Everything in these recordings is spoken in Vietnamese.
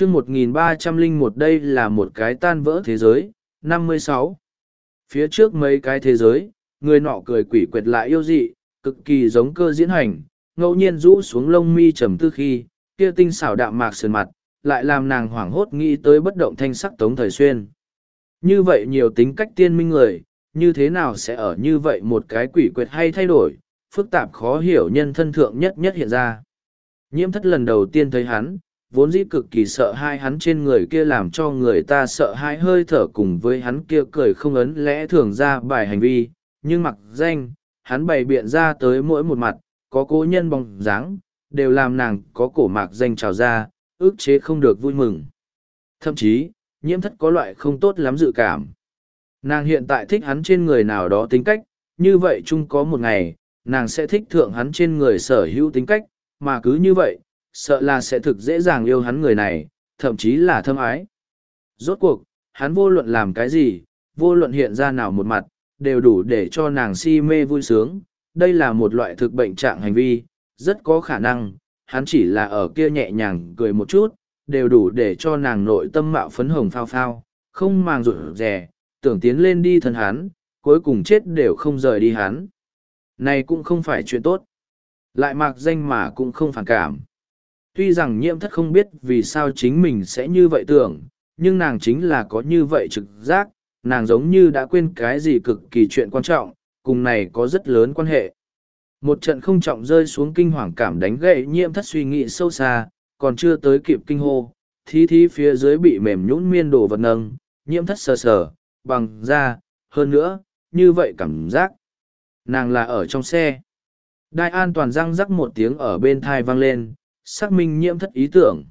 chương 1301 đây là một cái tan vỡ thế giới, 56. Phía trước mấy cái thế giới, người nọ cười quỷ quyệt lại yêu dị, cực kỳ giống cơ diễn hành, ngẫu nhiên rũ xuống lông mi trầm tư khi, kia tinh xảo đạm mạc sườn mặt, lại làm nàng hoảng hốt nghĩ tới bất động thanh sắc tống thời xuyên. Như vậy nhiều tính cách tiên minh người, như thế nào sẽ ở như vậy một cái quỷ quyệt hay thay đổi, phức tạp khó hiểu nhân thân thượng nhất nhất hiện ra. Nhiễm thất lần đầu tiên thấy hắn, vốn dĩ cực kỳ sợ hai hắn trên người kia làm cho người ta sợ hai hơi thở cùng với hắn kia cười không ấn lẽ thường ra bài hành vi, nhưng mặc danh, hắn bày biện ra tới mỗi một mặt, có cố nhân bóng dáng, đều làm nàng có cổ mạc danh trào ra, ước chế không được vui mừng. Thậm chí, nhiễm thất có loại không tốt lắm dự cảm. Nàng hiện tại thích hắn trên người nào đó tính cách, như vậy chung có một ngày, nàng sẽ thích thượng hắn trên người sở hữu tính cách, mà cứ như vậy, sợ là sẽ thực dễ dàng yêu hắn người này, thậm chí là thâm ái. Rốt cuộc, hắn vô luận làm cái gì, vô luận hiện ra nào một mặt, đều đủ để cho nàng si mê vui sướng. Đây là một loại thực bệnh trạng hành vi, rất có khả năng, hắn chỉ là ở kia nhẹ nhàng cười một chút, đều đủ để cho nàng nội tâm mạo phấn hồng phao phao, không màng rủi rẻ, tưởng tiến lên đi thân hắn, cuối cùng chết đều không rời đi hắn. Này cũng không phải chuyện tốt. Lại mặc danh mà cũng không phản cảm. Tuy rằng nhiễm thất không biết vì sao chính mình sẽ như vậy tưởng, nhưng nàng chính là có như vậy trực giác, nàng giống như đã quên cái gì cực kỳ chuyện quan trọng, cùng này có rất lớn quan hệ. Một trận không trọng rơi xuống kinh hoàng cảm đánh gậy nhiễm thất suy nghĩ sâu xa, còn chưa tới kịp kinh hô, thí thí phía dưới bị mềm nhũn miên đồ vật nâng, nhiễm thất sờ sờ, bằng da, hơn nữa, như vậy cảm giác. Nàng là ở trong xe. Đai an toàn răng rắc một tiếng ở bên thai vang lên, xác minh nhiễm thất ý tưởng.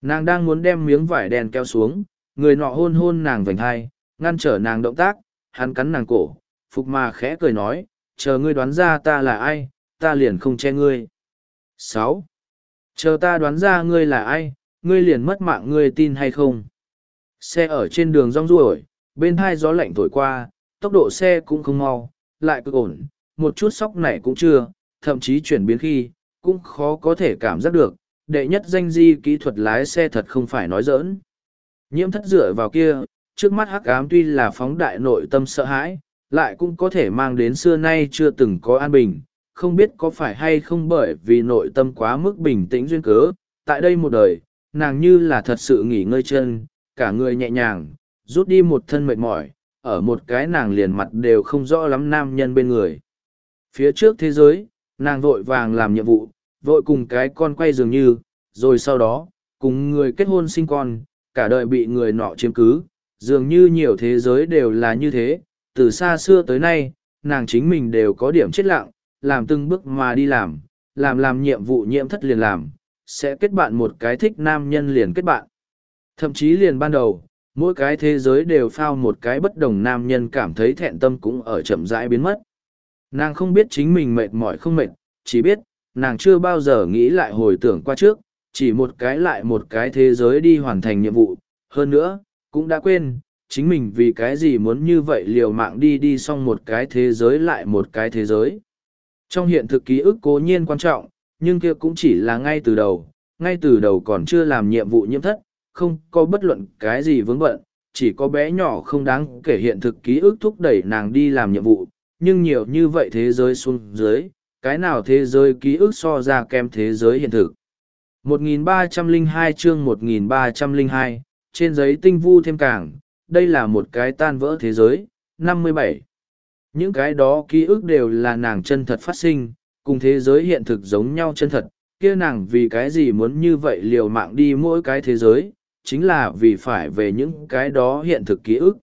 Nàng đang muốn đem miếng vải đen keo xuống, người nọ hôn hôn nàng vành hai, ngăn trở nàng động tác, hắn cắn nàng cổ, phục mà khẽ cười nói, chờ ngươi đoán ra ta là ai, ta liền không che ngươi. sáu Chờ ta đoán ra ngươi là ai, ngươi liền mất mạng ngươi tin hay không. Xe ở trên đường rong ruổi, bên hai gió lạnh thổi qua, tốc độ xe cũng không mau, lại cực ổn, một chút sóc này cũng chưa, thậm chí chuyển biến khi, cũng khó có thể cảm giác được, đệ nhất danh di kỹ thuật lái xe thật không phải nói giỡn. Nhiễm thất dựa vào kia, trước mắt hắc ám tuy là phóng đại nội tâm sợ hãi, lại cũng có thể mang đến xưa nay chưa từng có an bình, không biết có phải hay không bởi vì nội tâm quá mức bình tĩnh duyên cớ, tại đây một đời, nàng như là thật sự nghỉ ngơi chân, cả người nhẹ nhàng, rút đi một thân mệt mỏi, ở một cái nàng liền mặt đều không rõ lắm nam nhân bên người. Phía trước thế giới, nàng vội vàng làm nhiệm vụ, vội cùng cái con quay dường như, rồi sau đó, cùng người kết hôn sinh con, cả đời bị người nọ chiếm cứ, dường như nhiều thế giới đều là như thế, từ xa xưa tới nay, nàng chính mình đều có điểm chết lặng, làm từng bước mà đi làm, làm làm nhiệm vụ nhiệm thất liền làm, sẽ kết bạn một cái thích nam nhân liền kết bạn. Thậm chí liền ban đầu, mỗi cái thế giới đều phao một cái bất đồng nam nhân cảm thấy thẹn tâm cũng ở chậm rãi biến mất. Nàng không biết chính mình mệt mỏi không mệt, chỉ biết, nàng chưa bao giờ nghĩ lại hồi tưởng qua trước, chỉ một cái lại một cái thế giới đi hoàn thành nhiệm vụ. Hơn nữa, cũng đã quên, chính mình vì cái gì muốn như vậy liều mạng đi đi xong một cái thế giới lại một cái thế giới. Trong hiện thực ký ức cố nhiên quan trọng, nhưng kia cũng chỉ là ngay từ đầu, ngay từ đầu còn chưa làm nhiệm vụ nhiễm thất, không có bất luận cái gì vướng bận, chỉ có bé nhỏ không đáng kể hiện thực ký ức thúc đẩy nàng đi làm nhiệm vụ, nhưng nhiều như vậy thế giới xuống dưới, cái nào thế giới ký ức so ra kém thế giới hiện thực. 1302 chương 1302, trên giấy tinh vu thêm càng, đây là một cái tan vỡ thế giới, 57. Những cái đó ký ức đều là nàng chân thật phát sinh, cùng thế giới hiện thực giống nhau chân thật, kia nàng vì cái gì muốn như vậy liều mạng đi mỗi cái thế giới, chính là vì phải về những cái đó hiện thực ký ức.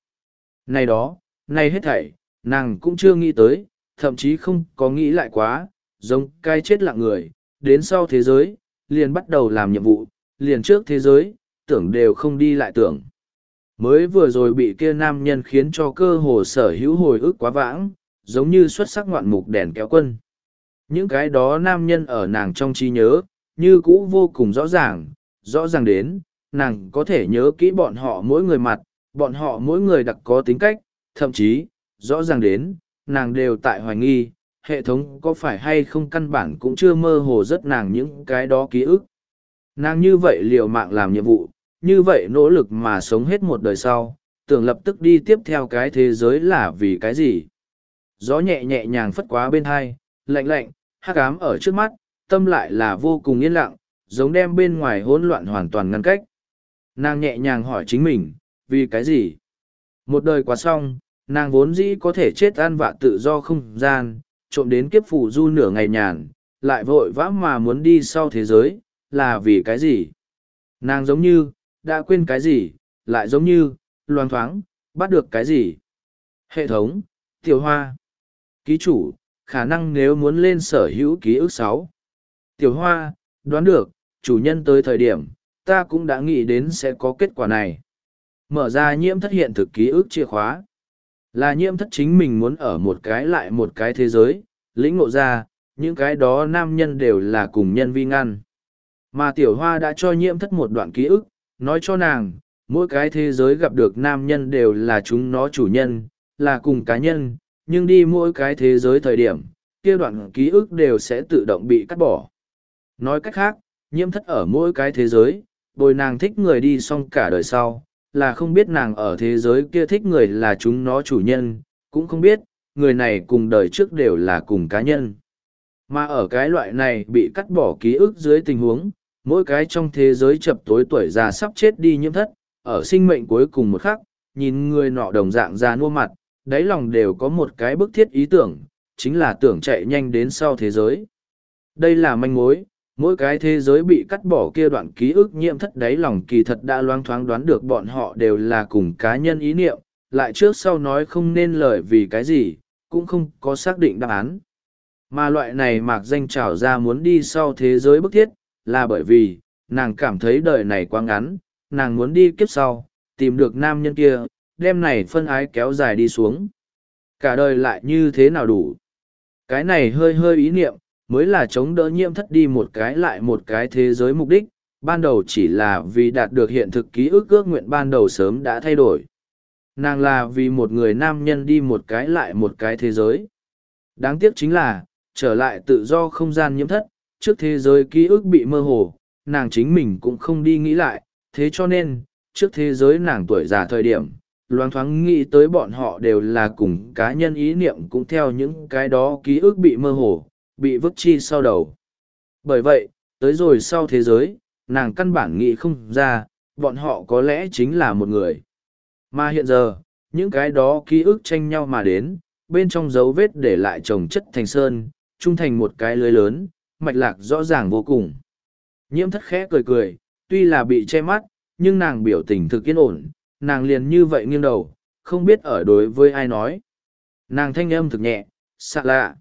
Này đó, này hết thảy, nàng cũng chưa nghĩ tới, thậm chí không có nghĩ lại quá, giống cái chết lặng người, đến sau thế giới, liền bắt đầu làm nhiệm vụ, liền trước thế giới, tưởng đều không đi lại tưởng. Mới vừa rồi bị kia nam nhân khiến cho cơ hồ sở hữu hồi ức quá vãng, giống như xuất sắc ngoạn mục đèn kéo quân. Những cái đó nam nhân ở nàng trong trí nhớ, như cũ vô cùng rõ ràng, rõ ràng đến, nàng có thể nhớ kỹ bọn họ mỗi người mặt, bọn họ mỗi người đặc có tính cách, thậm chí, rõ ràng đến, nàng đều tại hoài nghi, hệ thống có phải hay không căn bản cũng chưa mơ hồ rất nàng những cái đó ký ức. Nàng như vậy liều mạng làm nhiệm vụ, như vậy nỗ lực mà sống hết một đời sau, tưởng lập tức đi tiếp theo cái thế giới là vì cái gì. Gió nhẹ nhẹ nhàng phất quá bên hai, lạnh lạnh, hắc ám ở trước mắt, tâm lại là vô cùng yên lặng, giống đem bên ngoài hỗn loạn hoàn toàn ngăn cách. Nàng nhẹ nhàng hỏi chính mình, vì cái gì? Một đời quá xong, nàng vốn dĩ có thể chết ăn vạ tự do không gian, trộm đến kiếp phủ du nửa ngày nhàn, lại vội vã mà muốn đi sau thế giới, là vì cái gì? Nàng giống như, đã quên cái gì, lại giống như, loang thoáng, bắt được cái gì? Hệ thống, tiểu hoa, ký chủ, khả năng nếu muốn lên sở hữu ký ức sáu Tiểu hoa, đoán được, chủ nhân tới thời điểm, ta cũng đã nghĩ đến sẽ có kết quả này. Mở ra nhiễm thất hiện thực ký ức chìa khóa. Là nhiễm thất chính mình muốn ở một cái lại một cái thế giới, lĩnh ngộ ra, những cái đó nam nhân đều là cùng nhân vi ngăn. Mà tiểu hoa đã cho nhiễm thất một đoạn ký ức, nói cho nàng, mỗi cái thế giới gặp được nam nhân đều là chúng nó chủ nhân, là cùng cá nhân, nhưng đi mỗi cái thế giới thời điểm, kia đoạn ký ức đều sẽ tự động bị cắt bỏ. Nói cách khác, nhiễm thất ở mỗi cái thế giới, bồi nàng thích người đi xong cả đời sau, là không biết nàng ở thế giới kia thích người là chúng nó chủ nhân, cũng không biết, người này cùng đời trước đều là cùng cá nhân. Mà ở cái loại này bị cắt bỏ ký ức dưới tình huống, mỗi cái trong thế giới chập tối tuổi già sắp chết đi nhiễm thất, ở sinh mệnh cuối cùng một khắc, nhìn người nọ đồng dạng ra nua mặt, đáy lòng đều có một cái bức thiết ý tưởng, chính là tưởng chạy nhanh đến sau thế giới. Đây là manh mối, mỗi cái thế giới bị cắt bỏ kia đoạn ký ức nhiễm thất đáy lòng kỳ thật đã loang thoáng đoán được bọn họ đều là cùng cá nhân ý niệm, lại trước sau nói không nên lời vì cái gì, cũng không có xác định đáp án. Mà loại này mạc danh trào ra muốn đi sau thế giới bức thiết, là bởi vì, nàng cảm thấy đời này quá ngắn, nàng muốn đi kiếp sau, tìm được nam nhân kia, đêm này phân ái kéo dài đi xuống. Cả đời lại như thế nào đủ. Cái này hơi hơi ý niệm, mới là chống đỡ nhiễm thất đi một cái lại một cái thế giới mục đích, ban đầu chỉ là vì đạt được hiện thực ký ức ước nguyện ban đầu sớm đã thay đổi. Nàng là vì một người nam nhân đi một cái lại một cái thế giới. Đáng tiếc chính là, trở lại tự do không gian nhiễm thất, trước thế giới ký ức bị mơ hồ, nàng chính mình cũng không đi nghĩ lại, thế cho nên, trước thế giới nàng tuổi già thời điểm, loáng thoáng nghĩ tới bọn họ đều là cùng cá nhân ý niệm cũng theo những cái đó ký ức bị mơ hồ, bị vứt chi sau đầu. Bởi vậy, tới rồi sau thế giới, nàng căn bản nghĩ không ra, bọn họ có lẽ chính là một người. Mà hiện giờ, những cái đó ký ức tranh nhau mà đến, bên trong dấu vết để lại trồng chất thành sơn, trung thành một cái lưới lớn, mạch lạc rõ ràng vô cùng. Nhiễm thất khẽ cười cười, tuy là bị che mắt, nhưng nàng biểu tình thực yên ổn, nàng liền như vậy nghiêng đầu, không biết ở đối với ai nói. Nàng thanh âm thực nhẹ, xạ lạ.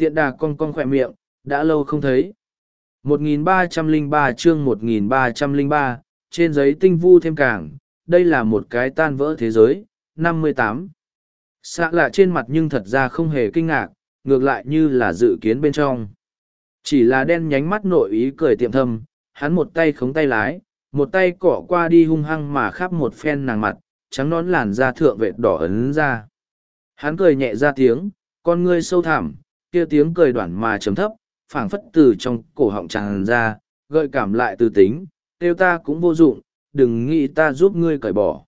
Tiện đà con con khỏe miệng, đã lâu không thấy. 1303 chương 1303, trên giấy tinh vu thêm càng, đây là một cái tan vỡ thế giới, 58. Xạ lạ trên mặt nhưng thật ra không hề kinh ngạc, ngược lại như là dự kiến bên trong. Chỉ là đen nhánh mắt nội ý cười tiệm thâm, hắn một tay khống tay lái, một tay cỏ qua đi hung hăng mà khắp một phen nàng mặt, trắng nón làn da thượng vệt đỏ ấn ra. Hắn cười nhẹ ra tiếng, con ngươi sâu thẳm, kia tiếng cười đoản mà chấm thấp, phảng phất từ trong cổ họng tràn ra, gợi cảm lại từ tính, tiêu ta cũng vô dụng, đừng nghĩ ta giúp ngươi cởi bỏ.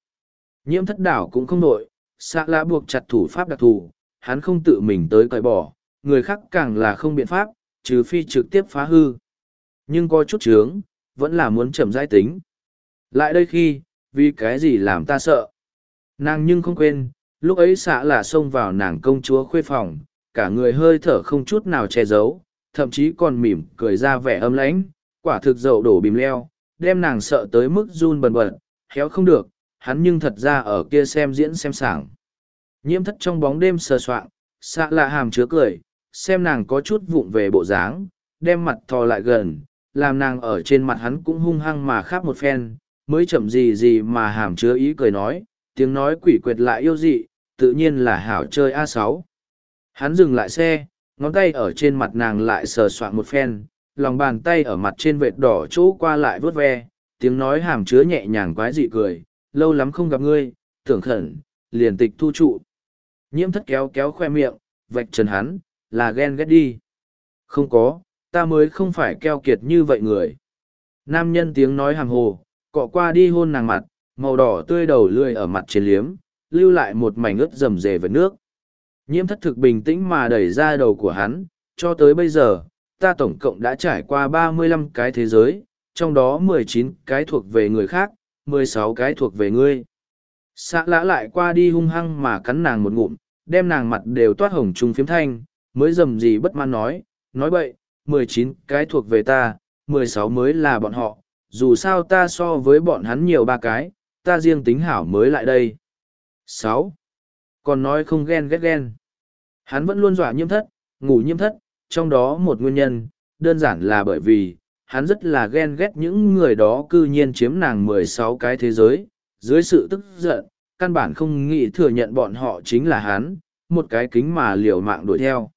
Nhiễm thất đảo cũng không nội, xạ lã buộc chặt thủ pháp đặc thù, hắn không tự mình tới cởi bỏ, người khác càng là không biện pháp, trừ phi trực tiếp phá hư. Nhưng có chút chướng, vẫn là muốn chậm rãi tính. Lại đây khi, vì cái gì làm ta sợ. Nàng nhưng không quên, lúc ấy xạ là xông vào nàng công chúa khuê phòng, cả người hơi thở không chút nào che giấu, thậm chí còn mỉm cười ra vẻ âm lãnh, quả thực dậu đổ bìm leo, đem nàng sợ tới mức run bần bật, khéo không được, hắn nhưng thật ra ở kia xem diễn xem sảng. Nhiễm thất trong bóng đêm sờ soạng, xạ lạ hàm chứa cười, xem nàng có chút vụng về bộ dáng, đem mặt thò lại gần, làm nàng ở trên mặt hắn cũng hung hăng mà khắp một phen, mới chậm gì gì mà hàm chứa ý cười nói, tiếng nói quỷ quyệt lại yêu dị, tự nhiên là hảo chơi a sáu Hắn dừng lại xe, ngón tay ở trên mặt nàng lại sờ soạn một phen, lòng bàn tay ở mặt trên vệt đỏ chỗ qua lại vớt ve, tiếng nói hàm chứa nhẹ nhàng quái dị cười, lâu lắm không gặp ngươi, tưởng khẩn, liền tịch thu trụ. Nhiễm thất kéo kéo khoe miệng, vạch trần hắn, là ghen ghét đi. Không có, ta mới không phải keo kiệt như vậy người. Nam nhân tiếng nói hàm hồ, cọ qua đi hôn nàng mặt, màu đỏ tươi đầu lươi ở mặt trên liếm, lưu lại một mảnh ướt rầm rề với nước. Nhiễm thất thực bình tĩnh mà đẩy ra đầu của hắn, cho tới bây giờ, ta tổng cộng đã trải qua ba mươi lăm cái thế giới, trong đó mười chín cái thuộc về người khác, mười sáu cái thuộc về ngươi. Xạ lã lại qua đi hung hăng mà cắn nàng một ngụm, đem nàng mặt đều toát hồng trùng phiếm thanh, mới dầm gì bất mãn nói, nói bậy, mười chín cái thuộc về ta, mười sáu mới là bọn họ, dù sao ta so với bọn hắn nhiều ba cái, ta riêng tính hảo mới lại đây. sáu Còn nói không ghen ghét ghen. Hắn vẫn luôn dọa nhiễm thất, ngủ nhiễm thất, trong đó một nguyên nhân, đơn giản là bởi vì, hắn rất là ghen ghét những người đó cư nhiên chiếm nàng mười sáu cái thế giới, dưới sự tức giận, căn bản không nghĩ thừa nhận bọn họ chính là hắn, một cái kính mà liều mạng đuổi theo.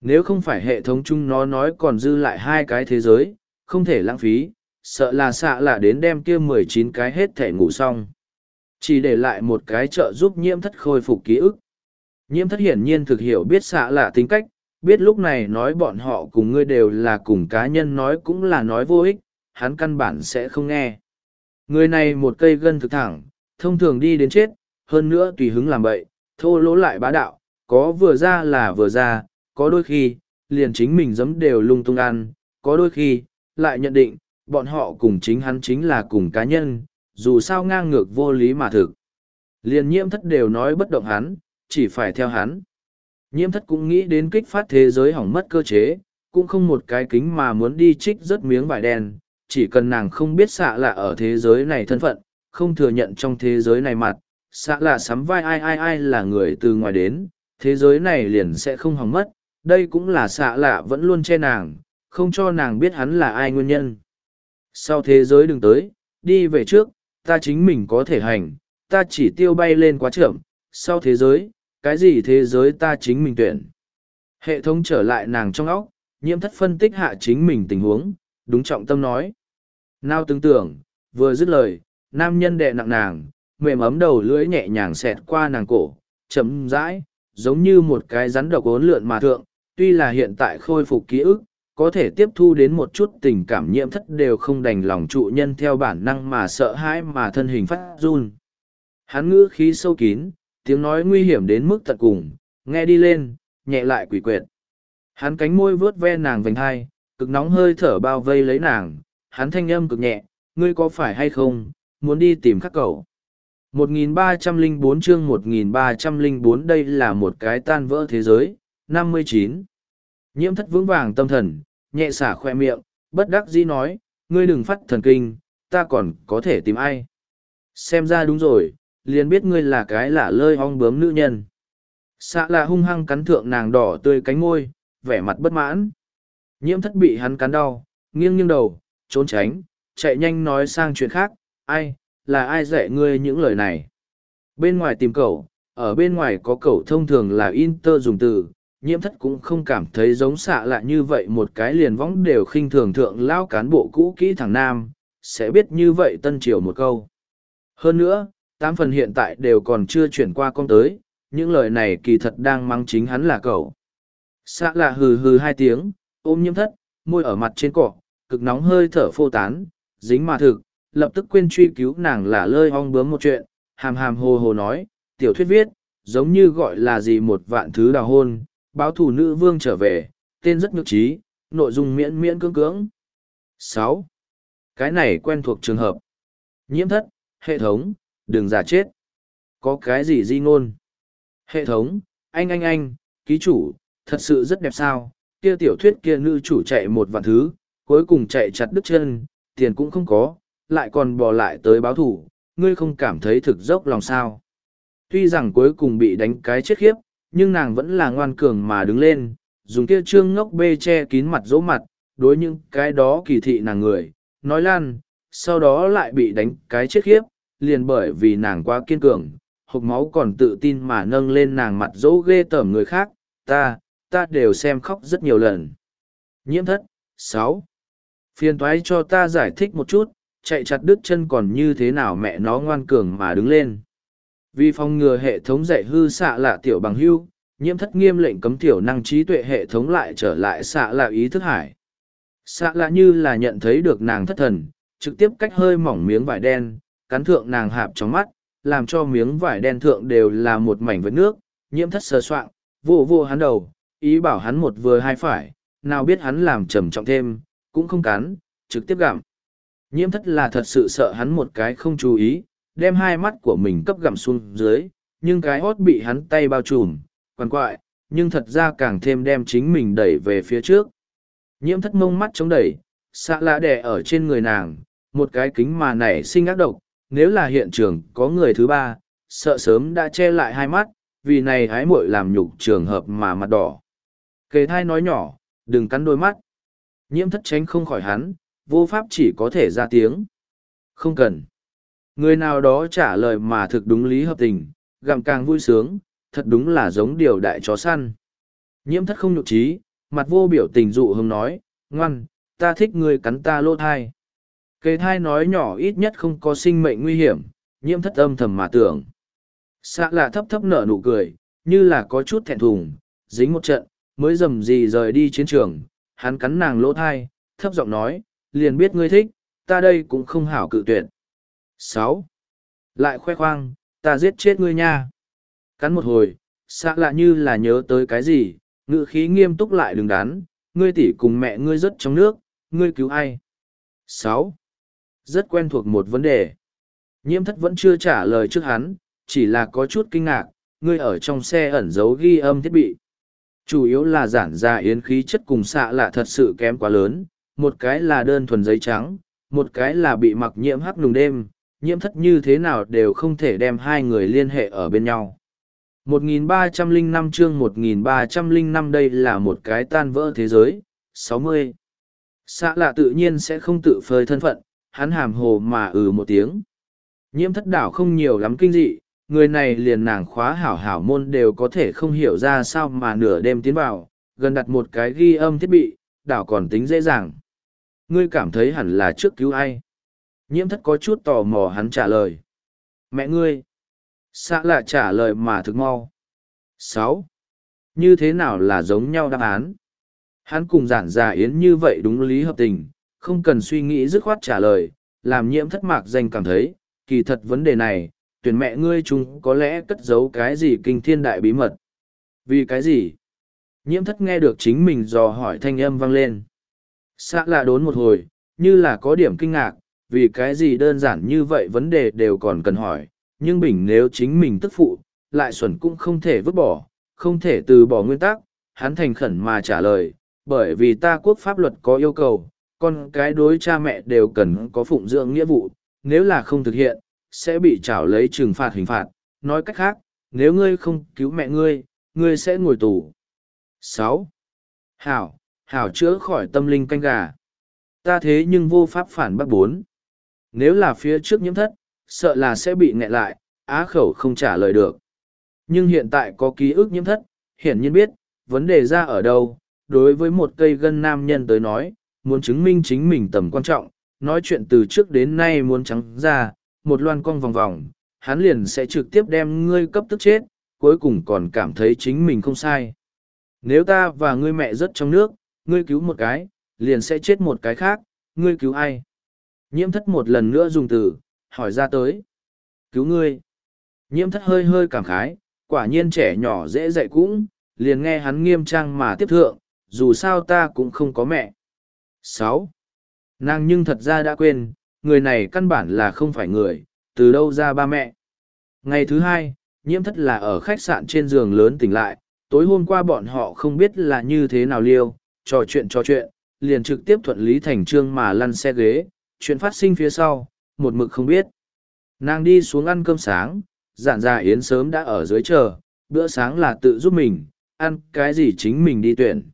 Nếu không phải hệ thống chung nó nói còn dư lại hai cái thế giới, không thể lãng phí, sợ là xạ là đến đem kia mười chín cái hết thể ngủ xong. Chỉ để lại một cái trợ giúp nhiễm thất khôi phục ký ức. Nhiễm thất hiển nhiên thực hiểu biết xạ lạ tính cách, biết lúc này nói bọn họ cùng ngươi đều là cùng cá nhân nói cũng là nói vô ích, hắn căn bản sẽ không nghe. Người này một cây gân thực thẳng, thông thường đi đến chết, hơn nữa tùy hứng làm bậy, thô lỗ lại bá đạo, có vừa ra là vừa ra, có đôi khi, liền chính mình giấm đều lung tung ăn, có đôi khi, lại nhận định, bọn họ cùng chính hắn chính là cùng cá nhân, dù sao ngang ngược vô lý mà thực. Liền nhiễm thất đều nói bất động hắn, chỉ phải theo hắn. Nhiễm thất cũng nghĩ đến kích phát thế giới hỏng mất cơ chế, cũng không một cái kính mà muốn đi trích rất miếng vải đen, chỉ cần nàng không biết xạ là ở thế giới này thân phận, không thừa nhận trong thế giới này mặt, xạ là sắm vai ai ai ai là người từ ngoài đến, thế giới này liền sẽ không hỏng mất, đây cũng là xạ lạ vẫn luôn che nàng, không cho nàng biết hắn là ai nguyên nhân. Sau thế giới đừng tới, đi về trước, ta chính mình có thể hành, ta chỉ tiêu bay lên quá chậm, sau thế giới, cái gì thế giới ta chính mình tuyển. Hệ thống trở lại nàng trong óc, nhiễm thất phân tích hạ chính mình tình huống, đúng trọng tâm nói. Nào tưởng tưởng, vừa dứt lời, nam nhân đè nặng nàng, mềm ấm đầu lưỡi nhẹ nhàng xẹt qua nàng cổ, chấm rãi, giống như một cái rắn độc ốn lượn mà thượng, tuy là hiện tại khôi phục ký ức, có thể tiếp thu đến một chút tình cảm nhiễm thất đều không đành lòng trụ nhân theo bản năng mà sợ hãi mà thân hình phát run. Hắn ngữ khí sâu kín, tiếng nói nguy hiểm đến mức tận cùng, nghe đi lên, nhẹ lại quỷ quyệt. Hắn cánh môi vướt ve nàng vành hai, cực nóng hơi thở bao vây lấy nàng, hắn thanh âm cực nhẹ, ngươi có phải hay không, muốn đi tìm khắc cầu. 1304 chương 1304 đây là một cái tan vỡ thế giới, 59. Nhiễm thất vững vàng tâm thần, nhẹ xả khoe miệng, bất đắc dĩ nói, ngươi đừng phát thần kinh, ta còn có thể tìm ai. Xem ra đúng rồi, liền biết ngươi là cái lạ lơi ong bướm nữ nhân. Xạ là hung hăng cắn thượng nàng đỏ tươi cánh môi, vẻ mặt bất mãn. Nhiễm thất bị hắn cắn đau, nghiêng nghiêng đầu, trốn tránh, chạy nhanh nói sang chuyện khác, ai, là ai dạy ngươi những lời này. Bên ngoài tìm cậu, ở bên ngoài có cậu thông thường là Inter dùng từ, nhiễm thất cũng không cảm thấy giống xạ lạ như vậy một cái liền võng đều khinh thường thượng lao cán bộ cũ kỹ thằng nam, sẽ biết như vậy tân triều một câu. Hơn nữa, tám phần hiện tại đều còn chưa chuyển qua con tới, những lời này kỳ thật đang mang chính hắn là cậu. Xạ lạ hừ hừ hai tiếng, ôm nhiễm thất, môi ở mặt trên cỏ, cực nóng hơi thở phô tán, dính mà thực, lập tức quên truy cứu nàng là lơi ong bướm một chuyện, hàm hàm hồ hồ nói, tiểu thuyết viết, giống như gọi là gì một vạn thứ đào hôn, báo thủ nữ vương trở về, tên rất nhược trí, nội dung miễn miễn cưỡng cưỡng. sáu Cái này quen thuộc trường hợp. Nhiễm thất, hệ thống, đừng giả chết. Có cái gì di ngôn? Hệ thống, anh anh anh, ký chủ, thật sự rất đẹp sao, kia tiểu thuyết kia nữ chủ chạy một vạn thứ, cuối cùng chạy chặt đứt chân, tiền cũng không có, lại còn bỏ lại tới báo thủ, ngươi không cảm thấy thực dốc lòng sao. Tuy rằng cuối cùng bị đánh cái chết khiếp, nhưng nàng vẫn là ngoan cường mà đứng lên, dùng kia trương ngốc bê che kín mặt dỗ mặt, đối những cái đó kỳ thị nàng người, nói lan, sau đó lại bị đánh cái chết khiếp, liền bởi vì nàng quá kiên cường, hộp máu còn tự tin mà nâng lên nàng mặt dỗ ghê tởm người khác, ta, ta đều xem khóc rất nhiều lần. Nhiễm thất, sáu Phiền toái cho ta giải thích một chút, chạy chặt đứt chân còn như thế nào mẹ nó ngoan cường mà đứng lên. Vì phòng ngừa hệ thống dạy hư xạ lạ tiểu bằng hưu, nhiễm thất nghiêm lệnh cấm tiểu năng trí tuệ hệ thống lại trở lại xạ lạ ý thức hải. Xạ lạ như là nhận thấy được nàng thất thần, trực tiếp cách hơi mỏng miếng vải đen, cắn thượng nàng hạp trong mắt, làm cho miếng vải đen thượng đều là một mảnh với nước, nhiễm thất sơ soạn, vô vô hắn đầu, ý bảo hắn một vừa hai phải, nào biết hắn làm trầm trọng thêm, cũng không cắn, trực tiếp gặm. Nhiễm thất là thật sự sợ hắn một cái không chú ý, đem hai mắt của mình cấp gặm xuống dưới, nhưng cái hót bị hắn tay bao trùm, quằn quại, nhưng thật ra càng thêm đem chính mình đẩy về phía trước. Nhiễm thất mông mắt chống đẩy, xạ lạ đẻ ở trên người nàng, một cái kính mà nảy sinh ác độc, nếu là hiện trường có người thứ ba, sợ sớm đã che lại hai mắt, vì này hái muội làm nhục trường hợp mà mặt đỏ. Kề thai nói nhỏ, đừng cắn đôi mắt. Nhiễm thất tránh không khỏi hắn, vô pháp chỉ có thể ra tiếng. Không cần. Người nào đó trả lời mà thực đúng lý hợp tình, gặm càng vui sướng, thật đúng là giống điều đại chó săn. Nhiễm thất không nhục trí, mặt vô biểu tình dụ hưng nói, ngoan, ta thích người cắn ta lô thai. Kề thai nói nhỏ ít nhất không có sinh mệnh nguy hiểm, nhiễm thất âm thầm mà tưởng. Xạ lạ thấp thấp nở nụ cười, như là có chút thẹn thùng, dính một trận, mới dầm gì rời đi chiến trường, hắn cắn nàng lỗ thai, thấp giọng nói, liền biết ngươi thích, ta đây cũng không hảo cự tuyệt. sáu Lại khoe khoang, ta giết chết ngươi nha. Cắn một hồi, xạ lạ như là nhớ tới cái gì, ngự khí nghiêm túc lại đứng đắn, ngươi tỷ cùng mẹ ngươi rất trong nước, ngươi cứu ai? sáu rất quen thuộc một vấn đề. Nhiễm thất vẫn chưa trả lời trước hắn, chỉ là có chút kinh ngạc, ngươi ở trong xe ẩn giấu ghi âm thiết bị. Chủ yếu là giản ra yến khí chất cùng xạ lạ thật sự kém quá lớn, một cái là đơn thuần giấy trắng, một cái là bị mặc nhiễm hắc nùng đêm, nhiễm thất như thế nào đều không thể đem hai người liên hệ ở bên nhau. 1305 chương 1305 đây là một cái tan vỡ thế giới, 60. Xạ lạ tự nhiên sẽ không tự phơi thân phận, hắn hàm hồ mà ừ một tiếng. Nhiễm thất đảo không nhiều lắm kinh dị, người này liền nàng khóa hảo hảo môn đều có thể không hiểu ra sao mà nửa đêm tiến vào, gần đặt một cái ghi âm thiết bị, đảo còn tính dễ dàng. Ngươi cảm thấy hẳn là trước cứu ai? Nhiễm thất có chút tò mò hắn trả lời. Mẹ ngươi. Xã lạ trả lời mà thực mau. sáu Như thế nào là giống nhau đáp án? Hắn cùng giản giả yến như vậy đúng lý hợp tình, không cần suy nghĩ dứt khoát trả lời, làm nhiễm thất mạc danh cảm thấy, kỳ thật vấn đề này, tuyển mẹ ngươi chúng có lẽ cất giấu cái gì kinh thiên đại bí mật. Vì cái gì? Nhiễm thất nghe được chính mình dò hỏi thanh âm vang lên. Xã lạ đốn một hồi, như là có điểm kinh ngạc, vì cái gì đơn giản như vậy vấn đề đều còn cần hỏi, nhưng bình nếu chính mình tức phụ, lại xuẩn cũng không thể vứt bỏ, không thể từ bỏ nguyên tắc, hắn thành khẩn mà trả lời, bởi vì ta quốc pháp luật có yêu cầu, con cái đối cha mẹ đều cần có phụng dưỡng nghĩa vụ, nếu là không thực hiện, sẽ bị trảo lấy trừng phạt hình phạt, nói cách khác, nếu ngươi không cứu mẹ ngươi, ngươi sẽ ngồi tù. sáu Hảo, hảo chữa khỏi tâm linh canh gà. Ta thế nhưng vô pháp phản bác bốn. Nếu là phía trước nhiễm thất, sợ là sẽ bị nghẹn lại, á khẩu không trả lời được. Nhưng hiện tại có ký ức nhiễm thất, hiển nhiên biết, vấn đề ra ở đâu, đối với một cây gân nam nhân tới nói, muốn chứng minh chính mình tầm quan trọng, nói chuyện từ trước đến nay muốn trắng ra, một loan cong vòng vòng, hắn liền sẽ trực tiếp đem ngươi cấp tức chết, cuối cùng còn cảm thấy chính mình không sai. Nếu ta và ngươi mẹ rất trong nước, ngươi cứu một cái, liền sẽ chết một cái khác, ngươi cứu ai? Nhiễm thất một lần nữa dùng từ, hỏi ra tới. Cứu ngươi. Nhiễm thất hơi hơi cảm khái, quả nhiên trẻ nhỏ dễ dạy cũng, liền nghe hắn nghiêm trang mà tiếp thượng, dù sao ta cũng không có mẹ sáu Nàng nhưng thật ra đã quên, người này căn bản là không phải người, từ đâu ra ba mẹ. Ngày thứ hai, nhiễm thất là ở khách sạn trên giường lớn tỉnh lại, tối hôm qua bọn họ không biết là như thế nào liêu, trò chuyện trò chuyện, liền trực tiếp thuận lý thành trương mà lăn xe ghế, chuyện phát sinh phía sau, một mực không biết. Nàng đi xuống ăn cơm sáng, giản gia yến sớm đã ở dưới chờ, bữa sáng là tự giúp mình, ăn cái gì chính mình đi tuyển.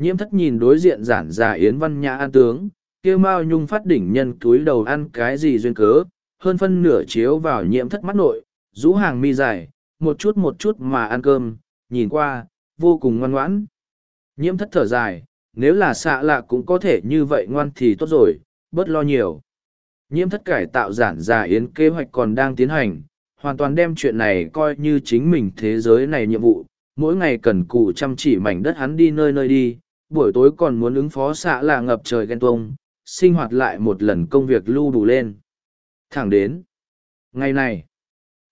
Nhiễm thất nhìn đối diện giản già yến văn nhã an tướng, kia mao nhung phát đỉnh nhân túi đầu ăn cái gì duyên cớ, hơn phân nửa chiếu vào nhiễm thất mắt nội, rũ hàng mi dài, một chút một chút mà ăn cơm, nhìn qua, vô cùng ngoan ngoãn. Nhiễm thất thở dài, nếu là xạ lạ cũng có thể như vậy ngoan thì tốt rồi, bớt lo nhiều. Nhiễm thất cải tạo giản giả yến kế hoạch còn đang tiến hành, hoàn toàn đem chuyện này coi như chính mình thế giới này nhiệm vụ, mỗi ngày cần cù chăm chỉ mảnh đất hắn đi nơi nơi đi, buổi tối còn muốn ứng phó xạ là ngập trời ghen tuông, sinh hoạt lại một lần công việc lưu đủ lên. Thẳng đến. Ngày này,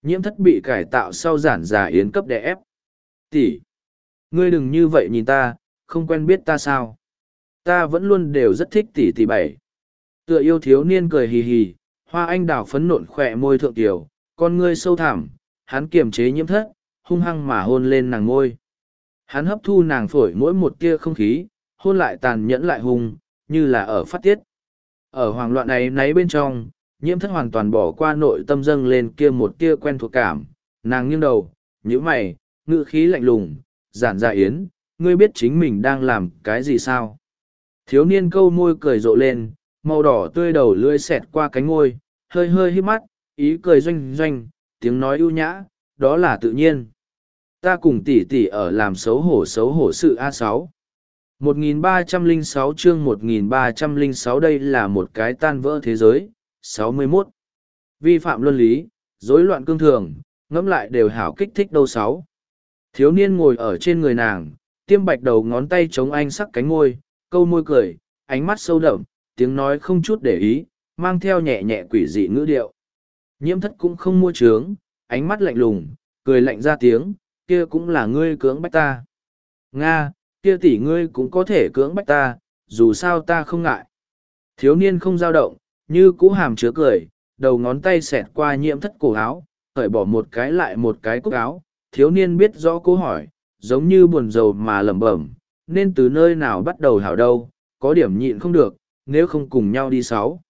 nhiễm thất bị cải tạo sau giản giả yến cấp đè ép. Tỷ, ngươi đừng như vậy nhìn ta, không quen biết ta sao. Ta vẫn luôn đều rất thích tỷ tỷ bảy. Tựa yêu thiếu niên cười hì hì, hoa anh đào phấn nộn khỏe môi thượng tiểu, con ngươi sâu thẳm, hắn kiềm chế nhiễm thất, hung hăng mà hôn lên nàng ngôi. Hắn hấp thu nàng phổi mỗi một tia không khí, hôn lại tàn nhẫn lại hung, như là ở phát tiết. Ở hoàng loạn này náy bên trong, nhiễm thất hoàn toàn bỏ qua nội tâm dâng lên kia một tia quen thuộc cảm, nàng nghiêng đầu, nhíu mày, ngự khí lạnh lùng, giản dạ yến, ngươi biết chính mình đang làm cái gì sao? Thiếu niên câu môi cười rộ lên, màu đỏ tươi đầu lưỡi xẹt qua cánh ngôi, hơi hơi hít mắt, ý cười doanh doanh, tiếng nói ưu nhã, đó là tự nhiên. Ta cùng tỷ tỷ ở làm xấu hổ xấu hổ sự A6. 1306 chương 1306 đây là một cái tan vỡ thế giới. 61. Vi phạm luân lý, rối loạn cương thường, ngẫm lại đều hảo kích thích đâu sáu. Thiếu niên ngồi ở trên người nàng, tiêm bạch đầu ngón tay chống anh sắc cánh môi, câu môi cười, ánh mắt sâu đậm, tiếng nói không chút để ý, mang theo nhẹ nhẹ quỷ dị ngữ điệu. Nhiễm thất cũng không mua trướng, ánh mắt lạnh lùng, cười lạnh ra tiếng, kia cũng là ngươi cưỡng bách ta. Nga, kia tỷ ngươi cũng có thể cưỡng bách ta, dù sao ta không ngại. Thiếu niên không dao động, như cũ hàm chứa cười, đầu ngón tay xẹt qua nhiễm thất cổ áo, cởi bỏ một cái lại một cái cúc áo. Thiếu niên biết rõ câu hỏi, giống như buồn rầu mà lẩm bẩm, nên từ nơi nào bắt đầu hảo đâu, có điểm nhịn không được, nếu không cùng nhau đi sáu.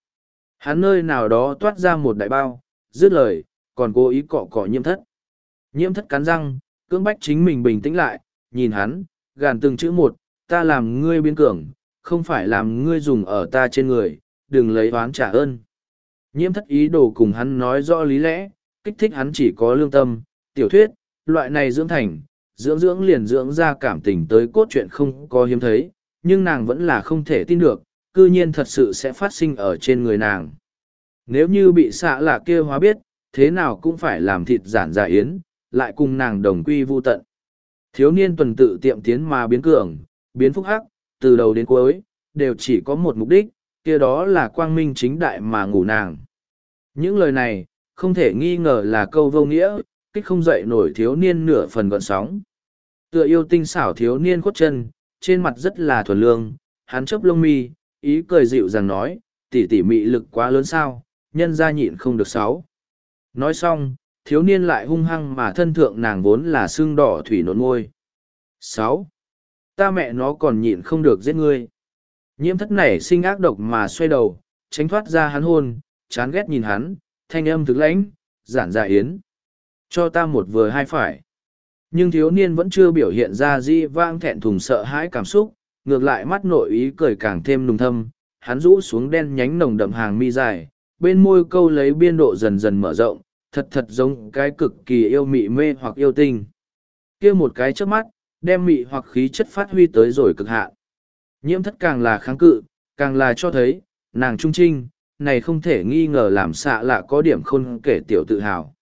Hắn nơi nào đó toát ra một đại bao, dứt lời, còn cố ý cọ cọ nhiễm thất. Nhiễm thất cắn răng, cưỡng bách chính mình bình tĩnh lại, nhìn hắn, gàn từng chữ một, ta làm ngươi biến cường, không phải làm ngươi dùng ở ta trên người, đừng lấy oán trả ơn. Nhiễm thất ý đồ cùng hắn nói rõ lý lẽ, kích thích hắn chỉ có lương tâm, tiểu thuyết, loại này dưỡng thành, dưỡng dưỡng liền dưỡng ra cảm tình tới cốt truyện không có hiếm thấy, nhưng nàng vẫn là không thể tin được, cư nhiên thật sự sẽ phát sinh ở trên người nàng. Nếu như bị xạ là kia hóa biết, thế nào cũng phải làm thịt giản giả yến, lại cùng nàng đồng quy vu tận. Thiếu niên tuần tự tiệm tiến mà biến cường, biến phúc hắc, từ đầu đến cuối, đều chỉ có một mục đích, kia đó là quang minh chính đại mà ngủ nàng. Những lời này, không thể nghi ngờ là câu vô nghĩa, kích không dậy nổi thiếu niên nửa phần gọn sóng. Tựa yêu tinh xảo thiếu niên khuất chân, trên mặt rất là thuần lương, hắn chấp lông mi, ý cười dịu rằng nói, tỷ tỷ mị lực quá lớn sao, nhân ra nhịn không được sáu. Nói xong, thiếu niên lại hung hăng mà thân thượng nàng vốn là xương đỏ thủy nộn ngôi. sáu Ta mẹ nó còn nhịn không được giết ngươi. Nhiễm thất này sinh ác độc mà xoay đầu, tránh thoát ra hắn hôn, chán ghét nhìn hắn, thanh âm thực lãnh, giản dạ yến. Cho ta một vừa hai phải. Nhưng thiếu niên vẫn chưa biểu hiện ra di vang thẹn thùng sợ hãi cảm xúc, ngược lại mắt nội ý cười càng thêm nùng thâm, hắn rũ xuống đen nhánh nồng đậm hàng mi dài, bên môi câu lấy biên độ dần dần mở rộng, thật thật giống cái cực kỳ yêu mị mê hoặc yêu tinh. kia một cái trước mắt, đem mị hoặc khí chất phát huy tới rồi cực hạn. Nhiễm thất càng là kháng cự, càng là cho thấy, nàng trung trinh, này không thể nghi ngờ làm xạ lạ có điểm khôn kể tiểu tự hào.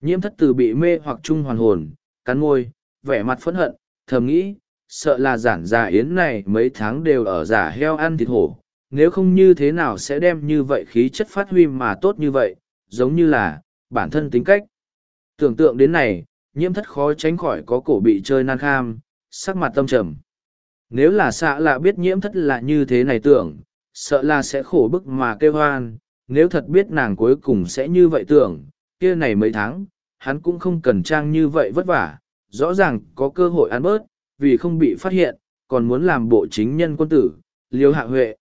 Nhiễm thất từ bị mê hoặc trung hoàn hồn, cắn môi, vẻ mặt phẫn hận, thầm nghĩ, sợ là giản giả yến này mấy tháng đều ở giả heo ăn thịt hổ, nếu không như thế nào sẽ đem như vậy khí chất phát huy mà tốt như vậy, giống như là, bản thân tính cách. Tưởng tượng đến này, nhiễm thất khó tránh khỏi có cổ bị chơi nan kham, sắc mặt tâm trầm. Nếu là xạ lạ biết nhiễm thất là như thế này tưởng, sợ là sẽ khổ bức mà kêu hoan, nếu thật biết nàng cuối cùng sẽ như vậy tưởng, kia này mấy tháng, hắn cũng không cần trang như vậy vất vả, rõ ràng có cơ hội ăn bớt, vì không bị phát hiện, còn muốn làm bộ chính nhân quân tử, liêu hạ huệ.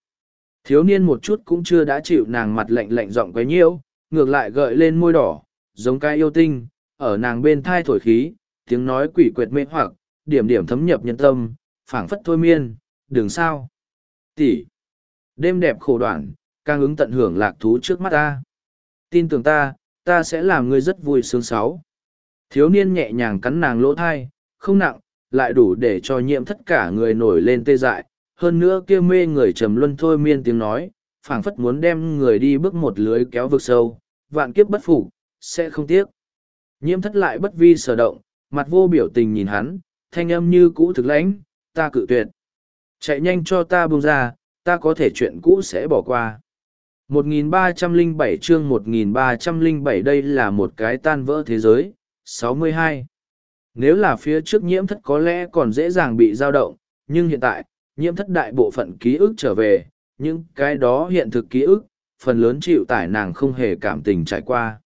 Thiếu niên một chút cũng chưa đã chịu nàng mặt lạnh lạnh giọng quấy nhiễu, ngược lại gợi lên môi đỏ, giống cái yêu tinh, ở nàng bên thai thổi khí, tiếng nói quỷ quyệt mê hoặc, điểm điểm thấm nhập nhân tâm, phảng phất thôi miên, Đường sao. Tỷ, đêm đẹp khổ đoạn, càng ứng tận hưởng lạc thú trước mắt ta. Tin tưởng ta, ta sẽ làm ngươi rất vui sướng sáu. Thiếu niên nhẹ nhàng cắn nàng lỗ thai, không nặng, lại đủ để cho nhiễm tất cả người nổi lên tê dại. Hơn nữa kia mê người trầm luân thôi miên tiếng nói, phảng phất muốn đem người đi bước một lưới kéo vực sâu, vạn kiếp bất phục, sẽ không tiếc. Nhiễm thất lại bất vi sở động, mặt vô biểu tình nhìn hắn, thanh âm như cũ thực lãnh, ta cự tuyệt. Chạy nhanh cho ta buông ra, ta có thể chuyện cũ sẽ bỏ qua. 1307 chương 1307 đây là một cái tan vỡ thế giới. 62. Nếu là phía trước nhiễm thất có lẽ còn dễ dàng bị dao động, nhưng hiện tại, nhiễm thất đại bộ phận ký ức trở về, những cái đó hiện thực ký ức, phần lớn chịu tải nàng không hề cảm tình trải qua.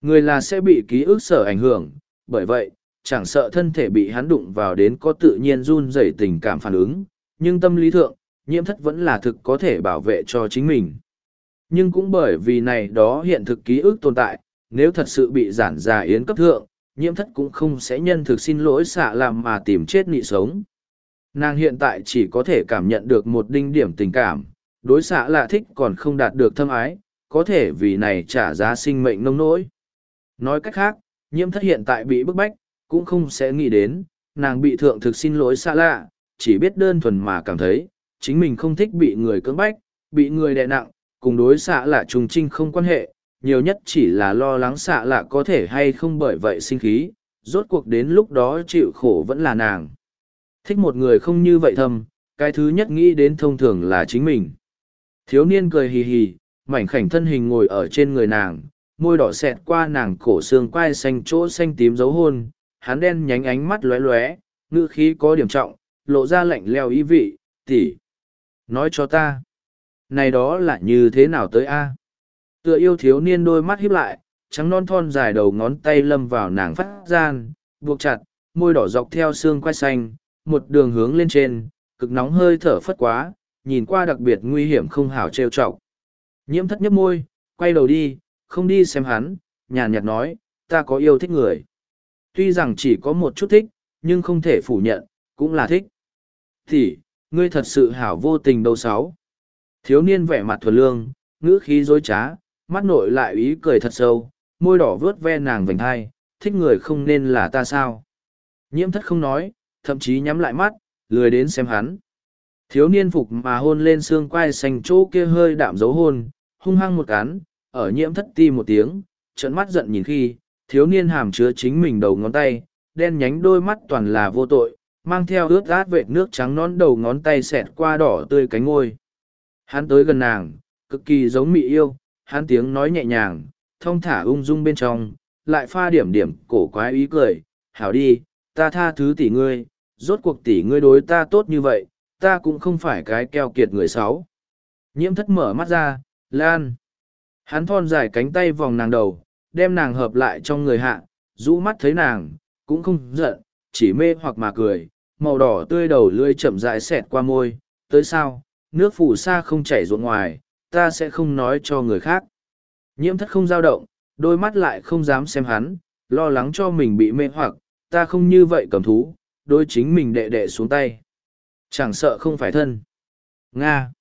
Người là sẽ bị ký ức sở ảnh hưởng, bởi vậy, chẳng sợ thân thể bị hắn đụng vào đến có tự nhiên run rẩy tình cảm phản ứng, nhưng tâm lý thượng, nhiễm thất vẫn là thực có thể bảo vệ cho chính mình. Nhưng cũng bởi vì này đó hiện thực ký ức tồn tại, nếu thật sự bị giản già yến cấp thượng, nhiễm thất cũng không sẽ nhân thực xin lỗi xạ làm mà tìm chết nị sống. Nàng hiện tại chỉ có thể cảm nhận được một đinh điểm tình cảm, đối xạ lạ thích còn không đạt được thâm ái, có thể vì này trả giá sinh mệnh nông nỗi. Nói cách khác, nhiễm thất hiện tại bị bức bách, cũng không sẽ nghĩ đến, nàng bị thượng thực xin lỗi xạ lạ, chỉ biết đơn thuần mà cảm thấy, chính mình không thích bị người cưỡng bách, bị người đè nặng, cùng đối xạ lạ trùng trinh không quan hệ, nhiều nhất chỉ là lo lắng xạ lạ có thể hay không bởi vậy sinh khí, rốt cuộc đến lúc đó chịu khổ vẫn là nàng. Thích một người không như vậy thầm, cái thứ nhất nghĩ đến thông thường là chính mình. Thiếu niên cười hì hì, mảnh khảnh thân hình ngồi ở trên người nàng, môi đỏ xẹt qua nàng cổ xương quai xanh chỗ xanh tím dấu hôn, hắn đen nhánh ánh mắt lóe lóe, ngữ khí có điểm trọng, lộ ra lạnh leo ý vị, tỷ Nói cho ta, này đó là như thế nào tới a? Tựa yêu thiếu niên đôi mắt híp lại, trắng non thon dài đầu ngón tay lâm vào nàng phát gian, buộc chặt, môi đỏ dọc theo xương quai xanh, một đường hướng lên trên, cực nóng hơi thở phất quá, nhìn qua đặc biệt nguy hiểm không hảo trêu chọc. Nhiễm thất nhấp môi, quay đầu đi, không đi xem hắn, nhàn nhạt nói, ta có yêu thích người. Tuy rằng chỉ có một chút thích, nhưng không thể phủ nhận, cũng là thích. Thì, ngươi thật sự hảo vô tình đâu sáu. Thiếu niên vẻ mặt thuần lương, ngữ khí dối trá, mắt nội lại ý cười thật sâu, môi đỏ vướt ve nàng vành hai, thích người không nên là ta sao. Nhiễm thất không nói, thậm chí nhắm lại mắt, lười đến xem hắn. Thiếu niên phục mà hôn lên xương quai xanh chỗ kia hơi đạm dấu hôn, hung hăng một cán, ở nhiễm thất ti một tiếng, trận mắt giận nhìn khi, thiếu niên hàm chứa chính mình đầu ngón tay, đen nhánh đôi mắt toàn là vô tội, mang theo ướt át vệt nước trắng nón đầu ngón tay xẹt qua đỏ tươi cánh ngôi. Hắn tới gần nàng, cực kỳ giống mị yêu, hắn tiếng nói nhẹ nhàng, thông thả ung dung bên trong, lại pha điểm điểm cổ quái ý cười, hảo đi, ta tha thứ tỷ ngươi, rốt cuộc tỷ ngươi đối ta tốt như vậy, ta cũng không phải cái keo kiệt người xấu. Nhiễm thất mở mắt ra, lan. Hắn thon dài cánh tay vòng nàng đầu, đem nàng hợp lại trong người hạ, rũ mắt thấy nàng, cũng không giận, chỉ mê hoặc mà cười, màu đỏ tươi đầu lưỡi chậm rãi xẹt qua môi, tới sao, nước phủ sa không chảy ruộng ngoài, ta sẽ không nói cho người khác. Nhiễm thất không dao động, đôi mắt lại không dám xem hắn, lo lắng cho mình bị mê hoặc, ta không như vậy cầm thú, đôi chính mình đệ đệ xuống tay. Chẳng sợ không phải thân. Nga.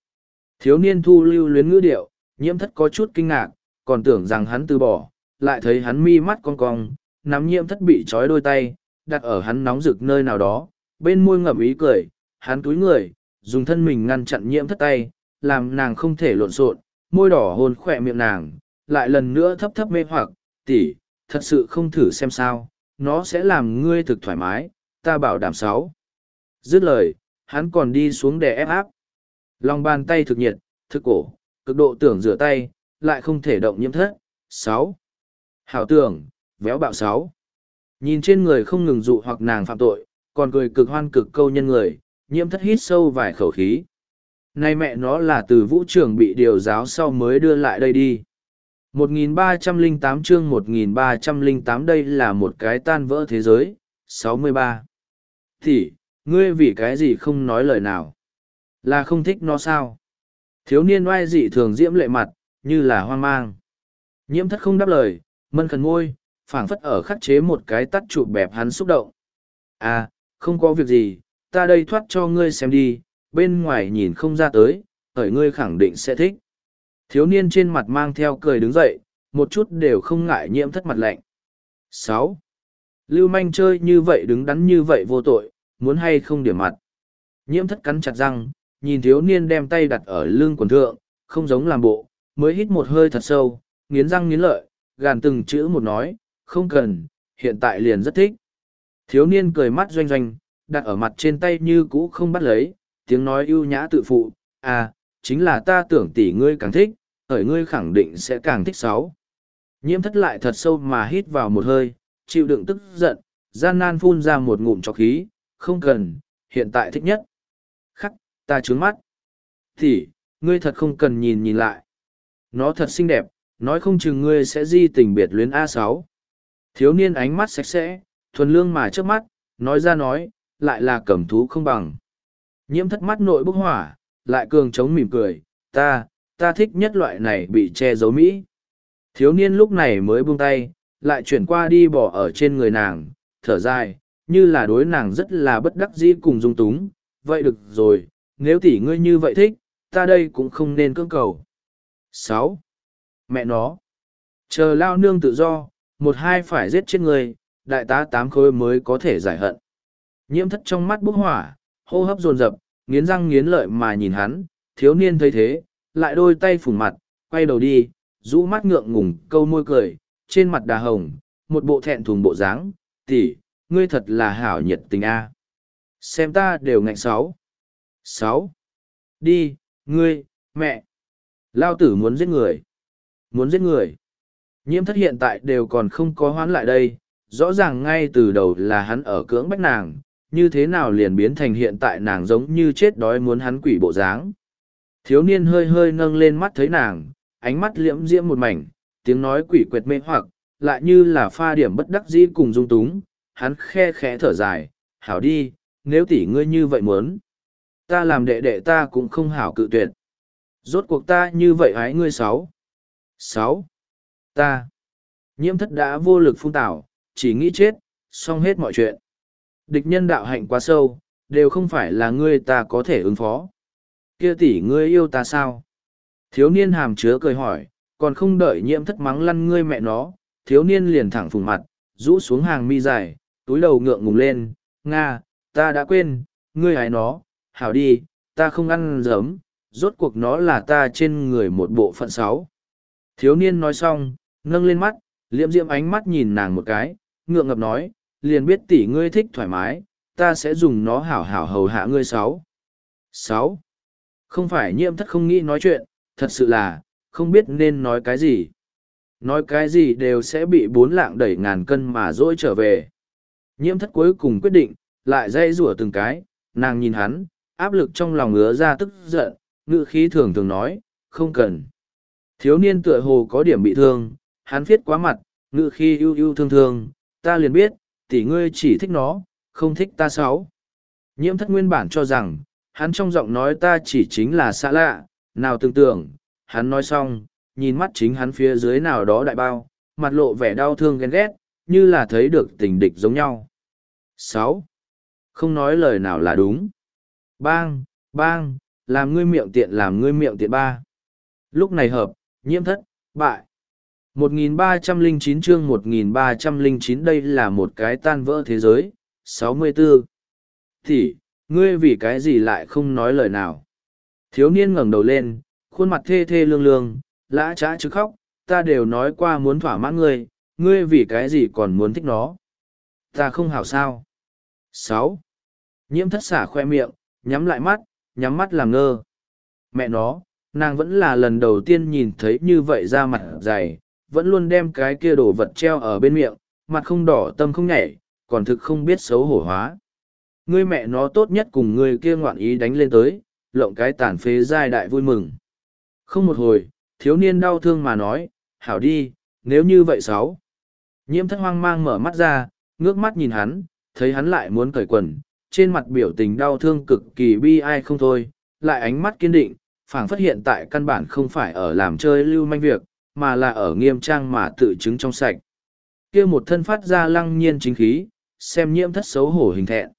Thiếu niên thu lưu luyến ngữ điệu, nhiễm thất có chút kinh ngạc, còn tưởng rằng hắn từ bỏ, lại thấy hắn mi mắt cong cong, nắm nhiễm thất bị trói đôi tay, đặt ở hắn nóng rực nơi nào đó, bên môi ngậm ý cười, hắn túi người, dùng thân mình ngăn chặn nhiễm thất tay, làm nàng không thể lộn xộn, môi đỏ hôn khỏe miệng nàng, lại lần nữa thấp thấp mê hoặc, tỷ, thật sự không thử xem sao, nó sẽ làm ngươi thực thoải mái, ta bảo đảm sáu. Dứt lời, hắn còn đi xuống để ép áp. Lòng bàn tay thực nhiệt, thực cổ, cực độ tưởng rửa tay, lại không thể động nhiễm thất. sáu Hảo tưởng, véo bạo sáu Nhìn trên người không ngừng dụ hoặc nàng phạm tội, còn cười cực hoan cực câu nhân người, nhiễm thất hít sâu vài khẩu khí. Nay mẹ nó là từ vũ trường bị điều giáo sau mới đưa lại đây đi. 1308 chương 1308 đây là một cái tan vỡ thế giới. 63. Thì, ngươi vì cái gì không nói lời nào? Là không thích nó sao? Thiếu niên oai dị thường diễm lệ mặt, như là hoang mang. Nhiễm thất không đáp lời, mân khẩn ngôi, phảng phất ở khắc chế một cái tắt chụp bẹp hắn xúc động. À, không có việc gì, ta đây thoát cho ngươi xem đi, bên ngoài nhìn không ra tới, hởi ngươi khẳng định sẽ thích. Thiếu niên trên mặt mang theo cười đứng dậy, một chút đều không ngại nhiễm thất mặt lạnh. sáu Lưu manh chơi như vậy đứng đắn như vậy vô tội, muốn hay không điểm mặt. Nhiễm thất cắn chặt răng, nhìn thiếu niên đem tay đặt ở lưng quần thượng, không giống làm bộ, mới hít một hơi thật sâu, nghiến răng nghiến lợi, gàn từng chữ một nói, không cần, hiện tại liền rất thích. Thiếu niên cười mắt doanh doanh, đặt ở mặt trên tay như cũ không bắt lấy, tiếng nói ưu nhã tự phụ, à, chính là ta tưởng tỷ ngươi càng thích, ở ngươi khẳng định sẽ càng thích sáu. Nhiễm thất lại thật sâu mà hít vào một hơi, chịu đựng tức giận, gian nan phun ra một ngụm trọc khí, không cần, hiện tại thích nhất. Khắc, ta trướng mắt. thì ngươi thật không cần nhìn nhìn lại. Nó thật xinh đẹp, nói không chừng ngươi sẽ di tình biệt luyến a sáu thiếu niên ánh mắt sạch sẽ thuần lương mà trước mắt nói ra nói lại là cẩm thú không bằng nhiễm thất mắt nội bức hỏa lại cường trống mỉm cười ta ta thích nhất loại này bị che giấu mỹ thiếu niên lúc này mới buông tay lại chuyển qua đi bỏ ở trên người nàng thở dài như là đối nàng rất là bất đắc dĩ cùng dung túng. Vậy được rồi, nếu tỷ ngươi như vậy thích, ta đây cũng không nên cưỡng cầu. Sáu. Mẹ nó. Chờ lao nương tự do, một hai phải giết chết người đại tá tám khối mới có thể giải hận. Nhiễm thất trong mắt bốc hỏa, hô hấp dồn dập, nghiến răng nghiến lợi mà nhìn hắn, thiếu niên thấy thế, lại đôi tay phủ mặt, quay đầu đi, rũ mắt ngượng ngùng, câu môi cười, trên mặt đà hồng, một bộ thẹn thùng bộ dáng tỉ ngươi thật là hảo nhiệt tình a. Xem ta đều ngạnh sáu. Sáu. Đi ngươi mẹ. Lao tử muốn giết người. Muốn giết người. Nhiễm thất hiện tại đều còn không có hoán lại đây, rõ ràng ngay từ đầu là hắn ở cưỡng bách nàng, như thế nào liền biến thành hiện tại nàng giống như chết đói muốn hắn quỷ bộ dáng. Thiếu niên hơi hơi nâng lên mắt thấy nàng, ánh mắt liễm diễm một mảnh, tiếng nói quỷ quyệt mê hoặc, lại như là pha điểm bất đắc dĩ cùng dung túng, hắn khe khẽ thở dài, hảo đi, nếu tỷ ngươi như vậy muốn. Ta làm đệ đệ ta cũng không hảo cự tuyệt. Rốt cuộc ta như vậy ái ngươi sáu. Sáu. Ta. Nhiễm thất đã vô lực phun tảo chỉ nghĩ chết xong hết mọi chuyện. Địch nhân đạo hạnh quá sâu đều không phải là ngươi ta có thể ứng phó. Kia tỷ ngươi yêu ta sao? Thiếu niên hàm chứa cười hỏi còn không đợi nhiễm thất mắng lăn ngươi mẹ nó thiếu niên liền thẳng phùng mặt rũ xuống hàng mi dài túi đầu ngượng ngùng lên nga ta đã quên ngươi hái nó hảo đi ta không ăn giấm rốt cuộc nó là ta trên người một bộ phận sáu Thiếu niên nói xong, nâng lên mắt, liệm diễm ánh mắt nhìn nàng một cái, ngượng ngập nói, liền biết tỷ ngươi thích thoải mái, ta sẽ dùng nó hảo hảo hầu hạ ngươi sáu. Sáu. Không phải nhiễm thất không nghĩ nói chuyện, thật sự là, không biết nên nói cái gì. Nói cái gì đều sẽ bị bốn lạng đẩy ngàn cân mà dỗi trở về. Nhiễm thất cuối cùng quyết định, lại dây rủa từng cái, nàng nhìn hắn, áp lực trong lòng ngứa ra tức giận, ngự khí thường thường nói, không cần. Thiếu niên tựa hồ có điểm bị thương, hắn viết quá mặt, ngự khi yêu yêu thương thương, ta liền biết, tỷ ngươi chỉ thích nó, không thích ta sáu. Nhiễm thất nguyên bản cho rằng, hắn trong giọng nói ta chỉ chính là xa lạ, nào tưởng tượng, hắn nói xong, nhìn mắt chính hắn phía dưới nào đó đại bao, mặt lộ vẻ đau thương ghen ghét, như là thấy được tình địch giống nhau sáu Không nói lời nào là đúng. Bang, bang, làm ngươi miệng tiện làm ngươi miệng tiện ba. Lúc này hợp, nhiễm thất, bại. 1309 chương 1309 đây là một cái tan vỡ thế giới, 64. Thì, ngươi vì cái gì lại không nói lời nào? Thiếu niên ngẩng đầu lên, khuôn mặt thê thê lương lương, lã trá chứ khóc, ta đều nói qua muốn thỏa mãn ngươi, ngươi vì cái gì còn muốn thích nó? Ta không hảo sao? 6. Nhiễm thất xả khoe miệng, nhắm lại mắt, nhắm mắt làm ngơ. Mẹ nó, nàng vẫn là lần đầu tiên nhìn thấy như vậy ra mặt dày vẫn luôn đem cái kia đồ vật treo ở bên miệng mặt không đỏ tâm không nhảy còn thực không biết xấu hổ hóa ngươi mẹ nó tốt nhất cùng ngươi kia ngoạn ý đánh lên tới lộng cái tàn phế giai đại vui mừng không một hồi thiếu niên đau thương mà nói hảo đi nếu như vậy sáu nhiễm thất hoang mang mở mắt ra ngước mắt nhìn hắn thấy hắn lại muốn cởi quần trên mặt biểu tình đau thương cực kỳ bi ai không thôi lại ánh mắt kiên định phảng phất hiện tại căn bản không phải ở làm chơi lưu manh việc, mà là ở nghiêm trang mà tự chứng trong sạch. kia một thân phát ra lăng nhiên chính khí, xem nhiễm thất xấu hổ hình thẹn.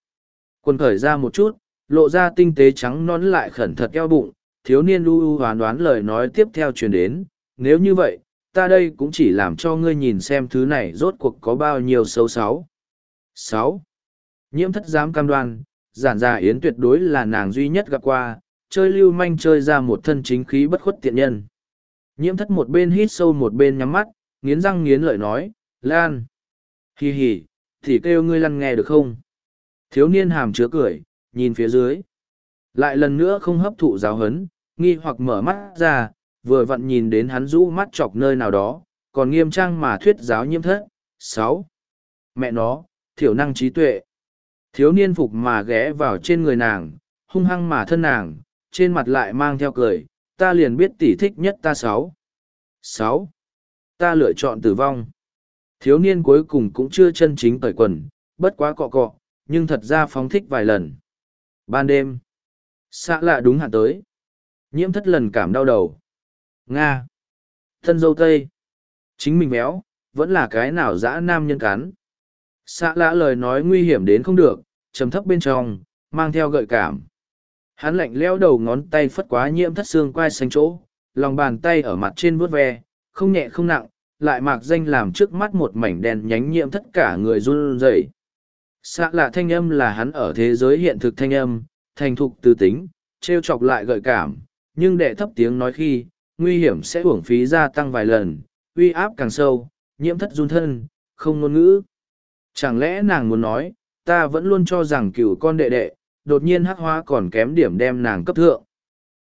Quần khởi ra một chút, lộ ra tinh tế trắng nón lại khẩn thật eo bụng, thiếu niên u u hoán đoán lời nói tiếp theo truyền đến, nếu như vậy, ta đây cũng chỉ làm cho ngươi nhìn xem thứ này rốt cuộc có bao nhiêu xấu xáo. sáu Nhiễm thất dám cam đoan, giản già yến tuyệt đối là nàng duy nhất gặp qua, chơi lưu manh chơi ra một thân chính khí bất khuất tiện nhân. Nhiễm thất một bên hít sâu một bên nhắm mắt, nghiến răng nghiến lợi nói, Lan. Hì hì, thì kêu ngươi lăn nghe được không? Thiếu niên hàm chứa cười, nhìn phía dưới. Lại lần nữa không hấp thụ giáo hấn, nghi hoặc mở mắt ra, vừa vặn nhìn đến hắn rũ mắt chọc nơi nào đó, còn nghiêm trang mà thuyết giáo nhiễm thất. sáu Mẹ nó, thiểu năng trí tuệ. Thiếu niên phục mà ghé vào trên người nàng, hung hăng mà thân nàng, trên mặt lại mang theo cười, ta liền biết tỷ thích nhất ta sáu. Sáu, Ta lựa chọn tử vong. Thiếu niên cuối cùng cũng chưa chân chính tởi quần, bất quá cọ cọ, nhưng thật ra phóng thích vài lần. Ban đêm, xạ lạ đúng hạn tới. Nhiễm thất lần cảm đau đầu. Nga. Thân dâu tây. Chính mình béo, vẫn là cái nào dã nam nhân cắn. Xạ lạ lời nói nguy hiểm đến không được, trầm thấp bên trong, mang theo gợi cảm. Hắn lạnh leo đầu ngón tay phất quá nhiễm thất xương quai xanh chỗ, lòng bàn tay ở mặt trên vuốt ve, không nhẹ không nặng, lại mạc danh làm trước mắt một mảnh đèn nhánh nhiễm tất cả người run rẩy. Xạ lạ thanh âm là hắn ở thế giới hiện thực thanh âm, thành thục tư tính, trêu chọc lại gợi cảm, nhưng đệ thấp tiếng nói khi, nguy hiểm sẽ uổng phí gia tăng vài lần, uy áp càng sâu, nhiễm thất run thân, không ngôn ngữ. Chẳng lẽ nàng muốn nói, ta vẫn luôn cho rằng cựu con đệ đệ, đột nhiên hắc hoa còn kém điểm đem nàng cấp thượng.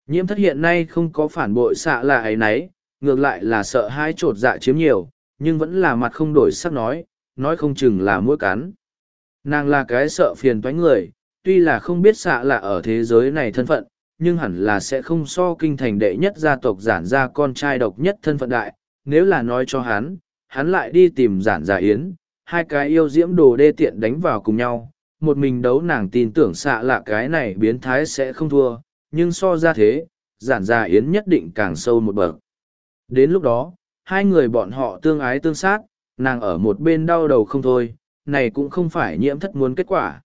Nhiễm thất hiện nay không có phản bội xạ là ấy nấy, ngược lại là sợ hai trột dạ chiếm nhiều, nhưng vẫn là mặt không đổi sắc nói, nói không chừng là mũi cắn. Nàng là cái sợ phiền toái người, tuy là không biết xạ là ở thế giới này thân phận, nhưng hẳn là sẽ không so kinh thành đệ nhất gia tộc giản gia con trai độc nhất thân phận đại. Nếu là nói cho hắn, hắn lại đi tìm giản gia yến, hai cái yêu diễm đồ đê tiện đánh vào cùng nhau. Một mình đấu nàng tin tưởng xạ lạ cái này biến thái sẽ không thua, nhưng so ra thế, giản gia yến nhất định càng sâu một bậc. Đến lúc đó, hai người bọn họ tương ái tương sát, nàng ở một bên đau đầu không thôi, này cũng không phải nhiễm thất muốn kết quả.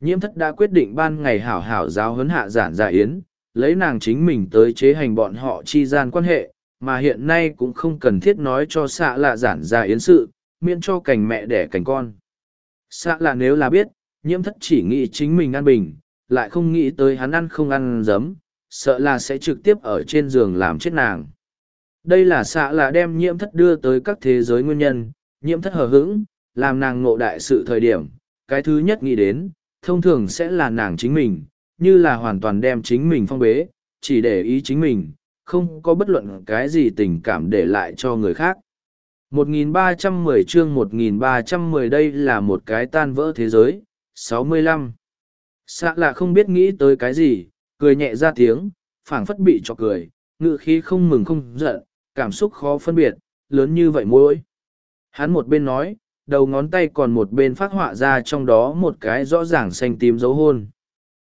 Nhiễm thất đã quyết định ban ngày hảo hảo giáo huấn hạ giản già yến, lấy nàng chính mình tới chế hành bọn họ chi gian quan hệ, mà hiện nay cũng không cần thiết nói cho xạ lạ giản già yến sự, miễn cho cảnh mẹ đẻ cảnh con. Xạ là nếu là biết, nhiễm thất chỉ nghĩ chính mình ăn bình, lại không nghĩ tới hắn ăn không ăn giấm, sợ là sẽ trực tiếp ở trên giường làm chết nàng. Đây là xạ là đem nhiễm thất đưa tới các thế giới nguyên nhân, nhiễm thất hờ hững, làm nàng ngộ đại sự thời điểm, cái thứ nhất nghĩ đến, thông thường sẽ là nàng chính mình, như là hoàn toàn đem chính mình phong bế, chỉ để ý chính mình, không có bất luận cái gì tình cảm để lại cho người khác. 1310 chương 1310 đây là một cái tan vỡ thế giới, 65. Xạ là không biết nghĩ tới cái gì, cười nhẹ ra tiếng, phảng phất bị cho cười, ngự khí không mừng không giận, cảm xúc khó phân biệt, lớn như vậy mỗi. Hắn một bên nói, đầu ngón tay còn một bên phát họa ra trong đó một cái rõ ràng xanh tím dấu hôn.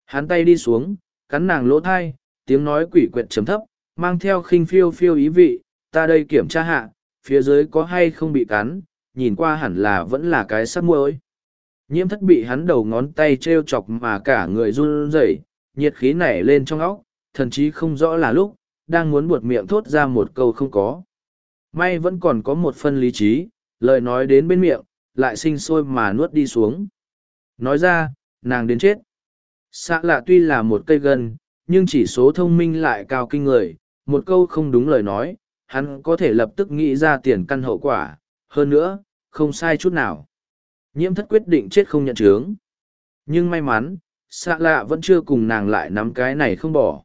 Hắn tay đi xuống, cắn nàng lỗ thai, tiếng nói quỷ quyệt chấm thấp, mang theo khinh phiêu phiêu ý vị, ta đây kiểm tra hạ, phía dưới có hay không bị cắn, nhìn qua hẳn là vẫn là cái sắc môi. Nhiễm thất bị hắn đầu ngón tay treo chọc mà cả người run rẩy, nhiệt khí nảy lên trong óc, thần chí không rõ là lúc, đang muốn buột miệng thốt ra một câu không có. May vẫn còn có một phân lý trí, lời nói đến bên miệng, lại sinh sôi mà nuốt đi xuống. Nói ra, nàng đến chết. Xạ lạ tuy là một cây gân, nhưng chỉ số thông minh lại cao kinh người, một câu không đúng lời nói, hắn có thể lập tức nghĩ ra tiền căn hậu quả, hơn nữa, không sai chút nào. Nhiễm thất quyết định chết không nhận chướng. Nhưng may mắn, xạ lạ vẫn chưa cùng nàng lại nắm cái này không bỏ.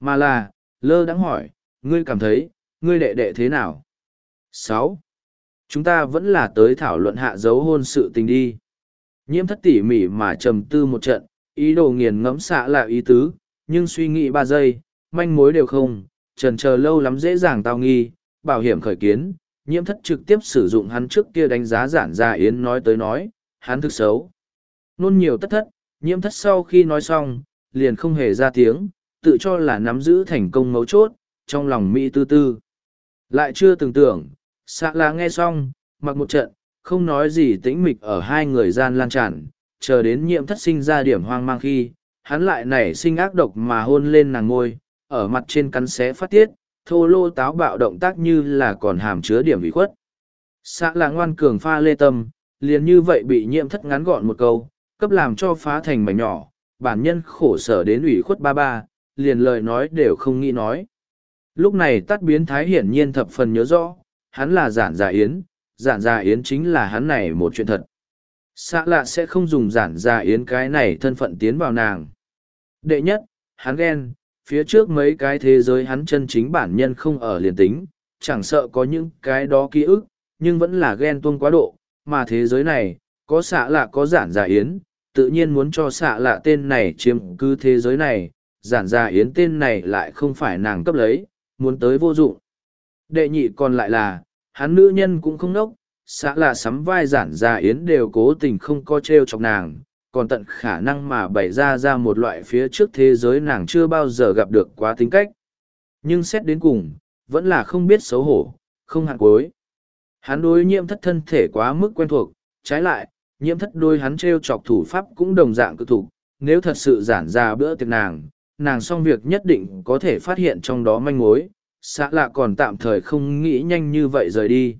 Mà là, lơ đãng hỏi, ngươi cảm thấy, ngươi đệ đệ thế nào? sáu Chúng ta vẫn là tới thảo luận hạ dấu hôn sự tình đi. Nhiễm thất tỉ mỉ mà trầm tư một trận, ý đồ nghiền ngẫm xạ lạ ý tứ, nhưng suy nghĩ ba giây, manh mối đều không, trần chờ lâu lắm dễ dàng tao nghi, bảo hiểm khởi kiến, nhiễm thất trực tiếp sử dụng hắn trước kia đánh giá giản ra yến nói tới nói, hắn thực xấu. Nôn nhiều tất thất, nhiễm thất sau khi nói xong, liền không hề ra tiếng, tự cho là nắm giữ thành công mấu chốt, trong lòng Mỹ tư tư. Lại chưa từng tưởng, xạ là nghe xong, mặc một trận, không nói gì tĩnh mịch ở hai người gian lan tràn, chờ đến nhiễm thất sinh ra điểm hoang mang khi, hắn lại nảy sinh ác độc mà hôn lên nàng ngôi, ở mặt trên cắn xé phát tiết, thô lô táo bạo động tác như là còn hàm chứa điểm bị khuất. Xạ là ngoan cường pha lê tâm, liền như vậy bị nhiễm thất ngắn gọn một câu, cấp làm cho phá thành mảnh nhỏ, bản nhân khổ sở đến ủy khuất ba ba, liền lời nói đều không nghĩ nói. Lúc này tắt biến thái hiển nhiên thập phần nhớ rõ, hắn là giản giả yến, giản giả yến chính là hắn này một chuyện thật. Xã lạ sẽ không dùng giản giả yến cái này thân phận tiến vào nàng. Đệ nhất, hắn ghen, phía trước mấy cái thế giới hắn chân chính bản nhân không ở liền tính, chẳng sợ có những cái đó ký ức, nhưng vẫn là ghen tuông quá độ, mà thế giới này, có xạ lạ có giản giả yến, tự nhiên muốn cho xạ lạ tên này chiếm cứ thế giới này, giản giả yến tên này lại không phải nàng cấp lấy, muốn tới vô dụng. Đệ nhị còn lại là, hắn nữ nhân cũng không nốc, xạ lạ sắm vai giản giả yến đều cố tình không co trêu chọc nàng, còn tận khả năng mà bày ra ra một loại phía trước thế giới nàng chưa bao giờ gặp được quá tính cách. Nhưng xét đến cùng, vẫn là không biết xấu hổ, không hạn cuối. Hắn đối nhiễm thất thân thể quá mức quen thuộc, trái lại, nhiễm thất đôi hắn treo chọc thủ pháp cũng đồng dạng cực thủ, nếu thật sự giản ra bữa tiệc nàng, nàng xong việc nhất định có thể phát hiện trong đó manh mối, xã lạ còn tạm thời không nghĩ nhanh như vậy rời đi.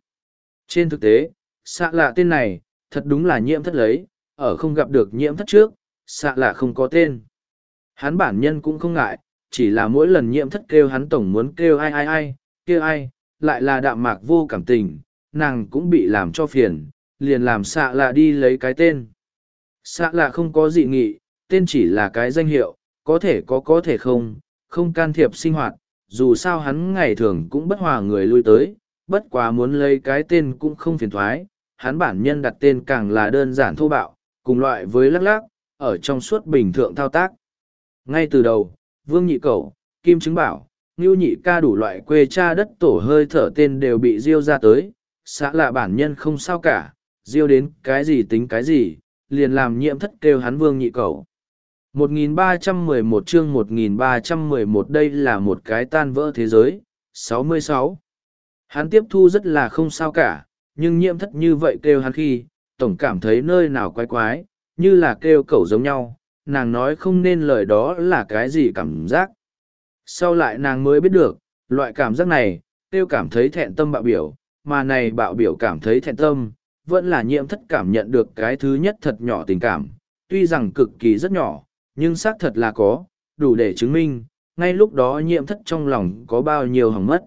Trên thực tế, xã lạ tên này, thật đúng là nhiễm thất lấy, ở không gặp được nhiễm thất trước, xạ là không có tên. Hắn bản nhân cũng không ngại, chỉ là mỗi lần nhiễm thất kêu hắn tổng muốn kêu ai ai ai, kêu ai, lại là đạm mạc vô cảm tình, nàng cũng bị làm cho phiền, liền làm xạ là đi lấy cái tên. Xạ là không có dị nghị, tên chỉ là cái danh hiệu, có thể có có thể không, không can thiệp sinh hoạt, dù sao hắn ngày thường cũng bất hòa người lui tới, bất quá muốn lấy cái tên cũng không phiền thoái, hắn bản nhân đặt tên càng là đơn giản thô bạo, cùng loại với lắc lắc, ở trong suốt bình thường thao tác. Ngay từ đầu, Vương Nhị Cẩu, Kim Chứng Bảo, Ngưu Nhị ca đủ loại quê cha đất tổ hơi thở tên đều bị diêu ra tới, xã là bản nhân không sao cả, diêu đến cái gì tính cái gì, liền làm nhiệm thất kêu hắn Vương Nhị Cẩu. 1311 chương 1311 đây là một cái tan vỡ thế giới, 66. Hắn tiếp thu rất là không sao cả, nhưng nhiễm thất như vậy kêu hắn khi, tổng cảm thấy nơi nào quái quái, như là kêu cẩu giống nhau, nàng nói không nên lời đó là cái gì cảm giác. Sau lại nàng mới biết được, loại cảm giác này, kêu cảm thấy thẹn tâm bạo biểu, mà này bạo biểu cảm thấy thẹn tâm, vẫn là nhiễm thất cảm nhận được cái thứ nhất thật nhỏ tình cảm, tuy rằng cực kỳ rất nhỏ, nhưng xác thật là có, đủ để chứng minh, ngay lúc đó nhiễm thất trong lòng có bao nhiêu hỏng mất.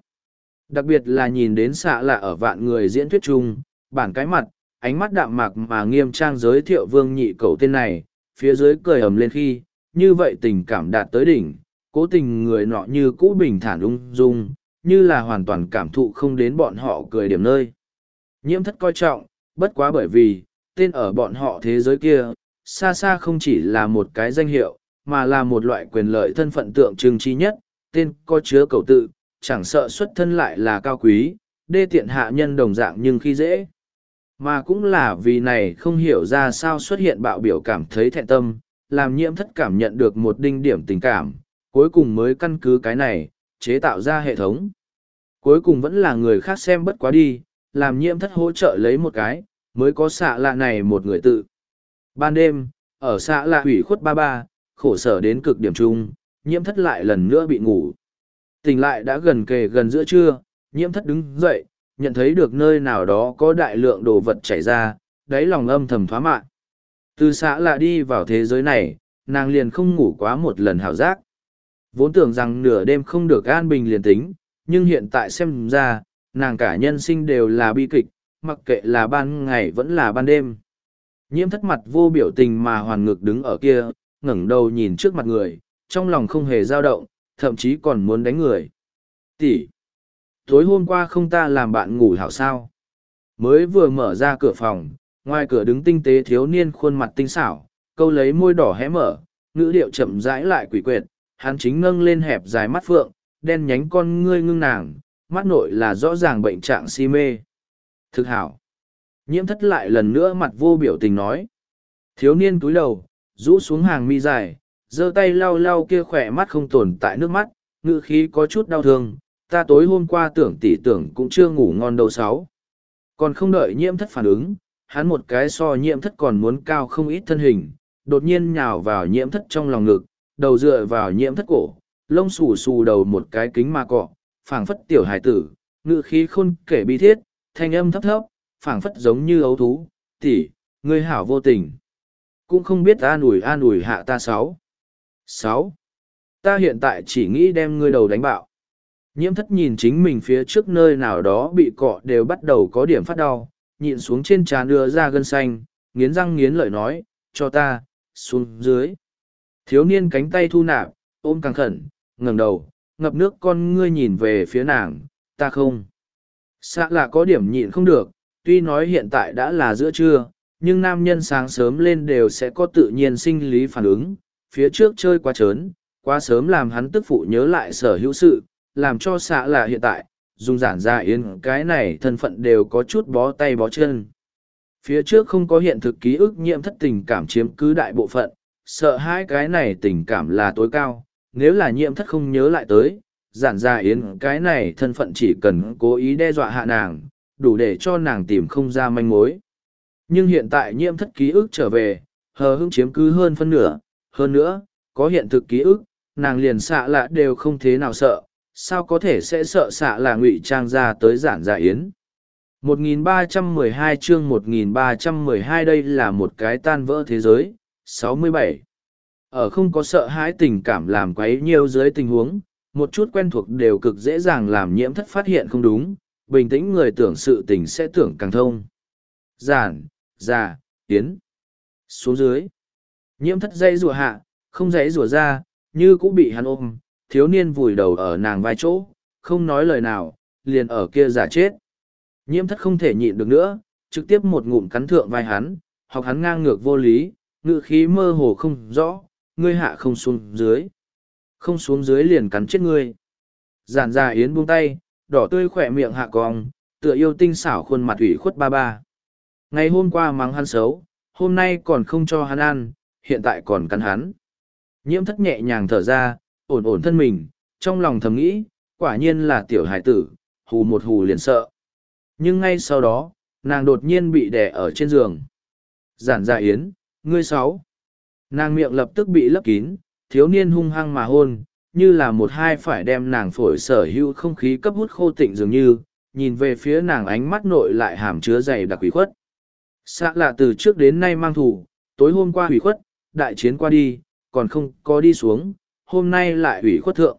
Đặc biệt là nhìn đến xạ lạ ở vạn người diễn thuyết chung, bản cái mặt, ánh mắt đạm mạc mà nghiêm trang giới thiệu vương nhị cầu tên này, phía dưới cười ầm lên khi, như vậy tình cảm đạt tới đỉnh, cố tình người nọ như cũ bình thản ung dung, như là hoàn toàn cảm thụ không đến bọn họ cười điểm nơi. Nhiễm thất coi trọng, bất quá bởi vì, tên ở bọn họ thế giới kia, xa xa không chỉ là một cái danh hiệu, mà là một loại quyền lợi thân phận tượng trưng chi nhất, tên có chứa cầu tự, chẳng sợ xuất thân lại là cao quý, đê tiện hạ nhân đồng dạng nhưng khi dễ mà cũng là vì này không hiểu ra sao xuất hiện bạo biểu cảm thấy thẹn tâm, làm nhiễm thất cảm nhận được một đinh điểm tình cảm, cuối cùng mới căn cứ cái này, chế tạo ra hệ thống. Cuối cùng vẫn là người khác xem bất quá đi, làm nhiễm thất hỗ trợ lấy một cái, mới có xạ lạ này một người tự. Ban đêm, ở xã lạ hủy khuất ba ba, khổ sở đến cực điểm chung, nhiễm thất lại lần nữa bị ngủ. Tỉnh lại đã gần kề gần giữa trưa, nhiễm thất đứng dậy nhận thấy được nơi nào đó có đại lượng đồ vật chảy ra, đáy lòng âm thầm thoá mạn. Từ xã lạ đi vào thế giới này, nàng liền không ngủ quá một lần hảo giác. Vốn tưởng rằng nửa đêm không được an bình liền tính, nhưng hiện tại xem ra, nàng cả nhân sinh đều là bi kịch, mặc kệ là ban ngày vẫn là ban đêm. Nhiễm thất mặt vô biểu tình mà hoàn ngực đứng ở kia, ngẩng đầu nhìn trước mặt người, trong lòng không hề dao động, thậm chí còn muốn đánh người. Tỷ! Tối hôm qua không ta làm bạn ngủ hảo sao? Mới vừa mở ra cửa phòng, ngoài cửa đứng tinh tế thiếu niên khuôn mặt tinh xảo, câu lấy môi đỏ hé mở, ngữ điệu chậm rãi lại quỷ quyệt, hắn chính ngâng lên hẹp dài mắt phượng, đen nhánh con ngươi ngưng nàng, mắt nội là rõ ràng bệnh trạng si mê. Thực hảo. Nhiễm thất lại lần nữa mặt vô biểu tình nói. Thiếu niên túi đầu, rũ xuống hàng mi dài, giơ tay lau lau kia khỏe mắt không tồn tại nước mắt, ngữ khí có chút đau thương ta tối hôm qua tưởng tỷ tưởng cũng chưa ngủ ngon đâu sáu. Còn không đợi nhiễm thất phản ứng, hắn một cái so nhiễm thất còn muốn cao không ít thân hình, đột nhiên nhào vào nhiễm thất trong lòng ngực, đầu dựa vào nhiễm thất cổ, lông xù xù đầu một cái kính ma cọ, phảng phất tiểu hải tử, ngự khí khôn kể bi thiết, thanh âm thấp thấp, phảng phất giống như ấu thú, tỷ, ngươi hảo vô tình. Cũng không biết an ủi an ủi hạ ta sáu. Sáu. Ta hiện tại chỉ nghĩ đem ngươi đầu đánh bạo. Nhiễm thất nhìn chính mình phía trước nơi nào đó bị cọ đều bắt đầu có điểm phát đau, nhịn xuống trên trán đưa ra gân xanh, nghiến răng nghiến lợi nói, cho ta, xuống dưới. Thiếu niên cánh tay thu nạp, ôm càng khẩn, ngẩng đầu, ngập nước con ngươi nhìn về phía nàng, ta không. Xạ là có điểm nhịn không được, tuy nói hiện tại đã là giữa trưa, nhưng nam nhân sáng sớm lên đều sẽ có tự nhiên sinh lý phản ứng. Phía trước chơi quá trớn, quá sớm làm hắn tức phụ nhớ lại sở hữu sự, làm cho xạ lạ hiện tại, dùng giản dạ yến cái này thân phận đều có chút bó tay bó chân. Phía trước không có hiện thực ký ức nhiễm thất tình cảm chiếm cứ đại bộ phận, sợ hai cái này tình cảm là tối cao, nếu là nhiễm thất không nhớ lại tới, giản dạ yến cái này thân phận chỉ cần cố ý đe dọa hạ nàng, đủ để cho nàng tìm không ra manh mối. Nhưng hiện tại nhiễm thất ký ức trở về, hờ hững chiếm cứ hơn phân nửa, hơn nữa, có hiện thực ký ức, nàng liền xạ lạ đều không thế nào sợ, sao có thể sẽ sợ xạ là ngụy trang ra tới giản dạ yến. 1312 chương 1312 đây là một cái tan vỡ thế giới, 67. Ở không có sợ hãi tình cảm làm quấy nhiều dưới tình huống, một chút quen thuộc đều cực dễ dàng làm nhiễm thất phát hiện không đúng, bình tĩnh người tưởng sự tình sẽ tưởng càng thông. Giản, già, tiến, xuống dưới. Nhiễm thất dây rùa hạ, không dãy rùa ra, như cũng bị hắn ôm, thiếu niên vùi đầu ở nàng vai chỗ, không nói lời nào, liền ở kia giả chết. Nhiễm thất không thể nhịn được nữa, trực tiếp một ngụm cắn thượng vai hắn, học hắn ngang ngược vô lý, ngự khí mơ hồ không rõ, ngươi hạ không xuống dưới. Không xuống dưới liền cắn chết ngươi. Giản già yến buông tay, đỏ tươi khỏe miệng hạ cong, tựa yêu tinh xảo khuôn mặt ủy khuất ba ba. Ngày hôm qua mắng hắn xấu, hôm nay còn không cho hắn ăn, hiện tại còn cắn hắn. Nhiễm thất nhẹ nhàng thở ra, ổn ổn thân mình, trong lòng thầm nghĩ, quả nhiên là tiểu hải tử, hù một hù liền sợ. Nhưng ngay sau đó, nàng đột nhiên bị đè ở trên giường. Giản dạ yến, ngươi sáu. Nàng miệng lập tức bị lấp kín, thiếu niên hung hăng mà hôn, như là một hai phải đem nàng phổi sở hữu không khí cấp hút khô tịnh dường như, nhìn về phía nàng ánh mắt nội lại hàm chứa dày đặc quỷ khuất. Xạ lạ từ trước đến nay mang thủ, tối hôm qua hủy khuất, đại chiến qua đi, còn không có đi xuống, hôm nay lại ủy khuất thượng.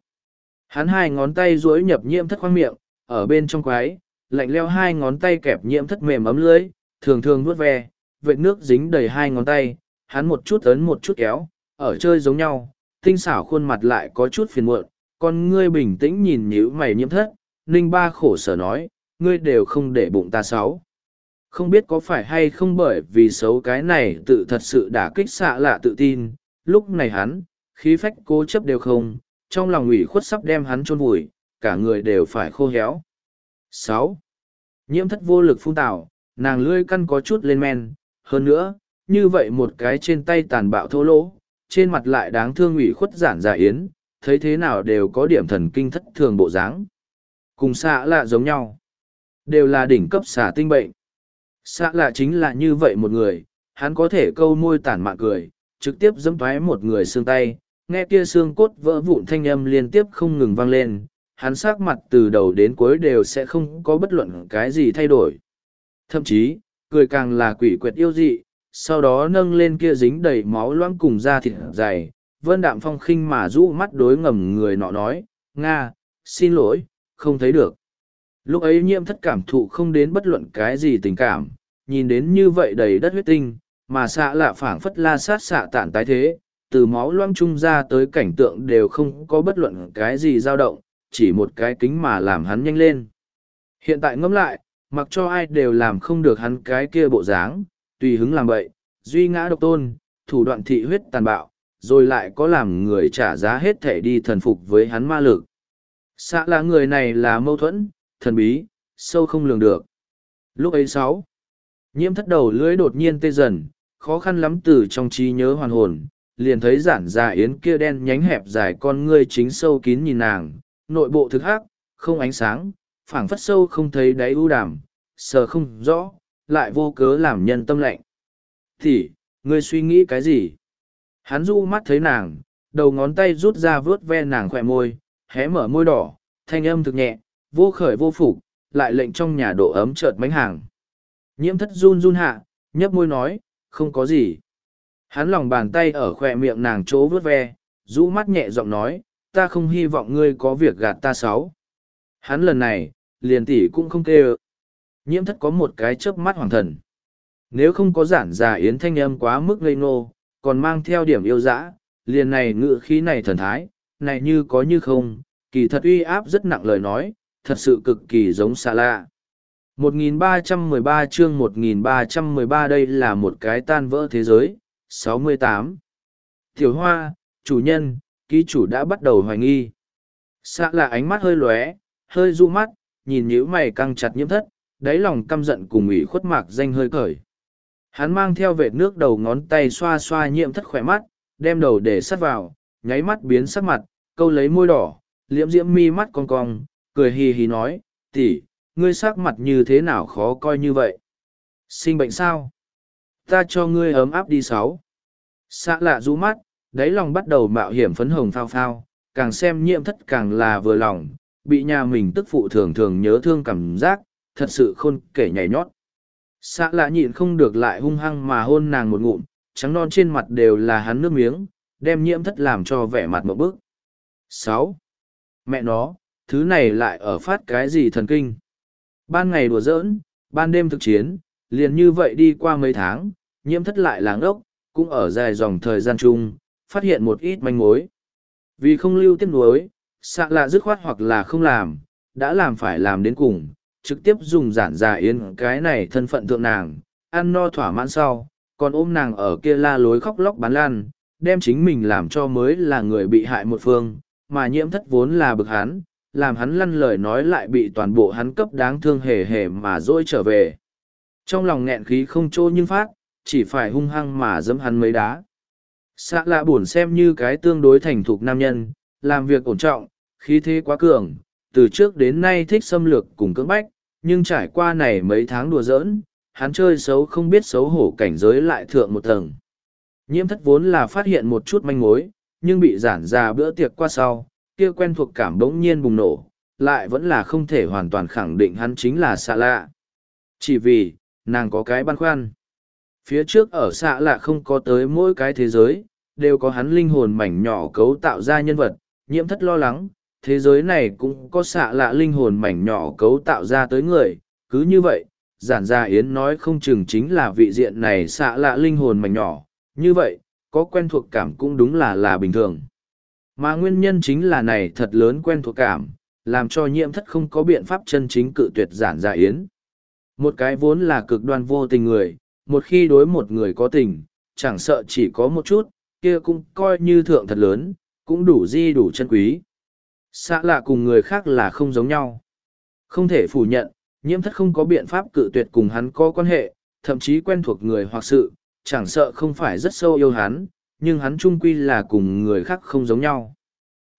Hắn hai ngón tay duỗi nhập nhiễm thất khoang miệng, ở bên trong quái, lạnh leo hai ngón tay kẹp nhiễm thất mềm ấm lưới, thường thường vuốt ve, vệt nước dính đầy hai ngón tay, hắn một chút ấn một chút kéo, ở chơi giống nhau, tinh xảo khuôn mặt lại có chút phiền muộn, con ngươi bình tĩnh nhìn nhíu mày nhiễm thất, ninh ba khổ sở nói, ngươi đều không để bụng ta sáu. Không biết có phải hay không bởi vì xấu cái này tự thật sự đã kích xạ lạ tự tin, lúc này hắn, khí phách cố chấp đều không, trong lòng ủy khuất sắp đem hắn chôn vùi, cả người đều phải khô héo. sáu Nhiễm thất vô lực phun tạo, nàng lươi căn có chút lên men, hơn nữa, như vậy một cái trên tay tàn bạo thô lỗ, trên mặt lại đáng thương ủy khuất giản giả yến, thấy thế nào đều có điểm thần kinh thất thường bộ dáng. Cùng xạ lạ giống nhau. Đều là đỉnh cấp xả tinh bệnh. Xạ lạ chính là như vậy một người, hắn có thể câu môi tản mạn cười, trực tiếp dẫm thoái một người xương tay, nghe kia xương cốt vỡ vụn thanh âm liên tiếp không ngừng vang lên, hắn sắc mặt từ đầu đến cuối đều sẽ không có bất luận cái gì thay đổi. Thậm chí, cười càng là quỷ quyệt yêu dị, sau đó nâng lên kia dính đầy máu loãng cùng da thịt dày, vân đạm phong khinh mà rũ mắt đối ngầm người nọ nói, Nga, xin lỗi, không thấy được. Lúc ấy nhiễm thất cảm thụ không đến bất luận cái gì tình cảm, nhìn đến như vậy đầy đất huyết tinh, mà xạ lạ phảng phất la sát xạ tản tái thế, từ máu loang trung ra tới cảnh tượng đều không có bất luận cái gì dao động, chỉ một cái kính mà làm hắn nhanh lên. Hiện tại ngẫm lại, mặc cho ai đều làm không được hắn cái kia bộ dáng, tùy hứng làm vậy, duy ngã độc tôn, thủ đoạn thị huyết tàn bạo, rồi lại có làm người trả giá hết thể đi thần phục với hắn ma lực. Xạ là người này là mâu thuẫn, thần bí, sâu không lường được. Lúc ấy sáu, nhiễm thất đầu lưỡi đột nhiên tê dần, khó khăn lắm từ trong trí nhớ hoàn hồn, liền thấy giản già yến kia đen nhánh hẹp dài con ngươi chính sâu kín nhìn nàng, nội bộ thực hắc, không ánh sáng, phảng phất sâu không thấy đáy ưu đàm, sờ không rõ, lại vô cớ làm nhân tâm lạnh. Thì, ngươi suy nghĩ cái gì? Hắn du mắt thấy nàng, đầu ngón tay rút ra vướt ve nàng khỏe môi, hé mở môi đỏ, thanh âm thực nhẹ, vô khởi vô phục, lại lệnh trong nhà độ ấm chợt bánh hàng. Nhiễm thất run run hạ, nhấp môi nói, không có gì. Hắn lòng bàn tay ở khỏe miệng nàng chỗ vướt ve, rũ mắt nhẹ giọng nói, ta không hy vọng ngươi có việc gạt ta sáu. Hắn lần này, liền tỷ cũng không kêu. Nhiễm thất có một cái chớp mắt hoàng thần. Nếu không có giản già yến thanh âm quá mức ngây ngô, còn mang theo điểm yêu dã, liền này ngự khí này thần thái, này như có như không, kỳ thật uy áp rất nặng lời nói, thật sự cực kỳ giống xa lạ. 1313 chương 1313 đây là một cái tan vỡ thế giới, 68. Tiểu Hoa, chủ nhân, ký chủ đã bắt đầu hoài nghi. Xạ là ánh mắt hơi lóe, hơi du mắt, nhìn nhíu mày căng chặt nhiễm thất, đáy lòng căm giận cùng ủy khuất mạc danh hơi cởi. Hắn mang theo vệt nước đầu ngón tay xoa xoa nhiễm thất khỏe mắt, đem đầu để sắt vào, nháy mắt biến sắc mặt, câu lấy môi đỏ, liễm diễm mi mắt cong cong, cười hì hì nói, tỷ, ngươi sắc mặt như thế nào khó coi như vậy? Sinh bệnh sao? Ta cho ngươi ấm áp đi sáu. Xạ lạ rũ mắt, đáy lòng bắt đầu mạo hiểm phấn hồng phao phao, càng xem nhiễm thất càng là vừa lòng, bị nhà mình tức phụ thường thường nhớ thương cảm giác, thật sự khôn kể nhảy nhót. Xạ lạ nhịn không được lại hung hăng mà hôn nàng một ngụm, trắng non trên mặt đều là hắn nước miếng, đem nhiễm thất làm cho vẻ mặt một bức. sáu Mẹ nó, thứ này lại ở phát cái gì thần kinh? Ban ngày đùa giỡn, ban đêm thực chiến, liền như vậy đi qua mấy tháng, nhiễm thất lại làng ốc, cũng ở dài dòng thời gian chung, phát hiện một ít manh mối. Vì không lưu tiết nuối, xạ lạ dứt khoát hoặc là không làm, đã làm phải làm đến cùng, trực tiếp dùng giản giả yên cái này thân phận thượng nàng, ăn no thỏa mãn sau, còn ôm nàng ở kia la lối khóc lóc bán lan, đem chính mình làm cho mới là người bị hại một phương, mà nhiễm thất vốn là bực hán làm hắn lăn lời nói lại bị toàn bộ hắn cấp đáng thương hề hề mà dỗi trở về. Trong lòng nghẹn khí không trô nhưng phát, chỉ phải hung hăng mà dẫm hắn mấy đá. Xạ lạ buồn xem như cái tương đối thành thục nam nhân, làm việc ổn trọng, khí thế quá cường, từ trước đến nay thích xâm lược cùng cưỡng bách, nhưng trải qua này mấy tháng đùa giỡn, hắn chơi xấu không biết xấu hổ cảnh giới lại thượng một tầng. Nhiễm thất vốn là phát hiện một chút manh mối, nhưng bị giản ra bữa tiệc qua sau, kia quen thuộc cảm bỗng nhiên bùng nổ, lại vẫn là không thể hoàn toàn khẳng định hắn chính là xạ lạ. Chỉ vì, nàng có cái băn khoăn. Phía trước ở xạ lạ không có tới mỗi cái thế giới, đều có hắn linh hồn mảnh nhỏ cấu tạo ra nhân vật, nhiễm thất lo lắng, thế giới này cũng có xạ lạ linh hồn mảnh nhỏ cấu tạo ra tới người, cứ như vậy, giản gia yến nói không chừng chính là vị diện này xạ lạ linh hồn mảnh nhỏ, như vậy, có quen thuộc cảm cũng đúng là là bình thường. Mà nguyên nhân chính là này thật lớn quen thuộc cảm, làm cho nhiễm thất không có biện pháp chân chính cự tuyệt giản dạ yến. Một cái vốn là cực đoan vô tình người, một khi đối một người có tình, chẳng sợ chỉ có một chút, kia cũng coi như thượng thật lớn, cũng đủ di đủ chân quý. Xã lạ cùng người khác là không giống nhau. Không thể phủ nhận, nhiễm thất không có biện pháp cự tuyệt cùng hắn có quan hệ, thậm chí quen thuộc người hoặc sự, chẳng sợ không phải rất sâu yêu hắn, nhưng hắn trung quy là cùng người khác không giống nhau.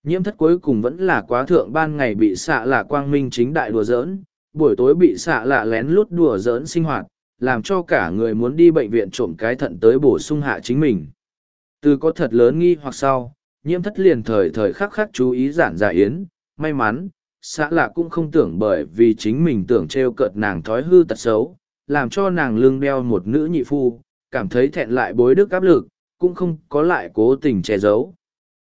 Nhiễm thất cuối cùng vẫn là quá thượng ban ngày bị xạ lạ quang minh chính đại đùa giỡn, buổi tối bị xạ lạ lén lút đùa giỡn sinh hoạt, làm cho cả người muốn đi bệnh viện trộm cái thận tới bổ sung hạ chính mình. Từ có thật lớn nghi hoặc sau, nhiễm thất liền thời thời khắc khắc chú ý giản giải yến, may mắn, xã lạ cũng không tưởng bởi vì chính mình tưởng trêu cợt nàng thói hư tật xấu, làm cho nàng lương đeo một nữ nhị phu, cảm thấy thẹn lại bối đức áp lực, cũng không có lại cố tình che giấu.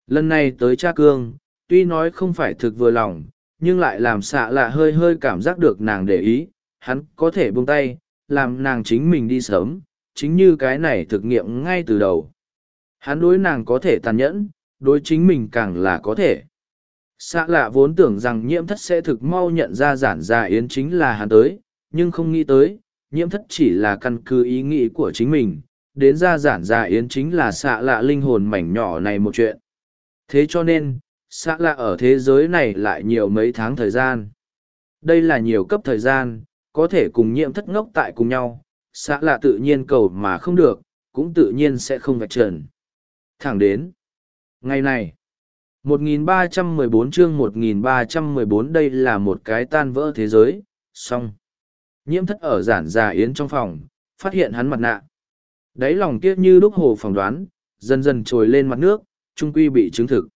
Lần này tới cha cương, tuy nói không phải thực vừa lòng, nhưng lại làm xạ lạ hơi hơi cảm giác được nàng để ý, hắn có thể buông tay, làm nàng chính mình đi sớm, chính như cái này thực nghiệm ngay từ đầu. Hắn đối nàng có thể tàn nhẫn, đối chính mình càng là có thể. Xạ lạ vốn tưởng rằng nhiễm thất sẽ thực mau nhận ra giản gia yến chính là hắn tới, nhưng không nghĩ tới, nhiễm thất chỉ là căn cứ ý nghĩ của chính mình, đến ra giản già yến chính là xạ lạ linh hồn mảnh nhỏ này một chuyện. Thế cho nên, xạ lạ ở thế giới này lại nhiều mấy tháng thời gian. Đây là nhiều cấp thời gian, có thể cùng nhiễm thất ngốc tại cùng nhau, xạ lạ tự nhiên cầu mà không được, cũng tự nhiên sẽ không vạch trần. Thẳng đến, Ngày này, 1314 chương 1314 đây là một cái tan vỡ thế giới, xong. Nhiễm thất ở giản già yến trong phòng, phát hiện hắn mặt nạ. Đáy lòng kia như đúc hồ phỏng đoán, dần dần trồi lên mặt nước, trung quy bị chứng thực.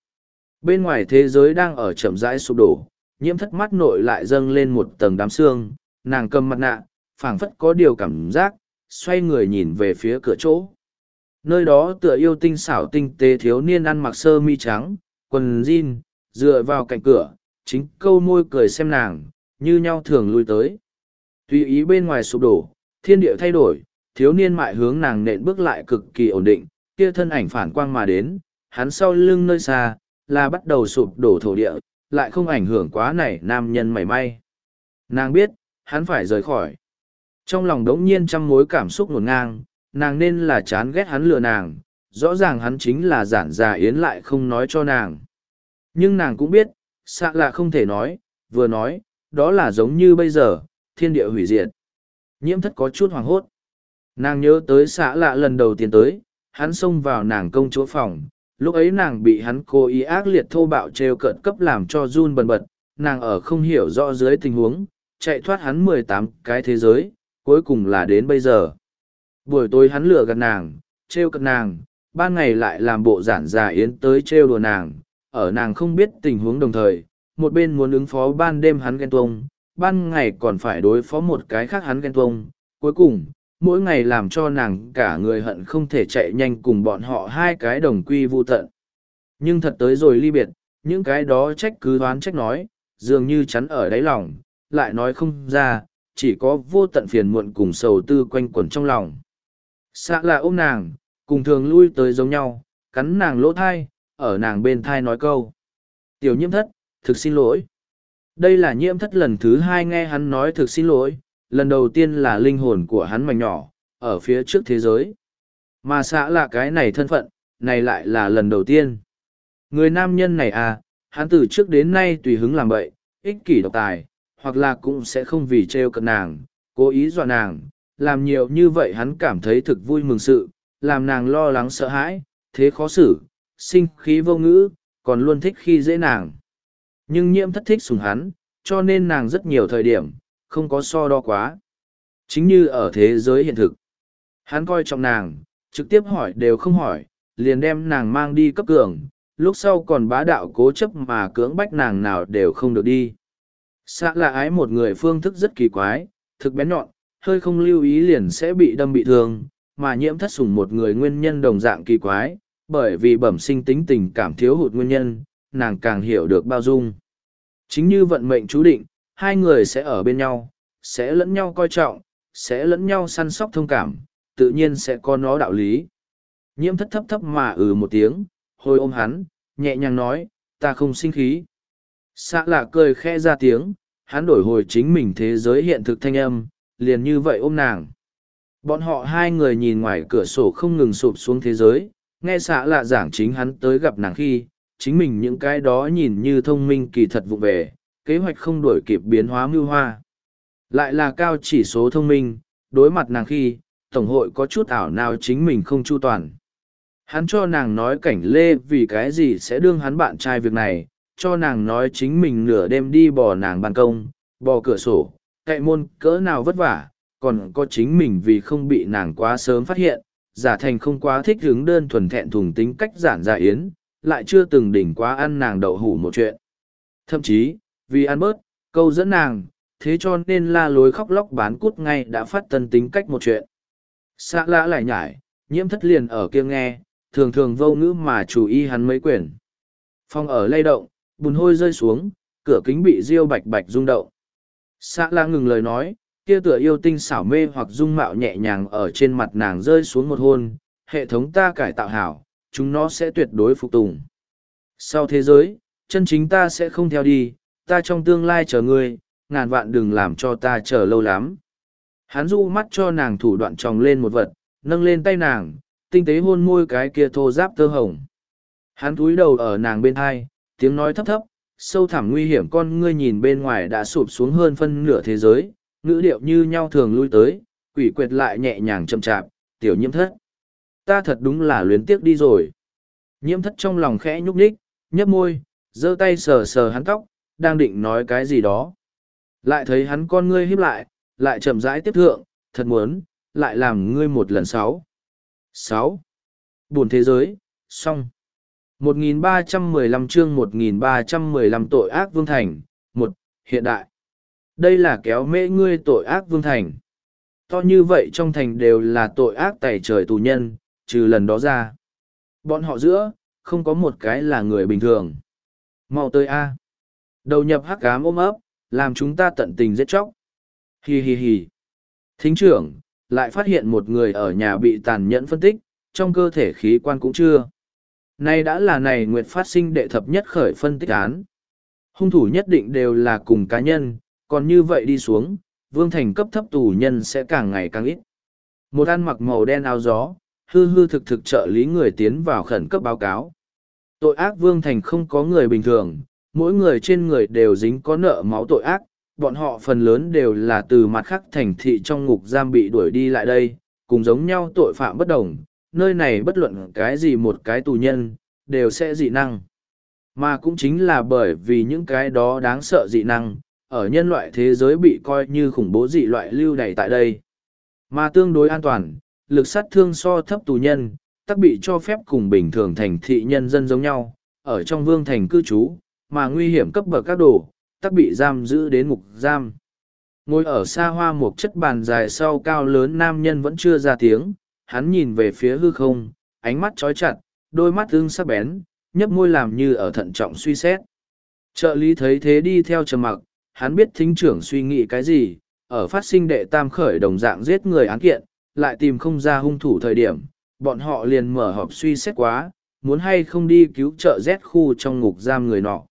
Bên ngoài thế giới đang ở chậm rãi sụp đổ, nhiễm thất mắt nội lại dâng lên một tầng đám xương, nàng cầm mặt nạ, phảng phất có điều cảm giác, xoay người nhìn về phía cửa chỗ nơi đó tựa yêu tinh xảo tinh tế thiếu niên ăn mặc sơ mi trắng quần jean dựa vào cạnh cửa chính câu môi cười xem nàng như nhau thường lui tới tùy ý bên ngoài sụp đổ thiên địa thay đổi thiếu niên mại hướng nàng nện bước lại cực kỳ ổn định kia thân ảnh phản quang mà đến hắn sau lưng nơi xa là bắt đầu sụp đổ thổ địa, lại không ảnh hưởng quá này nam nhân mảy may. Nàng biết, hắn phải rời khỏi. Trong lòng đống nhiên trăm mối cảm xúc nguồn ngang, nàng nên là chán ghét hắn lừa nàng, rõ ràng hắn chính là giản già yến lại không nói cho nàng. Nhưng nàng cũng biết, xạ là không thể nói, vừa nói, đó là giống như bây giờ, thiên địa hủy diệt. Nhiễm thất có chút hoàng hốt. Nàng nhớ tới xã lạ lần đầu tiên tới, hắn xông vào nàng công chúa phòng, lúc ấy nàng bị hắn cố ý ác liệt thô bạo trêu cợt cấp làm cho run bần bật, nàng ở không hiểu rõ dưới tình huống, chạy thoát hắn mười tám cái thế giới, cuối cùng là đến bây giờ. Buổi tối hắn lừa gạt nàng, trêu cợt nàng, ban ngày lại làm bộ giản giả yến tới trêu đùa nàng, ở nàng không biết tình huống đồng thời, một bên muốn ứng phó ban đêm hắn ghen tuông, ban ngày còn phải đối phó một cái khác hắn ghen tuông, cuối cùng, mỗi ngày làm cho nàng cả người hận không thể chạy nhanh cùng bọn họ hai cái đồng quy vô tận. Nhưng thật tới rồi ly biệt, những cái đó trách cứ đoán trách nói, dường như chắn ở đáy lòng, lại nói không ra, chỉ có vô tận phiền muộn cùng sầu tư quanh quẩn trong lòng. Xạ là ôm nàng, cùng thường lui tới giống nhau, cắn nàng lỗ thai, ở nàng bên thai nói câu. Tiểu nhiễm thất, thực xin lỗi. Đây là nhiễm thất lần thứ hai nghe hắn nói thực xin lỗi, lần đầu tiên là linh hồn của hắn mảnh nhỏ, ở phía trước thế giới. Mà xã là cái này thân phận, này lại là lần đầu tiên. Người nam nhân này à, hắn từ trước đến nay tùy hứng làm bậy, ích kỷ độc tài, hoặc là cũng sẽ không vì trêu cận nàng, cố ý dọa nàng, làm nhiều như vậy hắn cảm thấy thực vui mừng sự, làm nàng lo lắng sợ hãi, thế khó xử, sinh khí vô ngữ, còn luôn thích khi dễ nàng. Nhưng nhiễm thất thích sùng hắn, cho nên nàng rất nhiều thời điểm, không có so đo quá. Chính như ở thế giới hiện thực. Hắn coi trọng nàng, trực tiếp hỏi đều không hỏi, liền đem nàng mang đi cấp cường, lúc sau còn bá đạo cố chấp mà cưỡng bách nàng nào đều không được đi. Xã là ái một người phương thức rất kỳ quái, thực bén nhọn, hơi không lưu ý liền sẽ bị đâm bị thương, mà nhiễm thất sủng một người nguyên nhân đồng dạng kỳ quái, bởi vì bẩm sinh tính tình cảm thiếu hụt nguyên nhân, nàng càng hiểu được bao dung. Chính như vận mệnh chú định, hai người sẽ ở bên nhau, sẽ lẫn nhau coi trọng, sẽ lẫn nhau săn sóc thông cảm, tự nhiên sẽ có nó đạo lý. Nhiễm thất thấp thấp mà ừ một tiếng, hồi ôm hắn, nhẹ nhàng nói, ta không sinh khí. Xạ lạ cười khẽ ra tiếng, hắn đổi hồi chính mình thế giới hiện thực thanh âm, liền như vậy ôm nàng. Bọn họ hai người nhìn ngoài cửa sổ không ngừng sụp xuống thế giới, nghe xạ lạ giảng chính hắn tới gặp nàng khi, chính mình những cái đó nhìn như thông minh kỳ thật vụ về, kế hoạch không đổi kịp biến hóa mưu hoa. Lại là cao chỉ số thông minh, đối mặt nàng khi, Tổng hội có chút ảo nào chính mình không chu toàn. Hắn cho nàng nói cảnh lê vì cái gì sẽ đương hắn bạn trai việc này, cho nàng nói chính mình nửa đêm đi bò nàng ban công, bò cửa sổ, cậy môn cỡ nào vất vả, còn có chính mình vì không bị nàng quá sớm phát hiện, giả thành không quá thích hứng đơn thuần thẹn thùng tính cách giản dạ yến, lại chưa từng đỉnh quá ăn nàng đậu hủ một chuyện. Thậm chí, vì ăn bớt, câu dẫn nàng, thế cho nên la lối khóc lóc bán cút ngay đã phát tân tính cách một chuyện. xạ lã lại nhải, nhiễm thất liền ở kia nghe, thường thường vô ngữ mà chủ y hắn mấy quyển. Phong ở lay động, bùn hôi rơi xuống, cửa kính bị riêu bạch bạch rung động. xạ la ngừng lời nói, kia tựa yêu tinh xảo mê hoặc dung mạo nhẹ nhàng ở trên mặt nàng rơi xuống một hôn, hệ thống ta cải tạo hảo, chúng nó sẽ tuyệt đối phục tùng. Sau thế giới, chân chính ta sẽ không theo đi, ta trong tương lai chờ ngươi, ngàn vạn đừng làm cho ta chờ lâu lắm. Hắn du mắt cho nàng thủ đoạn tròng lên một vật, nâng lên tay nàng, tinh tế hôn môi cái kia thô giáp tơ hồng. Hắn túi đầu ở nàng bên hai, tiếng nói thấp thấp, sâu thẳm nguy hiểm con ngươi nhìn bên ngoài đã sụp xuống hơn phân nửa thế giới, ngữ điệu như nhau thường lui tới, quỷ quyệt lại nhẹ nhàng chậm chạp, tiểu nhiễm thất. Ta thật đúng là luyến tiếc đi rồi. Nhiễm thất trong lòng khẽ nhúc nhích, nhấp môi, giơ tay sờ sờ hắn tóc, đang định nói cái gì đó. Lại thấy hắn con ngươi híp lại, lại chậm rãi tiếp thượng, thật muốn, lại làm ngươi một lần sáu. Sáu. Buồn thế giới, xong. 1315 chương 1315 tội ác vương thành, một hiện đại. Đây là kéo mễ ngươi tội ác vương thành. To như vậy trong thành đều là tội ác tẩy trời tù nhân, trừ lần đó ra. Bọn họ giữa, không có một cái là người bình thường. mau tới A. Đầu nhập hắc cám ôm ấp, làm chúng ta tận tình giết chóc. Hi hi hi. Thính trưởng, lại phát hiện một người ở nhà bị tàn nhẫn phân tích, trong cơ thể khí quan cũng chưa. Nay đã là này nguyệt phát sinh đệ thập nhất khởi phân tích án. Hung thủ nhất định đều là cùng cá nhân, còn như vậy đi xuống, vương thành cấp thấp tù nhân sẽ càng ngày càng ít. Một ăn mặc màu đen áo gió, hư hư thực thực trợ lý người tiến vào khẩn cấp báo cáo. Tội ác vương thành không có người bình thường, mỗi người trên người đều dính có nợ máu tội ác, bọn họ phần lớn đều là từ mặt khác thành thị trong ngục giam bị đuổi đi lại đây, cùng giống nhau tội phạm bất đồng, nơi này bất luận cái gì một cái tù nhân, đều sẽ dị năng. Mà cũng chính là bởi vì những cái đó đáng sợ dị năng, ở nhân loại thế giới bị coi như khủng bố dị loại lưu đày tại đây. Mà tương đối an toàn, lực sát thương so thấp tù nhân, tắc bị cho phép cùng bình thường thành thị nhân dân giống nhau, ở trong vương thành cư trú, mà nguy hiểm cấp bậc các đồ, tắc bị giam giữ đến ngục giam. Ngồi ở xa hoa một chất bàn dài sau cao lớn nam nhân vẫn chưa ra tiếng, hắn nhìn về phía hư không, ánh mắt trói chặt, đôi mắt ưng sắc bén, nhấp môi làm như ở thận trọng suy xét. Trợ lý thấy thế đi theo trầm mặc, hắn biết thính trưởng suy nghĩ cái gì, ở phát sinh đệ tam khởi đồng dạng giết người án kiện, lại tìm không ra hung thủ thời điểm, bọn họ liền mở họp suy xét quá, muốn hay không đi cứu trợ Z khu trong ngục giam người nọ.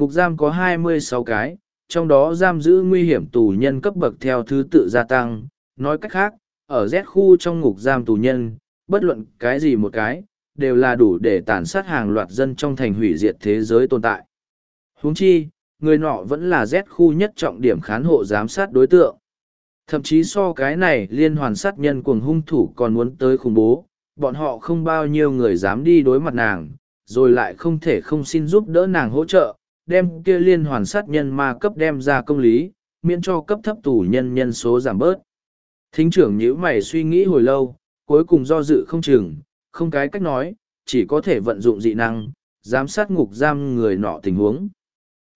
Ngục giam có 26 cái, trong đó giam giữ nguy hiểm tù nhân cấp bậc theo thứ tự gia tăng, nói cách khác, ở Z khu trong ngục giam tù nhân, bất luận cái gì một cái, đều là đủ để tàn sát hàng loạt dân trong thành hủy diệt thế giới tồn tại. Huống chi, người nọ vẫn là Z khu nhất trọng điểm khán hộ giám sát đối tượng. Thậm chí so cái này liên hoàn sát nhân cuồng hung thủ còn muốn tới khủng bố, bọn họ không bao nhiêu người dám đi đối mặt nàng, rồi lại không thể không xin giúp đỡ nàng hỗ trợ, đem kia liên hoàn sát nhân ma cấp đem ra công lý, miễn cho cấp thấp tù nhân nhân số giảm bớt. Thính trưởng nhíu mày suy nghĩ hồi lâu, cuối cùng do dự không chừng, không cái cách nói, chỉ có thể vận dụng dị năng, giám sát ngục giam người nọ tình huống.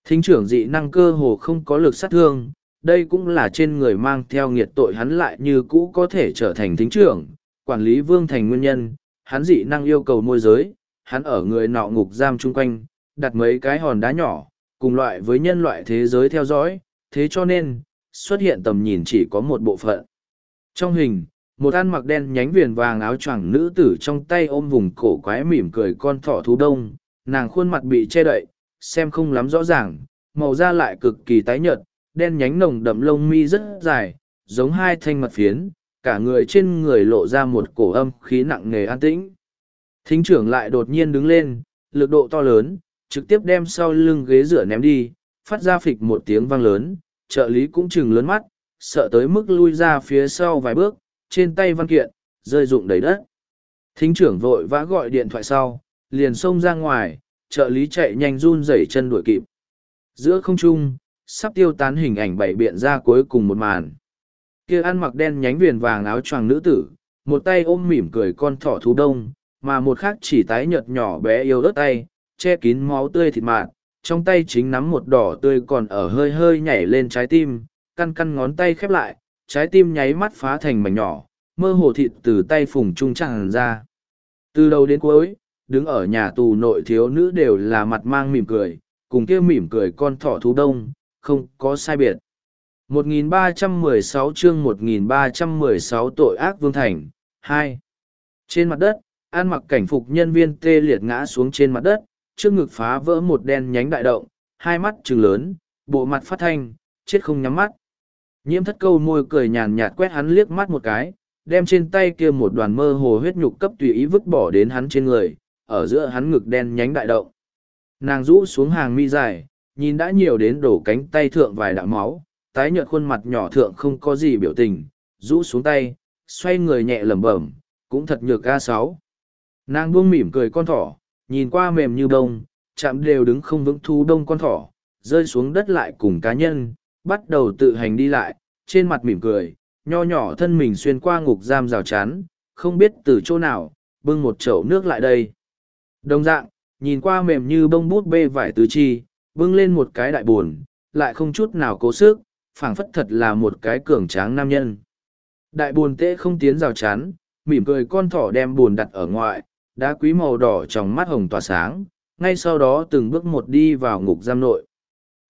Thính trưởng dị năng cơ hồ không có lực sát thương, đây cũng là trên người mang theo nghiệt tội hắn lại như cũ có thể trở thành thính trưởng, quản lý vương thành nguyên nhân, hắn dị năng yêu cầu môi giới, hắn ở người nọ ngục giam chung quanh, đặt mấy cái hòn đá nhỏ, cùng loại với nhân loại thế giới theo dõi, thế cho nên, xuất hiện tầm nhìn chỉ có một bộ phận. Trong hình, một ăn mặc đen nhánh viền vàng áo choàng nữ tử trong tay ôm vùng cổ quái mỉm cười con thỏ thú đông, nàng khuôn mặt bị che đậy, xem không lắm rõ ràng, màu da lại cực kỳ tái nhợt, đen nhánh nồng đậm lông mi rất dài, giống hai thanh mật phiến, cả người trên người lộ ra một cổ âm khí nặng nề an tĩnh. Thính trưởng lại đột nhiên đứng lên, lực độ to lớn, trực tiếp đem sau lưng ghế rửa ném đi, phát ra phịch một tiếng vang lớn, trợ lý cũng chừng lớn mắt, sợ tới mức lui ra phía sau vài bước, trên tay văn kiện, rơi rụng đầy đất. Thính trưởng vội vã gọi điện thoại sau, liền xông ra ngoài, trợ lý chạy nhanh run rẩy chân đuổi kịp. Giữa không trung, sắp tiêu tán hình ảnh bảy biện ra cuối cùng một màn. Kia ăn mặc đen nhánh viền vàng áo choàng nữ tử, một tay ôm mỉm cười con thỏ thú đông, mà một khác chỉ tái nhợt nhỏ bé yêu ớt tay, che kín máu tươi thịt mạt, trong tay chính nắm một đỏ tươi còn ở hơi hơi nhảy lên trái tim, căn căn ngón tay khép lại, trái tim nháy mắt phá thành mảnh nhỏ, mơ hồ thịt từ tay phùng trung tràn ra. Từ đầu đến cuối, đứng ở nhà tù nội thiếu nữ đều là mặt mang mỉm cười, cùng kia mỉm cười con thỏ thú đông, không có sai biệt. 1316 chương 1316 tội ác vương thành, 2. Trên mặt đất, an mặc cảnh phục nhân viên tê liệt ngã xuống trên mặt đất, trước ngực phá vỡ một đen nhánh đại động, hai mắt trừng lớn, bộ mặt phát thanh, chết không nhắm mắt. Nhiễm thất câu môi cười nhàn nhạt quét hắn liếc mắt một cái, đem trên tay kia một đoàn mơ hồ huyết nhục cấp tùy ý vứt bỏ đến hắn trên người, ở giữa hắn ngực đen nhánh đại động. Nàng rũ xuống hàng mi dài, nhìn đã nhiều đến đổ cánh tay thượng vài đạo máu, tái nhợt khuôn mặt nhỏ thượng không có gì biểu tình, rũ xuống tay, xoay người nhẹ lẩm bẩm, cũng thật nhược ga sáu. Nàng buông mỉm cười con thỏ, nhìn qua mềm như bông, chạm đều đứng không vững thu đông con thỏ, rơi xuống đất lại cùng cá nhân, bắt đầu tự hành đi lại, trên mặt mỉm cười, nho nhỏ thân mình xuyên qua ngục giam rào chắn, không biết từ chỗ nào, bưng một chậu nước lại đây. Đồng dạng, nhìn qua mềm như bông bút bê vải tứ chi, bưng lên một cái đại buồn, lại không chút nào cố sức, phảng phất thật là một cái cường tráng nam nhân. Đại buồn tễ không tiến rào chắn, mỉm cười con thỏ đem buồn đặt ở ngoại, đá quý màu đỏ trong mắt hồng tỏa sáng, ngay sau đó từng bước một đi vào ngục giam nội.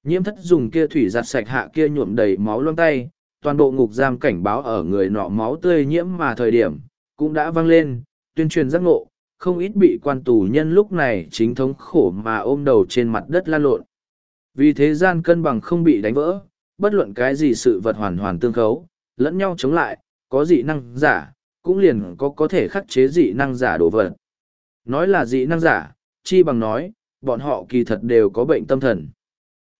Nhiễm thất dùng kia thủy giặt sạch hạ kia nhuộm đầy máu loang tay, toàn bộ ngục giam cảnh báo ở người nọ máu tươi nhiễm mà thời điểm, cũng đã vang lên, tuyên truyền giác ngộ, không ít bị quan tù nhân lúc này chính thống khổ mà ôm đầu trên mặt đất lan lộn. Vì thế gian cân bằng không bị đánh vỡ, bất luận cái gì sự vật hoàn hoàn tương khấu, lẫn nhau chống lại, có dị năng giả, cũng liền có có thể khắc chế dị năng giả đồ vật. Nói là dị năng giả, chi bằng nói, bọn họ kỳ thật đều có bệnh tâm thần.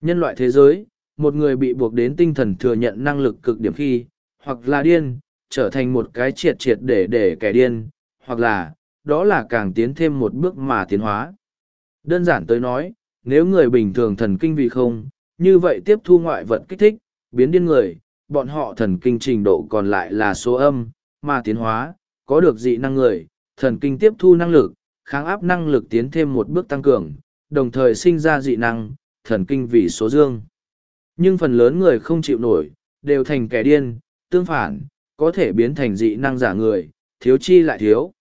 Nhân loại thế giới, một người bị buộc đến tinh thần thừa nhận năng lực cực điểm khi, hoặc là điên, trở thành một cái triệt triệt để để kẻ điên, hoặc là, đó là càng tiến thêm một bước mà tiến hóa. Đơn giản tới nói, nếu người bình thường thần kinh vì không, như vậy tiếp thu ngoại vật kích thích, biến điên người, bọn họ thần kinh trình độ còn lại là số âm, mà tiến hóa, có được dị năng người, thần kinh tiếp thu năng lực, kháng áp năng lực tiến thêm một bước tăng cường, đồng thời sinh ra dị năng, thần kinh vì số dương. Nhưng phần lớn người không chịu nổi, đều thành kẻ điên, tương phản, có thể biến thành dị năng giả người, thiếu chi lại thiếu.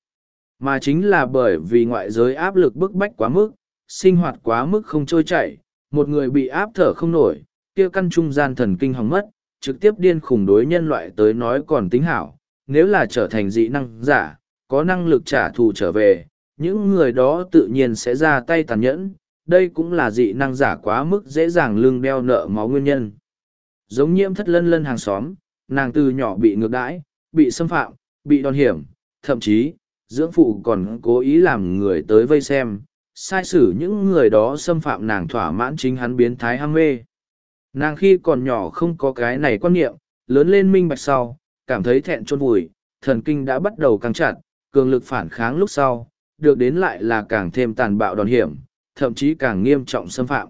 Mà chính là bởi vì ngoại giới áp lực bức bách quá mức, sinh hoạt quá mức không trôi chảy, một người bị áp thở không nổi, kia căn trung gian thần kinh hỏng mất, trực tiếp điên khủng đối nhân loại tới nói còn tính hảo, nếu là trở thành dị năng giả, có năng lực trả thù trở về, những người đó tự nhiên sẽ ra tay tàn nhẫn, đây cũng là dị năng giả quá mức dễ dàng lương đeo nợ máu nguyên nhân. Giống nhiễm thất lân lân hàng xóm, nàng từ nhỏ bị ngược đãi, bị xâm phạm, bị đòn hiểm, thậm chí, dưỡng phụ còn cố ý làm người tới vây xem, sai sử những người đó xâm phạm nàng thỏa mãn chính hắn biến thái ham mê. Nàng khi còn nhỏ không có cái này quan niệm, lớn lên minh bạch sau, cảm thấy thẹn chôn vùi, thần kinh đã bắt đầu căng chặt, cường lực phản kháng lúc sau, được đến lại là càng thêm tàn bạo đòn hiểm, thậm chí càng nghiêm trọng xâm phạm.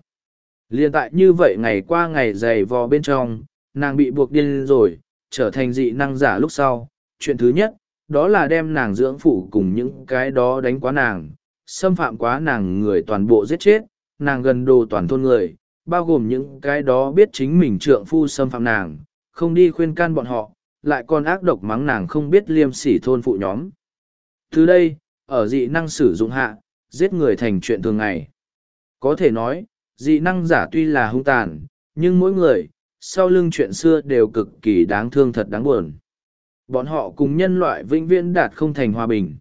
Liên tại như vậy ngày qua ngày dày vò bên trong, nàng bị buộc điên rồi, trở thành dị năng giả lúc sau. Chuyện thứ nhất, đó là đem nàng dưỡng phụ cùng những cái đó đánh quá nàng, xâm phạm quá nàng người toàn bộ giết chết, nàng gần đồ toàn thôn người, bao gồm những cái đó biết chính mình trượng phu xâm phạm nàng, không đi khuyên can bọn họ, lại còn ác độc mắng nàng không biết liêm sỉ thôn phụ nhóm. Từ đây, ở dị năng sử dụng hạ, giết người thành chuyện thường ngày. Có thể nói, dị năng giả tuy là hung tàn, nhưng mỗi người, sau lưng chuyện xưa đều cực kỳ đáng thương thật đáng buồn. Bọn họ cùng nhân loại vĩnh viễn đạt không thành hòa bình.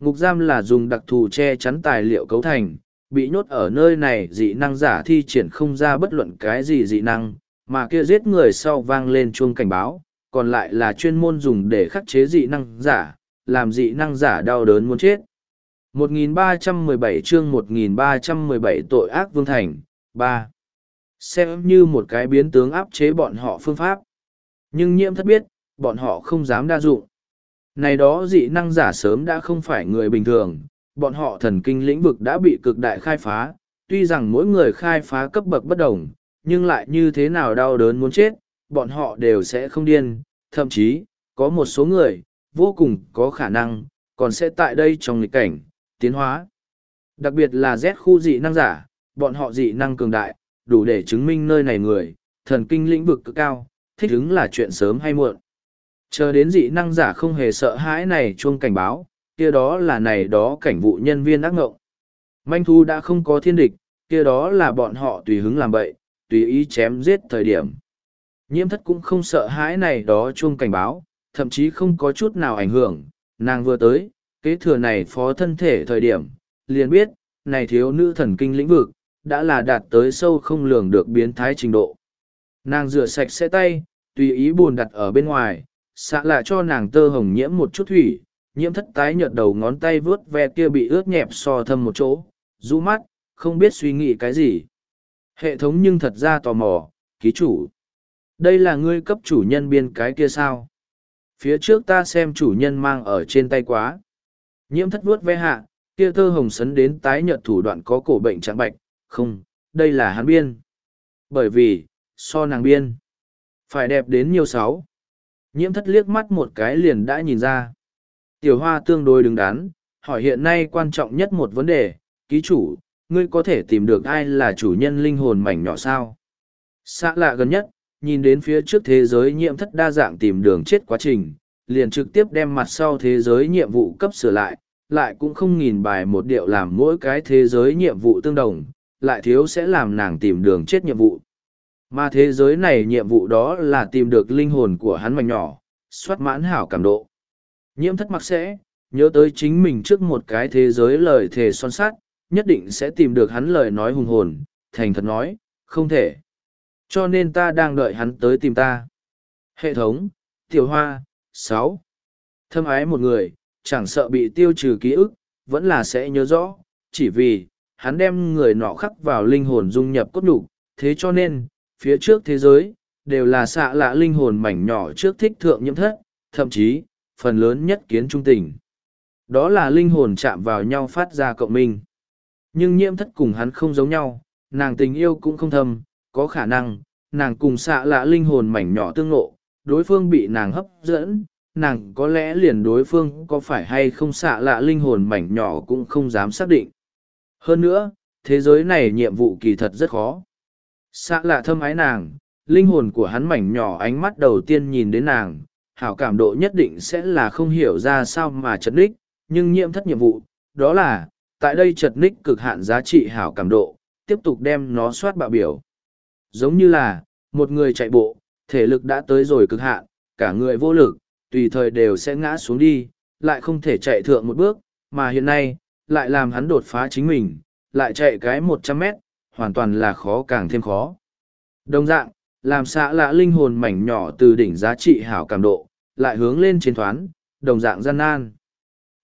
Ngục giam là dùng đặc thù che chắn tài liệu cấu thành, bị nhốt ở nơi này dị năng giả thi triển không ra bất luận cái gì dị năng, mà kia giết người sau vang lên chuông cảnh báo, còn lại là chuyên môn dùng để khắc chế dị năng giả, làm dị năng giả đau đớn muốn chết. 1317 chương 1317 tội ác vương thành, 3. Xem như một cái biến tướng áp chế bọn họ phương pháp. Nhưng nhiễm thất biết, bọn họ không dám đa dụng. Này đó dị năng giả sớm đã không phải người bình thường, bọn họ thần kinh lĩnh vực đã bị cực đại khai phá, tuy rằng mỗi người khai phá cấp bậc bất đồng, nhưng lại như thế nào đau đớn muốn chết, bọn họ đều sẽ không điên, thậm chí, có một số người, vô cùng có khả năng, còn sẽ tại đây trong lịch cảnh, tiến hóa. Đặc biệt là Z khu dị năng giả, bọn họ dị năng cường đại, đủ để chứng minh nơi này người, thần kinh lĩnh vực cực cao, thích ứng là chuyện sớm hay muộn. Chờ đến dị năng giả không hề sợ hãi này chuông cảnh báo, kia đó là này đó cảnh vụ nhân viên ác ngộng. Manh thu đã không có thiên địch, kia đó là bọn họ tùy hứng làm bậy, tùy ý chém giết thời điểm. Nhiễm thất cũng không sợ hãi này đó chuông cảnh báo, thậm chí không có chút nào ảnh hưởng, nàng vừa tới, kế thừa này phó thân thể thời điểm, liền biết, này thiếu nữ thần kinh lĩnh vực, đã là đạt tới sâu không lường được biến thái trình độ. Nàng rửa sạch sẽ tay, tùy ý buồn đặt ở bên ngoài, xạ lại cho nàng tơ hồng nhiễm một chút thủy, nhiễm thất tái nhợt đầu ngón tay vướt ve kia bị ướt nhẹp so thâm một chỗ, rũ mắt, không biết suy nghĩ cái gì. Hệ thống nhưng thật ra tò mò, ký chủ. Đây là ngươi cấp chủ nhân biên cái kia sao? Phía trước ta xem chủ nhân mang ở trên tay quá. Nhiễm thất vuốt ve hạ, kia thơ hồng sấn đến tái nhợt thủ đoạn có cổ bệnh trạng bạch, không, đây là hắn biên. Bởi vì, so nàng biên, phải đẹp đến nhiều sáu. Nhiễm thất liếc mắt một cái liền đã nhìn ra. Tiểu hoa tương đối đứng đắn, hỏi hiện nay quan trọng nhất một vấn đề, ký chủ, ngươi có thể tìm được ai là chủ nhân linh hồn mảnh nhỏ sao? Xã lạ gần nhất, nhìn đến phía trước thế giới nhiễm thất đa dạng tìm đường chết quá trình, liền trực tiếp đem mặt sau thế giới nhiệm vụ cấp sửa lại, lại cũng không nghìn bài một điệu làm mỗi cái thế giới nhiệm vụ tương đồng, lại thiếu sẽ làm nàng tìm đường chết nhiệm vụ. Mà thế giới này nhiệm vụ đó là tìm được linh hồn của hắn mảnh nhỏ, soát mãn hảo cảm độ. Nhiễm thất mặc sẽ, nhớ tới chính mình trước một cái thế giới lời thề son sát, nhất định sẽ tìm được hắn lời nói hùng hồn, thành thật nói, không thể. Cho nên ta đang đợi hắn tới tìm ta. Hệ thống, tiểu hoa, sáu Thâm ái một người, chẳng sợ bị tiêu trừ ký ức, vẫn là sẽ nhớ rõ, chỉ vì, hắn đem người nọ khắc vào linh hồn dung nhập cốt đủ, thế cho nên, phía trước thế giới, đều là xạ lạ linh hồn mảnh nhỏ trước thích thượng nhiễm thất, thậm chí, phần lớn nhất kiến trung tình. Đó là linh hồn chạm vào nhau phát ra cộng minh. Nhưng nhiễm thất cùng hắn không giống nhau, nàng tình yêu cũng không thầm có khả năng, nàng cùng xạ lạ linh hồn mảnh nhỏ tương ngộ, đối phương bị nàng hấp dẫn, nàng có lẽ liền đối phương có phải hay không xạ lạ linh hồn mảnh nhỏ cũng không dám xác định. Hơn nữa, thế giới này nhiệm vụ kỳ thật rất khó. Xạ lạ thâm ái nàng, linh hồn của hắn mảnh nhỏ ánh mắt đầu tiên nhìn đến nàng, hảo cảm độ nhất định sẽ là không hiểu ra sao mà chật ních nhưng nhiệm thất nhiệm vụ, đó là, tại đây chật ních cực hạn giá trị hảo cảm độ, tiếp tục đem nó soát bạo biểu. Giống như là, một người chạy bộ, thể lực đã tới rồi cực hạn, cả người vô lực, tùy thời đều sẽ ngã xuống đi, lại không thể chạy thượng một bước, mà hiện nay, lại làm hắn đột phá chính mình, lại chạy cái một trăm mét, hoàn toàn là khó càng thêm khó. Đồng dạng, làm xạ lạ linh hồn mảnh nhỏ từ đỉnh giá trị hảo cảm độ, lại hướng lên trên thoán, đồng dạng gian nan.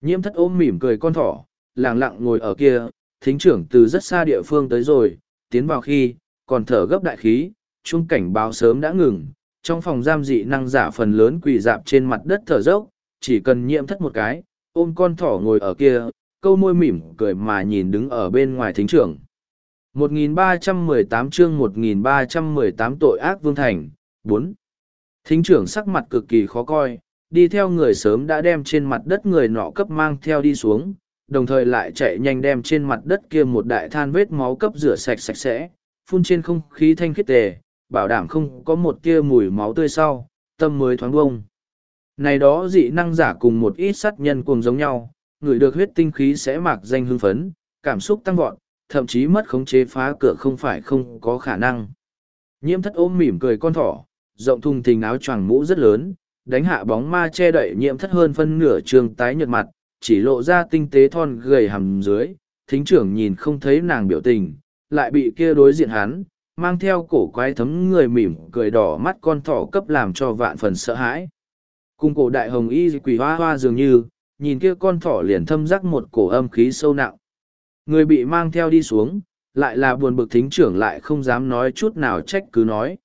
Nhiễm thất ôm mỉm cười con thỏ, lặng lặng ngồi ở kia, thính trưởng từ rất xa địa phương tới rồi, tiến vào khi, còn thở gấp đại khí, chung cảnh báo sớm đã ngừng, trong phòng giam dị năng giả phần lớn quỳ dạp trên mặt đất thở dốc, chỉ cần nhiễm thất một cái, ôm con thỏ ngồi ở kia, câu môi mỉm cười mà nhìn đứng ở bên ngoài thính trưởng. 1318 chương 1318 tội ác vương thành, 4. Thính trưởng sắc mặt cực kỳ khó coi, đi theo người sớm đã đem trên mặt đất người nọ cấp mang theo đi xuống, đồng thời lại chạy nhanh đem trên mặt đất kia một đại than vết máu cấp rửa sạch sạch sẽ, phun trên không khí thanh khiết tề, bảo đảm không có một tia mùi máu tươi sau, tâm mới thoáng bông. Này đó dị năng giả cùng một ít sát nhân cùng giống nhau, người được huyết tinh khí sẽ mạc danh hưng phấn, cảm xúc tăng vọt, thậm chí mất khống chế phá cửa không phải không có khả năng. Nhiễm thất ôm mỉm cười con thỏ, rộng thùng thình áo choàng mũ rất lớn, đánh hạ bóng ma che đậy nhiễm thất hơn phân nửa trường tái nhợt mặt, chỉ lộ ra tinh tế thon gầy hầm dưới, thính trưởng nhìn không thấy nàng biểu tình, lại bị kia đối diện hắn, mang theo cổ quái thấm người mỉm cười đỏ mắt con thỏ cấp làm cho vạn phần sợ hãi. Cùng cổ đại hồng y quỷ hoa hoa dường như, nhìn kia con thỏ liền thâm rắc một cổ âm khí sâu nặng. Người bị mang theo đi xuống, lại là buồn bực thính trưởng lại không dám nói chút nào trách cứ nói.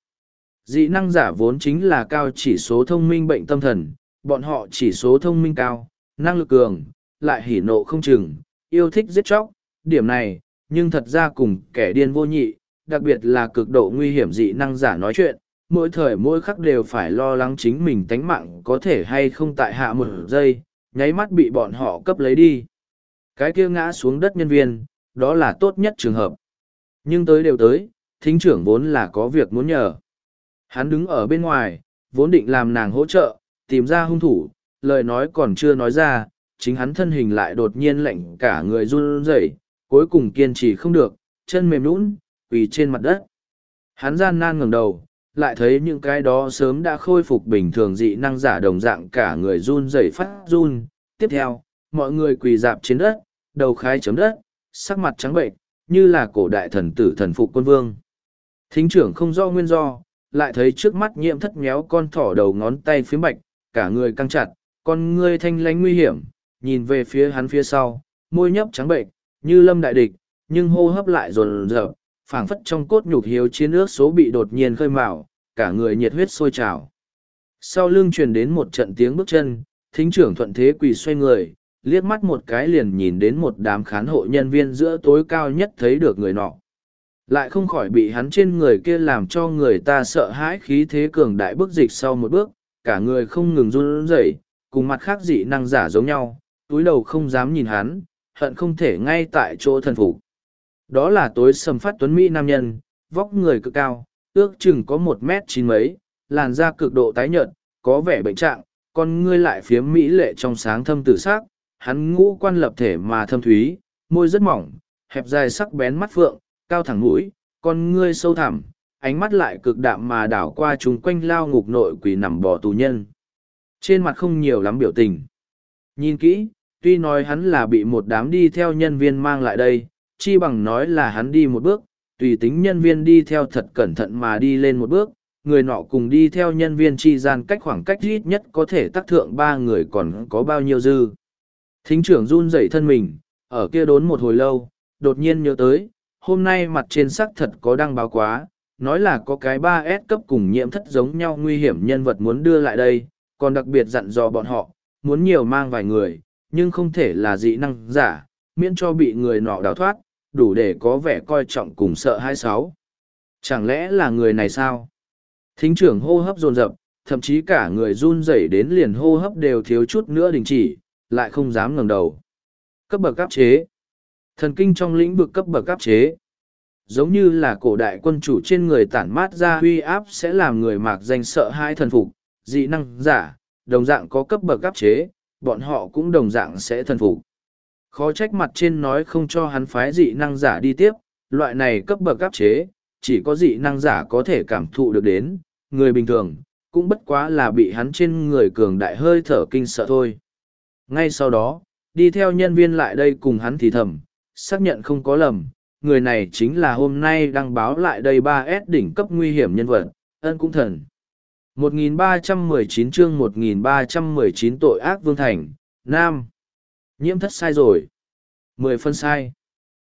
Dị năng giả vốn chính là cao chỉ số thông minh bệnh tâm thần, bọn họ chỉ số thông minh cao, năng lực cường, lại hỉ nộ không chừng, yêu thích giết chóc, điểm này, nhưng thật ra cùng kẻ điên vô nhị, đặc biệt là cực độ nguy hiểm dị năng giả nói chuyện, mỗi thời mỗi khắc đều phải lo lắng chính mình tánh mạng có thể hay không tại hạ một giây, nháy mắt bị bọn họ cấp lấy đi. Cái kia ngã xuống đất nhân viên, đó là tốt nhất trường hợp. Nhưng tới đều tới, thính trưởng vốn là có việc muốn nhờ. Hắn đứng ở bên ngoài, vốn định làm nàng hỗ trợ, tìm ra hung thủ, lời nói còn chưa nói ra, chính hắn thân hình lại đột nhiên lạnh cả người run rẩy, cuối cùng kiên trì không được, chân mềm lún, quỳ trên mặt đất. Hắn gian nan ngẩng đầu, lại thấy những cái đó sớm đã khôi phục bình thường dị năng giả đồng dạng cả người run rẩy phát run. Tiếp theo, mọi người quỳ dạp trên đất, đầu khái chấm đất, sắc mặt trắng bệnh, như là cổ đại thần tử thần phục quân vương. Thính trưởng không do nguyên do, lại thấy trước mắt nhiễm thất méo con thỏ đầu ngón tay phía bạch, cả người căng chặt, con ngươi thanh lánh nguy hiểm, nhìn về phía hắn phía sau, môi nhấp trắng bệnh, như lâm đại địch, nhưng hô hấp lại rồn rợp, phảng phất trong cốt nhục hiếu chiến ước số bị đột nhiên khơi mào, cả người nhiệt huyết sôi trào. Sau lưng truyền đến một trận tiếng bước chân, thính trưởng thuận thế quỳ xoay người, liếc mắt một cái liền nhìn đến một đám khán hộ nhân viên giữa tối cao nhất thấy được người nọ. Lại không khỏi bị hắn trên người kia làm cho người ta sợ hãi khí thế cường đại bước dịch sau một bước, cả người không ngừng run rẩy, cùng mặt khác dị năng giả giống nhau, túi đầu không dám nhìn hắn, hận không thể ngay tại chỗ thần phục. Đó là tối sầm phát tuấn Mỹ nam nhân, vóc người cực cao, ước chừng có một mét chín mấy, làn da cực độ tái nhợt, có vẻ bệnh trạng, con ngươi lại phiếm Mỹ lệ trong sáng thâm tử sắc, hắn ngũ quan lập thể mà thâm thúy, môi rất mỏng, hẹp dài sắc bén mắt phượng, cao thẳng mũi, con ngươi sâu thẳm, ánh mắt lại cực đạm mà đảo qua chúng quanh lao ngục nội quỷ nằm bò tù nhân. Trên mặt không nhiều lắm biểu tình. Nhìn kỹ, Tuy nói hắn là bị một đám đi theo nhân viên mang lại đây, chi bằng nói là hắn đi một bước, tùy tính nhân viên đi theo thật cẩn thận mà đi lên một bước, người nọ cùng đi theo nhân viên chi gian cách khoảng cách ít nhất có thể tác thượng ba người còn có bao nhiêu dư. Thính trưởng run rẩy thân mình, ở kia đốn một hồi lâu, đột nhiên nhớ tới, hôm nay mặt trên sắc thật có đăng báo quá, nói là có cái ba s cấp cùng nhiễm thất giống nhau nguy hiểm nhân vật muốn đưa lại đây, còn đặc biệt dặn dò bọn họ, muốn nhiều mang vài người, nhưng không thể là dị năng giả, miễn cho bị người nọ đào thoát, đủ để có vẻ coi trọng cùng sợ hai sáu. Chẳng lẽ là người này sao? Thính trưởng hô hấp dồn dập, thậm chí cả người run rẩy đến liền hô hấp đều thiếu chút nữa đình chỉ, lại không dám ngẩng đầu. Cấp bậc áp chế. Thần kinh trong lĩnh vực cấp bậc áp chế. Giống như là cổ đại quân chủ trên người tản mát ra huy áp sẽ làm người mạc danh sợ hai thần phục, dị năng giả, đồng dạng có cấp bậc áp chế, bọn họ cũng đồng dạng sẽ thần phục. Khó trách mặt trên nói không cho hắn phái dị năng giả đi tiếp, loại này cấp bậc áp chế, chỉ có dị năng giả có thể cảm thụ được đến, người bình thường, cũng bất quá là bị hắn trên người cường đại hơi thở kinh sợ thôi. Ngay sau đó, đi theo nhân viên lại đây cùng hắn thì thầm, xác nhận không có lầm, người này chính là hôm nay đăng báo lại đây ba s đỉnh cấp nguy hiểm nhân vật, ân cũng thần. 1319 chương 1319 tội ác vương thành, Nam. Nhiễm thất sai rồi. Mười phân sai.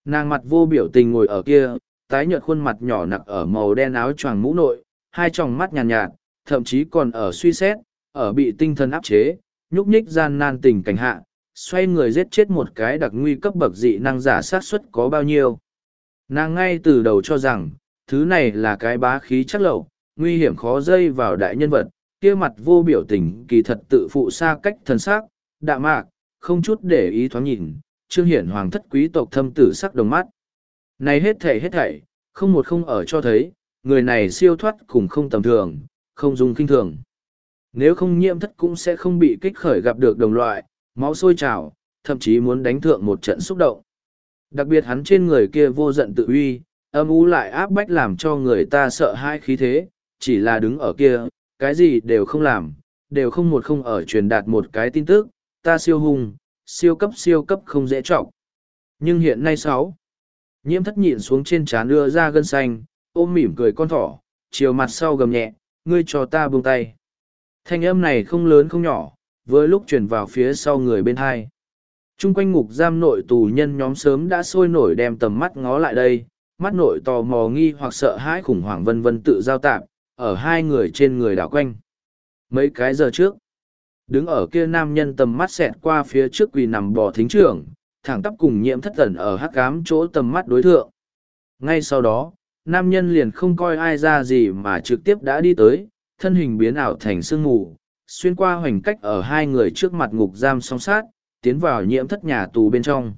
Nàng mặt vô biểu tình ngồi ở kia, tái nhợt khuôn mặt nhỏ nặc ở màu đen áo choàng mũ nội, hai tròng mắt nhàn nhạt, nhạt, thậm chí còn ở suy xét, ở bị tinh thần áp chế, nhúc nhích gian nan tình cảnh hạ, xoay người giết chết một cái đặc nguy cấp bậc dị năng giả sát suất có bao nhiêu. Nàng ngay từ đầu cho rằng, thứ này là cái bá khí chắc lậu, nguy hiểm khó dây vào đại nhân vật, kia mặt vô biểu tình kỳ thật tự phụ xa cách thần sắc, đạ mạc, không chút để ý thoáng nhìn, trương hiển hoàng thất quý tộc thâm tử sắc đồng mắt. Này hết thảy hết thảy, không một không ở cho thấy, người này siêu thoát cùng không tầm thường, không dùng kinh thường. Nếu không nhiễm thất cũng sẽ không bị kích khởi gặp được đồng loại, máu sôi trào, thậm chí muốn đánh thượng một trận xúc động. Đặc biệt hắn trên người kia vô giận tự uy, âm u lại áp bách làm cho người ta sợ hai khí thế, chỉ là đứng ở kia, cái gì đều không làm, đều không một không ở truyền đạt một cái tin tức, ta siêu hùng, siêu cấp siêu cấp không dễ trọng. Nhưng hiện nay sáu, nhiễm thất nhịn xuống trên trán đưa ra gân xanh, ôm mỉm cười con thỏ, chiều mặt sau gầm nhẹ, ngươi cho ta buông tay. Thanh âm này không lớn không nhỏ, với lúc truyền vào phía sau người bên hai. Trung quanh ngục giam nội tù nhân nhóm sớm đã sôi nổi đem tầm mắt ngó lại đây, mắt nội tò mò nghi hoặc sợ hãi khủng hoảng vân vân tự giao tạp, ở hai người trên người đảo quanh. Mấy cái giờ trước, đứng ở kia nam nhân tầm mắt xẹt qua phía trước quỳ nằm bò thính trưởng, thẳng tắp cùng nhiễm thất tẩn ở hắc cám chỗ tầm mắt đối thượng. Ngay sau đó, nam nhân liền không coi ai ra gì mà trực tiếp đã đi tới, thân hình biến ảo thành sương mù, xuyên qua hoành cách ở hai người trước mặt ngục giam song sát, tiến vào nhiễm thất nhà tù bên trong.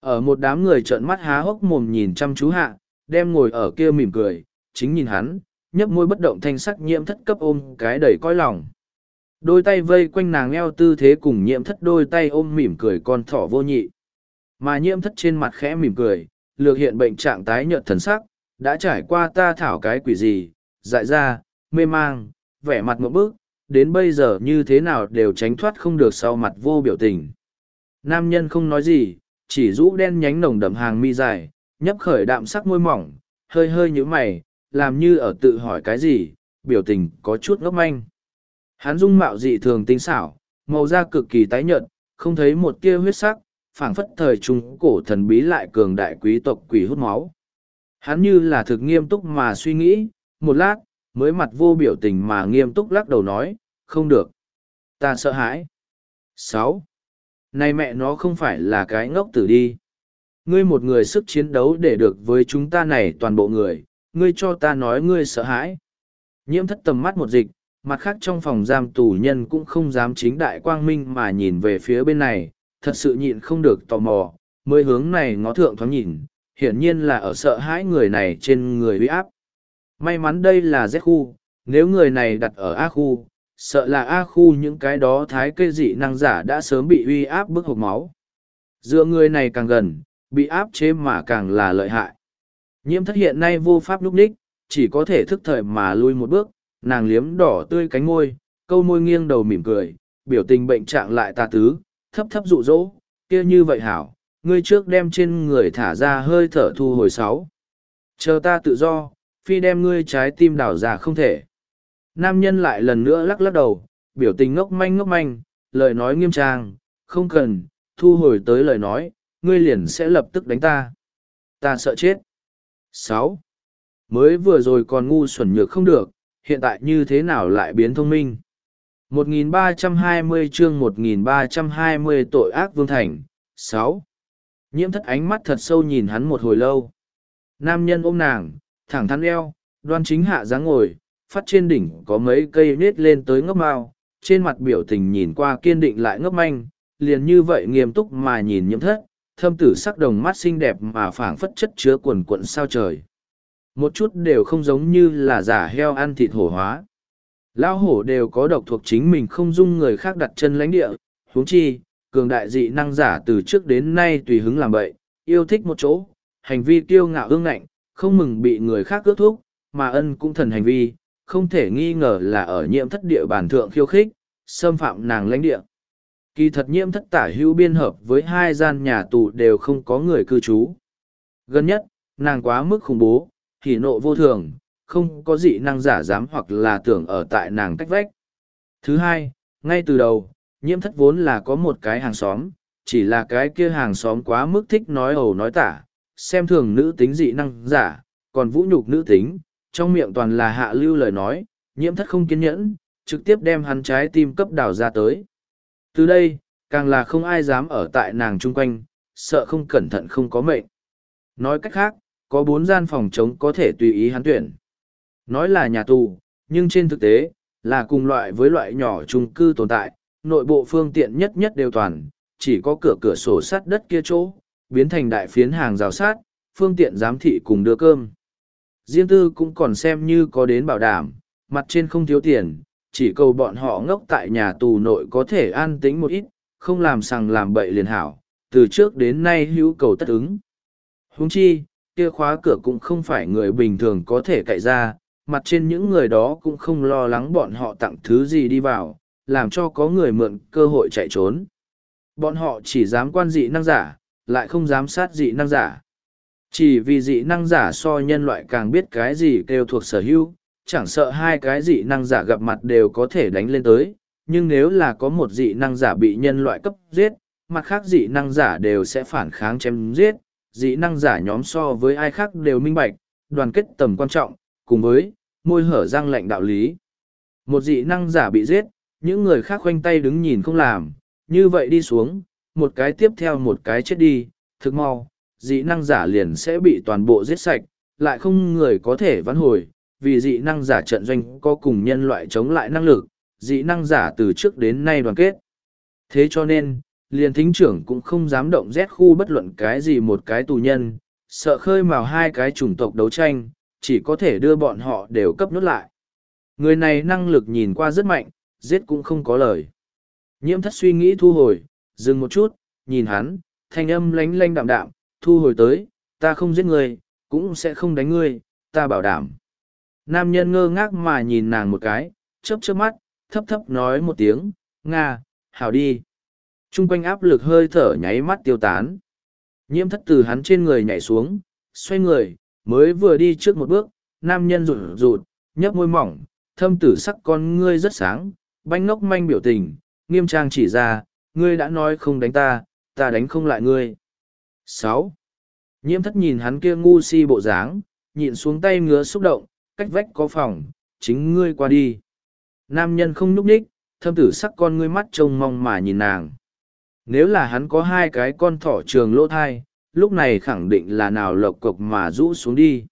Ở một đám người trợn mắt há hốc mồm nhìn chăm chú hạ, đem ngồi ở kia mỉm cười, chính nhìn hắn, nhấp môi bất động thanh sắc nhiễm thất cấp ôm cái đầy coi lòng. Đôi tay vây quanh nàng eo tư thế cùng nhiễm thất đôi tay ôm mỉm cười con thỏ vô nhị. Mà nhiễm thất trên mặt khẽ mỉm cười, lược hiện bệnh trạng tái nhợt thần sắc, đã trải qua ta thảo cái quỷ gì, dại ra, mê mang, vẻ mặt một bước, đến bây giờ như thế nào đều tránh thoát không được sau mặt vô biểu tình. Nam nhân không nói gì, chỉ rũ đen nhánh nồng đậm hàng mi dài, nhấp khởi đạm sắc môi mỏng, hơi hơi như mày, làm như ở tự hỏi cái gì, biểu tình có chút ngốc manh. Hắn dung mạo dị thường tinh xảo, màu da cực kỳ tái nhợt, không thấy một tia huyết sắc, phảng phất thời trung cổ thần bí lại cường đại quý tộc quỷ hút máu. Hắn như là thực nghiêm túc mà suy nghĩ, một lát, mới mặt vô biểu tình mà nghiêm túc lắc đầu nói, không được. Ta sợ hãi. sáu Này mẹ nó không phải là cái ngốc tử đi. Ngươi một người sức chiến đấu để được với chúng ta này toàn bộ người, ngươi cho ta nói ngươi sợ hãi. Nhiễm thất tầm mắt một dịch, mặt khác trong phòng giam tù nhân cũng không dám chính đại quang minh mà nhìn về phía bên này, thật sự nhịn không được tò mò, mới hướng này ngó thượng thoáng nhìn, hiển nhiên là ở sợ hãi người này trên người uy áp. May mắn đây là Z khu, nếu người này đặt ở A khu, sợ là A khu những cái đó thái cây dị năng giả đã sớm bị uy áp bức hộp máu. Dựa người này càng gần, bị áp chế mà càng là lợi hại. Nhiễm thất hiện nay vô pháp lúc ních, chỉ có thể thức thời mà lui một bước, nàng liếm đỏ tươi cánh môi, câu môi nghiêng đầu mỉm cười, biểu tình bệnh trạng lại tà tứ, thấp thấp dụ dỗ, kia như vậy hảo, ngươi trước đem trên người thả ra hơi thở thu hồi sáu. Chờ ta tự do, phi đem ngươi trái tim đảo ra không thể. Nam nhân lại lần nữa lắc lắc đầu, biểu tình ngốc manh ngốc manh, lời nói nghiêm trang, không cần, thu hồi tới lời nói, ngươi liền sẽ lập tức đánh ta. Ta sợ chết sáu Mới vừa rồi còn ngu xuẩn nhược không được, hiện tại như thế nào lại biến thông minh. 1320 chương 1320 tội ác vương thành. 6. Nhiễm thất ánh mắt thật sâu nhìn hắn một hồi lâu. Nam nhân ôm nàng, thẳng thắn eo, đoan chính hạ dáng ngồi, phát trên đỉnh có mấy cây nết lên tới ngốc mao, trên mặt biểu tình nhìn qua kiên định lại ngốc manh, liền như vậy nghiêm túc mà nhìn nhiễm thất, thâm tử sắc đồng mắt xinh đẹp mà phảng phất chất chứa quần quận sao trời. Một chút đều không giống như là giả heo ăn thịt hổ hóa. Lao hổ đều có độc thuộc chính mình không dung người khác đặt chân lãnh địa, huống chi, cường đại dị năng giả từ trước đến nay tùy hứng làm bậy, yêu thích một chỗ, hành vi kiêu ngạo ương ngạnh, không mừng bị người khác ước thúc, mà ân cũng thần hành vi, không thể nghi ngờ là ở nhiễm thất địa bản thượng khiêu khích, xâm phạm nàng lãnh địa. Kỳ thật nhiễm thất tả hữu biên hợp với hai gian nhà tù đều không có người cư trú. Gần nhất, nàng quá mức khủng bố, hỉ nộ vô thường, không có dị năng giả dám hoặc là tưởng ở tại nàng cách vách. Thứ hai, ngay từ đầu, nhiễm thất vốn là có một cái hàng xóm, chỉ là cái kia hàng xóm quá mức thích nói ẩu nói tả, xem thường nữ tính dị năng giả, còn vũ nhục nữ tính, trong miệng toàn là hạ lưu lời nói, nhiễm thất không kiên nhẫn, trực tiếp đem hắn trái tim cấp đảo ra tới. Từ đây, càng là không ai dám ở tại nàng chung quanh, sợ không cẩn thận không có mệnh. Nói cách khác, có bốn gian phòng chống có thể tùy ý hắn tuyển. Nói là nhà tù, nhưng trên thực tế, là cùng loại với loại nhỏ chung cư tồn tại, nội bộ phương tiện nhất nhất đều toàn, chỉ có cửa cửa sổ sắt đất kia chỗ, biến thành đại phiến hàng rào sát, phương tiện giám thị cùng đưa cơm. Riêng tư cũng còn xem như có đến bảo đảm, mặt trên không thiếu tiền, chỉ cầu bọn họ ngốc tại nhà tù nội có thể an tĩnh một ít, không làm sằng làm bậy liền hảo, từ trước đến nay hữu cầu tất ứng. Huống chi, kia khóa cửa cũng không phải người bình thường có thể cậy ra, mặt trên những người đó cũng không lo lắng bọn họ tặng thứ gì đi vào, làm cho có người mượn cơ hội chạy trốn. Bọn họ chỉ dám quan dị năng giả, lại không dám sát dị năng giả. Chỉ vì dị năng giả so nhân loại càng biết cái gì kêu thuộc sở hữu, chẳng sợ hai cái dị năng giả gặp mặt đều có thể đánh lên tới, nhưng nếu là có một dị năng giả bị nhân loại cấp giết, mặt khác dị năng giả đều sẽ phản kháng chém giết, dị năng giả nhóm so với ai khác đều minh bạch, đoàn kết tầm quan trọng, cùng với môi hở răng lạnh đạo lý. Một dị năng giả bị giết, những người khác khoanh tay đứng nhìn không làm, như vậy đi xuống, một cái tiếp theo một cái chết đi, thực mau, dị năng giả liền sẽ bị toàn bộ giết sạch, lại không người có thể vãn hồi, vì dị năng giả trận doanh có cùng nhân loại chống lại năng lực, dị năng giả từ trước đến nay đoàn kết. Thế cho nên, liền thính trưởng cũng không dám động rét khu bất luận cái gì một cái tù nhân, sợ khơi mào hai cái chủng tộc đấu tranh, chỉ có thể đưa bọn họ đều cấp nốt lại. Người này năng lực nhìn qua rất mạnh, giết cũng không có lời. Nhiễm thất suy nghĩ thu hồi, dừng một chút, nhìn hắn, thanh âm lánh lanh đạm đạm, thu hồi tới, ta không giết người, cũng sẽ không đánh ngươi, ta bảo đảm. Nam nhân ngơ ngác mà nhìn nàng một cái, chớp chớp mắt, thấp thấp nói một tiếng, Nga, hảo đi. Trung quanh áp lực hơi thở nháy mắt tiêu tán. Nhiễm thất từ hắn trên người nhảy xuống, xoay người, mới vừa đi trước một bước, nam nhân rụt rụt, nhấp môi mỏng, thâm tử sắc con ngươi rất sáng, banh ngốc manh biểu tình, nghiêm trang chỉ ra, ngươi đã nói không đánh ta, ta đánh không lại ngươi. sáu Nhiễm thất nhìn hắn kia ngu si bộ dáng, nhìn xuống tay ngứa xúc động, cách vách có phòng, chính ngươi qua đi. Nam nhân không nhúc nhích, thâm tử sắc con ngươi mắt trông mong mà nhìn nàng. Nếu là hắn có hai cái con thỏ trường lỗ thai, lúc này khẳng định là nào lộc cộc mà rũ xuống đi.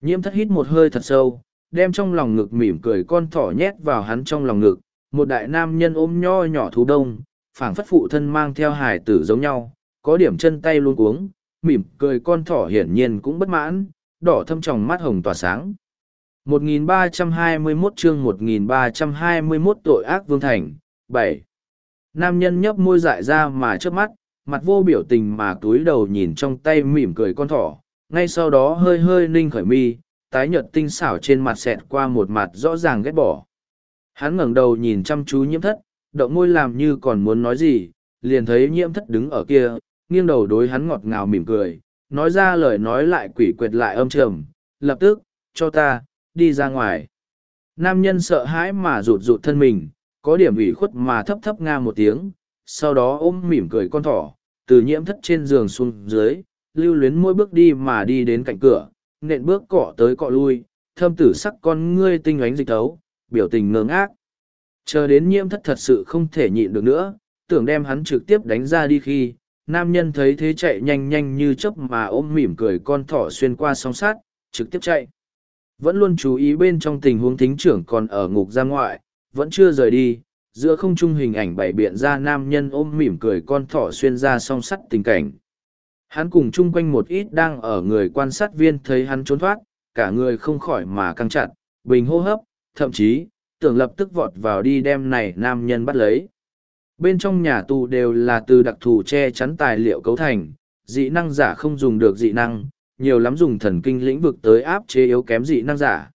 Nhiễm thất hít một hơi thật sâu, đem trong lòng ngực mỉm cười con thỏ nhét vào hắn trong lòng ngực, một đại nam nhân ôm nho nhỏ thú đông, phảng phất phụ thân mang theo hài tử giống nhau, có điểm chân tay luôn cuống, mỉm cười con thỏ hiển nhiên cũng bất mãn, đỏ thâm tròng mắt hồng tỏa sáng. 1321 chương 1321 tội ác vương thành, 7. Nam nhân nhấp môi dại ra mà trước mắt, mặt vô biểu tình mà túi đầu nhìn trong tay mỉm cười con thỏ, ngay sau đó hơi hơi ninh khởi mi, tái nhợt tinh xảo trên mặt xẹt qua một mặt rõ ràng ghét bỏ. Hắn ngẩng đầu nhìn chăm chú nhiễm thất, động môi làm như còn muốn nói gì, liền thấy nhiễm thất đứng ở kia, nghiêng đầu đối hắn ngọt ngào mỉm cười, nói ra lời nói lại quỷ quyệt lại âm trầm, lập tức, cho ta, đi ra ngoài. Nam nhân sợ hãi mà rụt rụt thân mình, có điểm ủy khuất mà thấp thấp nga một tiếng, sau đó ôm mỉm cười con thỏ, từ nhiễm thất trên giường xuống dưới, lưu luyến mỗi bước đi mà đi đến cạnh cửa, nện bước cọ tới cọ lui, thâm tử sắc con ngươi tinh ánh dịch thấu, biểu tình ngơ ngác. Chờ đến nhiễm thất thật sự không thể nhịn được nữa, tưởng đem hắn trực tiếp đánh ra đi khi, nam nhân thấy thế chạy nhanh nhanh như chớp mà ôm mỉm cười con thỏ xuyên qua song sát, trực tiếp chạy. Vẫn luôn chú ý bên trong tình huống thính trưởng còn ở ngục ra ngoại, vẫn chưa rời đi, giữa không trung hình ảnh bảy biện ra nam nhân ôm mỉm cười con thỏ xuyên ra song sắt tình cảnh. Hắn cùng chung quanh một ít đang ở người quan sát viên thấy hắn trốn thoát, cả người không khỏi mà căng chặt, bình hô hấp, thậm chí, tưởng lập tức vọt vào đi đem này nam nhân bắt lấy. Bên trong nhà tù đều là từ đặc thù che chắn tài liệu cấu thành, dị năng giả không dùng được dị năng, nhiều lắm dùng thần kinh lĩnh vực tới áp chế yếu kém dị năng giả.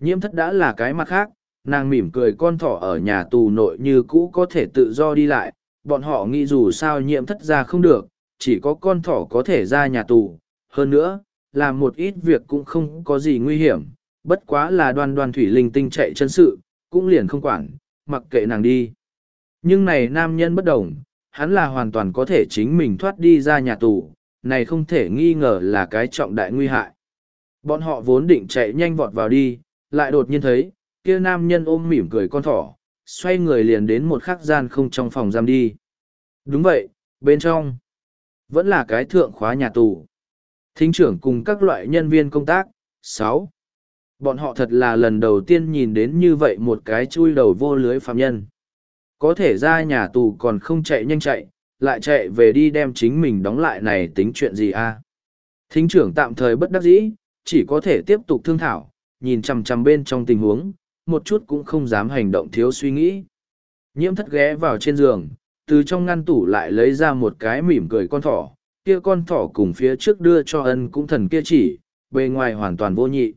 Nhiễm thất đã là cái mặt khác, nàng mỉm cười con thỏ ở nhà tù nội như cũ có thể tự do đi lại, bọn họ nghĩ dù sao nhiễm thất ra không được, chỉ có con thỏ có thể ra nhà tù. Hơn nữa, làm một ít việc cũng không có gì nguy hiểm, bất quá là đoan đoan thủy linh tinh chạy chân sự, cũng liền không quản, mặc kệ nàng đi. Nhưng này nam nhân bất đồng, hắn là hoàn toàn có thể chính mình thoát đi ra nhà tù, này không thể nghi ngờ là cái trọng đại nguy hại. Bọn họ vốn định chạy nhanh vọt vào đi, lại đột nhiên thấy, kia nam nhân ôm mỉm cười con thỏ, xoay người liền đến một khắc gian không trong phòng giam đi. Đúng vậy, bên trong, vẫn là cái thượng khóa nhà tù. Thính trưởng cùng các loại nhân viên công tác, sáu Bọn họ thật là lần đầu tiên nhìn đến như vậy một cái chui đầu vô lưới phạm nhân. Có thể ra nhà tù còn không chạy nhanh chạy, lại chạy về đi đem chính mình đóng lại này tính chuyện gì a Thính trưởng tạm thời bất đắc dĩ, chỉ có thể tiếp tục thương thảo, nhìn chằm chằm bên trong tình huống, một chút cũng không dám hành động thiếu suy nghĩ. Nhiễm thất ghé vào trên giường, từ trong ngăn tủ lại lấy ra một cái mỉm cười con thỏ, kia con thỏ cùng phía trước đưa cho ân cũng thần kia chỉ, bề ngoài hoàn toàn vô nhị.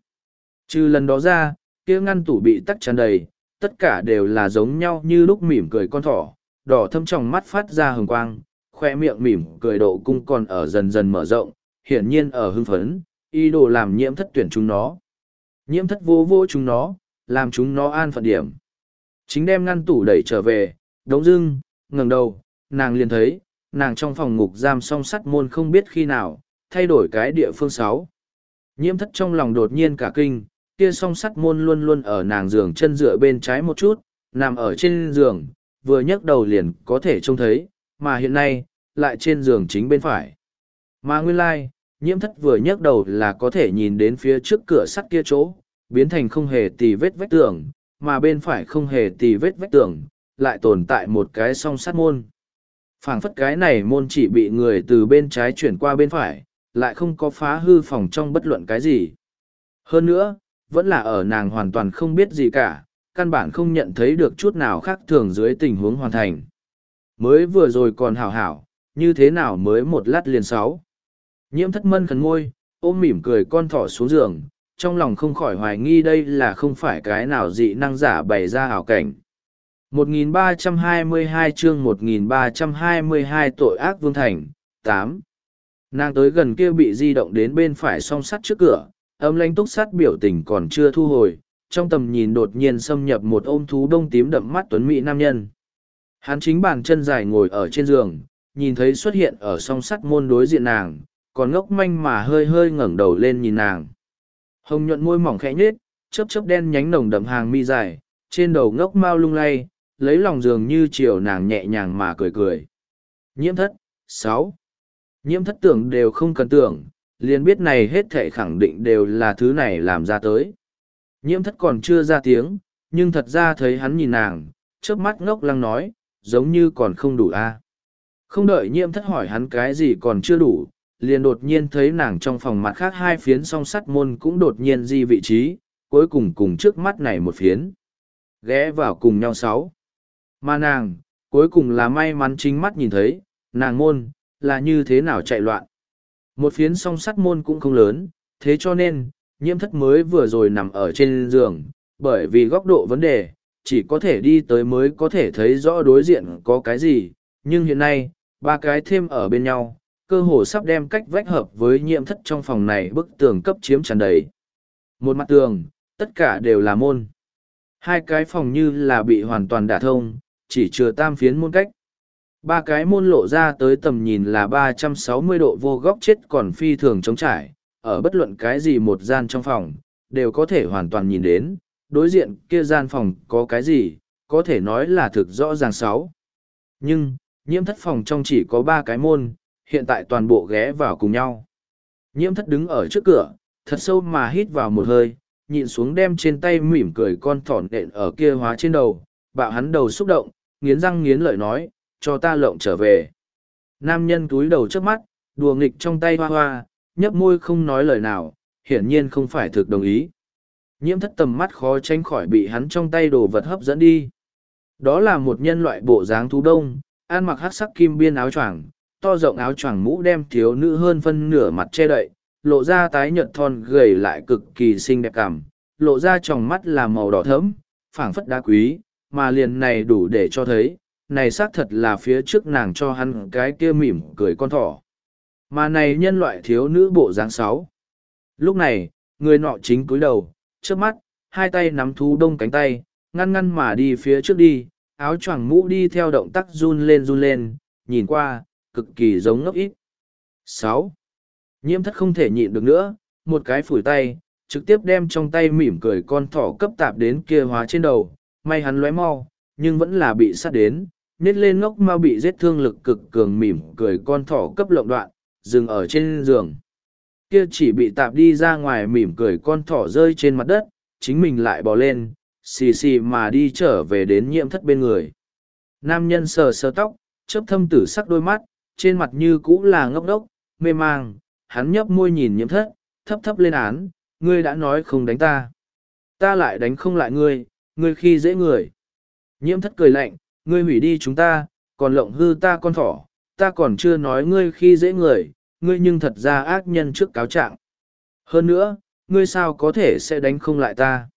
Trừ lần đó ra, kia ngăn tủ bị tắc tràn đầy, tất cả đều là giống nhau như lúc mỉm cười con thỏ, đỏ thâm trong mắt phát ra hừng quang, khoe miệng mỉm cười độ cung còn ở dần dần mở rộng, hiển nhiên ở hưng phấn, ý đồ làm nhiễm thất tuyển chúng nó. Nhiễm thất vô vô chúng nó, làm chúng nó an phận điểm. Chính đem ngăn tủ đẩy trở về, đống dưng, ngẩng đầu, nàng liền thấy, nàng trong phòng ngục giam song sắt môn không biết khi nào, thay đổi cái địa phương sáu. Nhiễm thất trong lòng đột nhiên cả kinh, kia song sắt môn luôn luôn ở nàng giường chân dựa bên trái một chút, nằm ở trên giường, vừa nhấc đầu liền có thể trông thấy, mà hiện nay, lại trên giường chính bên phải. Mà nguyên lai, like, nhiễm thất vừa nhấc đầu là có thể nhìn đến phía trước cửa sắt kia chỗ, biến thành không hề tì vết vách tường, mà bên phải không hề tì vết vách tường, lại tồn tại một cái song sắt môn. phảng phất cái này môn chỉ bị người từ bên trái chuyển qua bên phải, lại không có phá hư phòng trong bất luận cái gì. Hơn nữa, vẫn là ở nàng hoàn toàn không biết gì cả, căn bản không nhận thấy được chút nào khác thường dưới tình huống hoàn thành. Mới vừa rồi còn hảo hảo, như thế nào mới một lát liền sáu. Nhiễm thất mân khẩn ngôi, ôm mỉm cười con thỏ xuống giường, trong lòng không khỏi hoài nghi đây là không phải cái nào dị năng giả bày ra hảo cảnh. 1322 chương 1322 tội ác vương thành, 8. Nàng tới gần kia bị di động đến bên phải song sắt trước cửa, âm lãnh túc sắt biểu tình còn chưa thu hồi, trong tầm nhìn đột nhiên xâm nhập một ôm thú đông tím đậm mắt tuấn mỹ nam nhân. Hắn chính bàn chân dài ngồi ở trên giường, nhìn thấy xuất hiện ở song sắt môn đối diện nàng, còn ngốc manh mà hơi hơi ngẩng đầu lên nhìn nàng. Hồng nhuận môi mỏng khẽ nhếch, chớp chớp đen nhánh nồng đậm hàng mi dài, trên đầu ngốc mau lung lay, lấy lòng giường như chiều nàng nhẹ nhàng mà cười cười. Nhiễm thất, sáu. Nhiễm thất tưởng đều không cần tưởng, liền biết này hết thể khẳng định đều là thứ này làm ra tới. Nhiễm thất còn chưa ra tiếng, nhưng thật ra thấy hắn nhìn nàng, chớp mắt ngốc lăng nói, giống như còn không đủ a. Không đợi nhiễm thất hỏi hắn cái gì còn chưa đủ, liền đột nhiên thấy nàng trong phòng mặt khác hai phiến song sắt môn cũng đột nhiên di vị trí, cuối cùng cùng trước mắt này một phiến. Ghé vào cùng nhau sáu. Mà nàng, cuối cùng là may mắn chính mắt nhìn thấy, nàng môn, là như thế nào chạy loạn. Một phiến song sắt môn cũng không lớn, thế cho nên, nhiễm thất mới vừa rồi nằm ở trên giường, bởi vì góc độ vấn đề, chỉ có thể đi tới mới có thể thấy rõ đối diện có cái gì, nhưng hiện nay, ba cái thêm ở bên nhau, cơ hồ sắp đem cách vách hợp với nhiễm thất trong phòng này bức tường cấp chiếm tràn đầy. Một mặt tường, tất cả đều là môn. Hai cái phòng như là bị hoàn toàn đả thông, chỉ chừa tam phiến môn cách. Ba cái môn lộ ra tới tầm nhìn là ba trăm sáu mươi độ vô góc chết còn phi thường trống trải, ở bất luận cái gì một gian trong phòng, đều có thể hoàn toàn nhìn đến, đối diện kia gian phòng có cái gì, có thể nói là thực rõ ràng sáu. Nhưng, nhiễm thất phòng trong chỉ có ba cái môn, hiện tại toàn bộ ghé vào cùng nhau. Nhiễm thất đứng ở trước cửa, thật sâu mà hít vào một hơi, nhịn xuống đem trên tay mỉm cười con thỏn đện ở kia hóa trên đầu, bạo hắn đầu xúc động, nghiến răng nghiến lợi nói, cho ta lộng trở về. Nam nhân túi đầu trước mắt, đùa nghịch trong tay hoa hoa, nhấp môi không nói lời nào, hiển nhiên không phải thực đồng ý. Nhiễm thất tầm mắt khó tránh khỏi bị hắn trong tay đồ vật hấp dẫn đi. Đó là một nhân loại bộ dáng thú đông, ăn mặc hát sắc kim biên áo choàng, to rộng áo choàng mũ đem thiếu nữ hơn phân nửa mặt che đậy, lộ ra tái nhợt thon gầy lại cực kỳ xinh đẹp cảm, lộ ra tròng mắt là màu đỏ thẫm, phảng phất đá quý, mà liền này đủ để cho thấy, này xác thật là phía trước nàng cho hắn cái kia mỉm cười con thỏ. Mà này nhân loại thiếu nữ bộ dáng sáu. Lúc này, người nọ chính cúi đầu, trước mắt, hai tay nắm thú đông cánh tay, ngăn ngăn mà đi phía trước đi, áo choàng mũ đi theo động tác run lên run lên, nhìn qua, cực kỳ giống ngốc ít. sáu Nhiễm thất không thể nhịn được nữa, một cái phủi tay, trực tiếp đem trong tay mỉm cười con thỏ cấp tạp đến kia hóa trên đầu, may hắn lóe mau, nhưng vẫn là bị sát đến, nết lên ngốc mau bị giết thương lực cực cường mỉm cười con thỏ cấp lộng đoạn, dừng ở trên giường. Kia chỉ bị tạp đi ra ngoài mỉm cười con thỏ rơi trên mặt đất, chính mình lại bò lên, xì xì mà đi trở về đến nhiễm thất bên người. Nam nhân sờ sờ tóc, chớp thâm tử sắc đôi mắt, trên mặt như cũ là ngốc đốc, mê mang, hắn nhấp môi nhìn nhiễm thất, thấp thấp lên án, ngươi đã nói không đánh ta. Ta lại đánh không lại ngươi, ngươi khi dễ người. Nhiễm thất cười lạnh, ngươi hủy đi chúng ta, còn lộng hư ta con thỏ, ta còn chưa nói ngươi khi dễ người, ngươi nhưng thật ra ác nhân trước cáo trạng. Hơn nữa, ngươi sao có thể sẽ đánh không lại ta.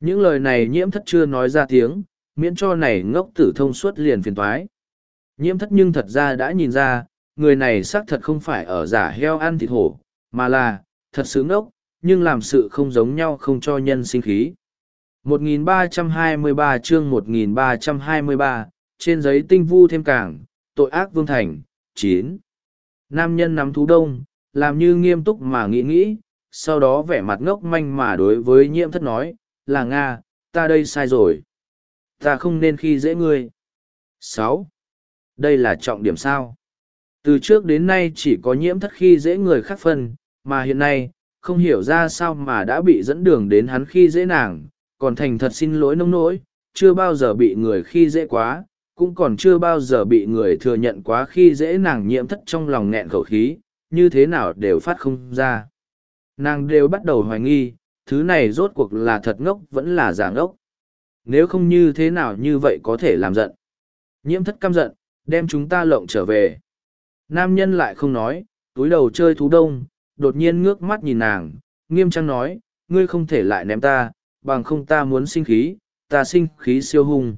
Những lời này nhiễm thất chưa nói ra tiếng, miễn cho này ngốc tử thông suốt liền phiền thoái. Nhiễm thất nhưng thật ra đã nhìn ra, người này xác thật không phải ở giả heo ăn thịt hổ, mà là, thật sự ngốc, nhưng làm sự không giống nhau không cho nhân sinh khí. 1323 chương 1323, trên giấy tinh vu thêm cảng, tội ác vương thành, Chín. Nam nhân nắm thú đông, làm như nghiêm túc mà nghĩ nghĩ, sau đó vẻ mặt ngốc manh mà đối với nhiễm thất nói, là Nga, ta đây sai rồi. Ta không nên khi dễ ngươi. Sáu. Đây là trọng điểm sao? Từ trước đến nay chỉ có nhiễm thất khi dễ người khác phân, mà hiện nay, không hiểu ra sao mà đã bị dẫn đường đến hắn khi dễ nàng, còn thành thật xin lỗi nông nỗi, chưa bao giờ bị người khi dễ quá, cũng còn chưa bao giờ bị người thừa nhận quá khi dễ nàng nhiễm thất trong lòng nghẹn khẩu khí, như thế nào đều phát không ra. Nàng đều bắt đầu hoài nghi, thứ này rốt cuộc là thật ngốc vẫn là giả ngốc. Nếu không như thế nào như vậy có thể làm giận. Nhiễm thất căm giận, đem chúng ta lộng trở về. Nam nhân lại không nói, túi đầu chơi thú đông, đột nhiên ngước mắt nhìn nàng, nghiêm trang nói, ngươi không thể lại ném ta, bằng không ta muốn sinh khí, ta sinh khí siêu hung.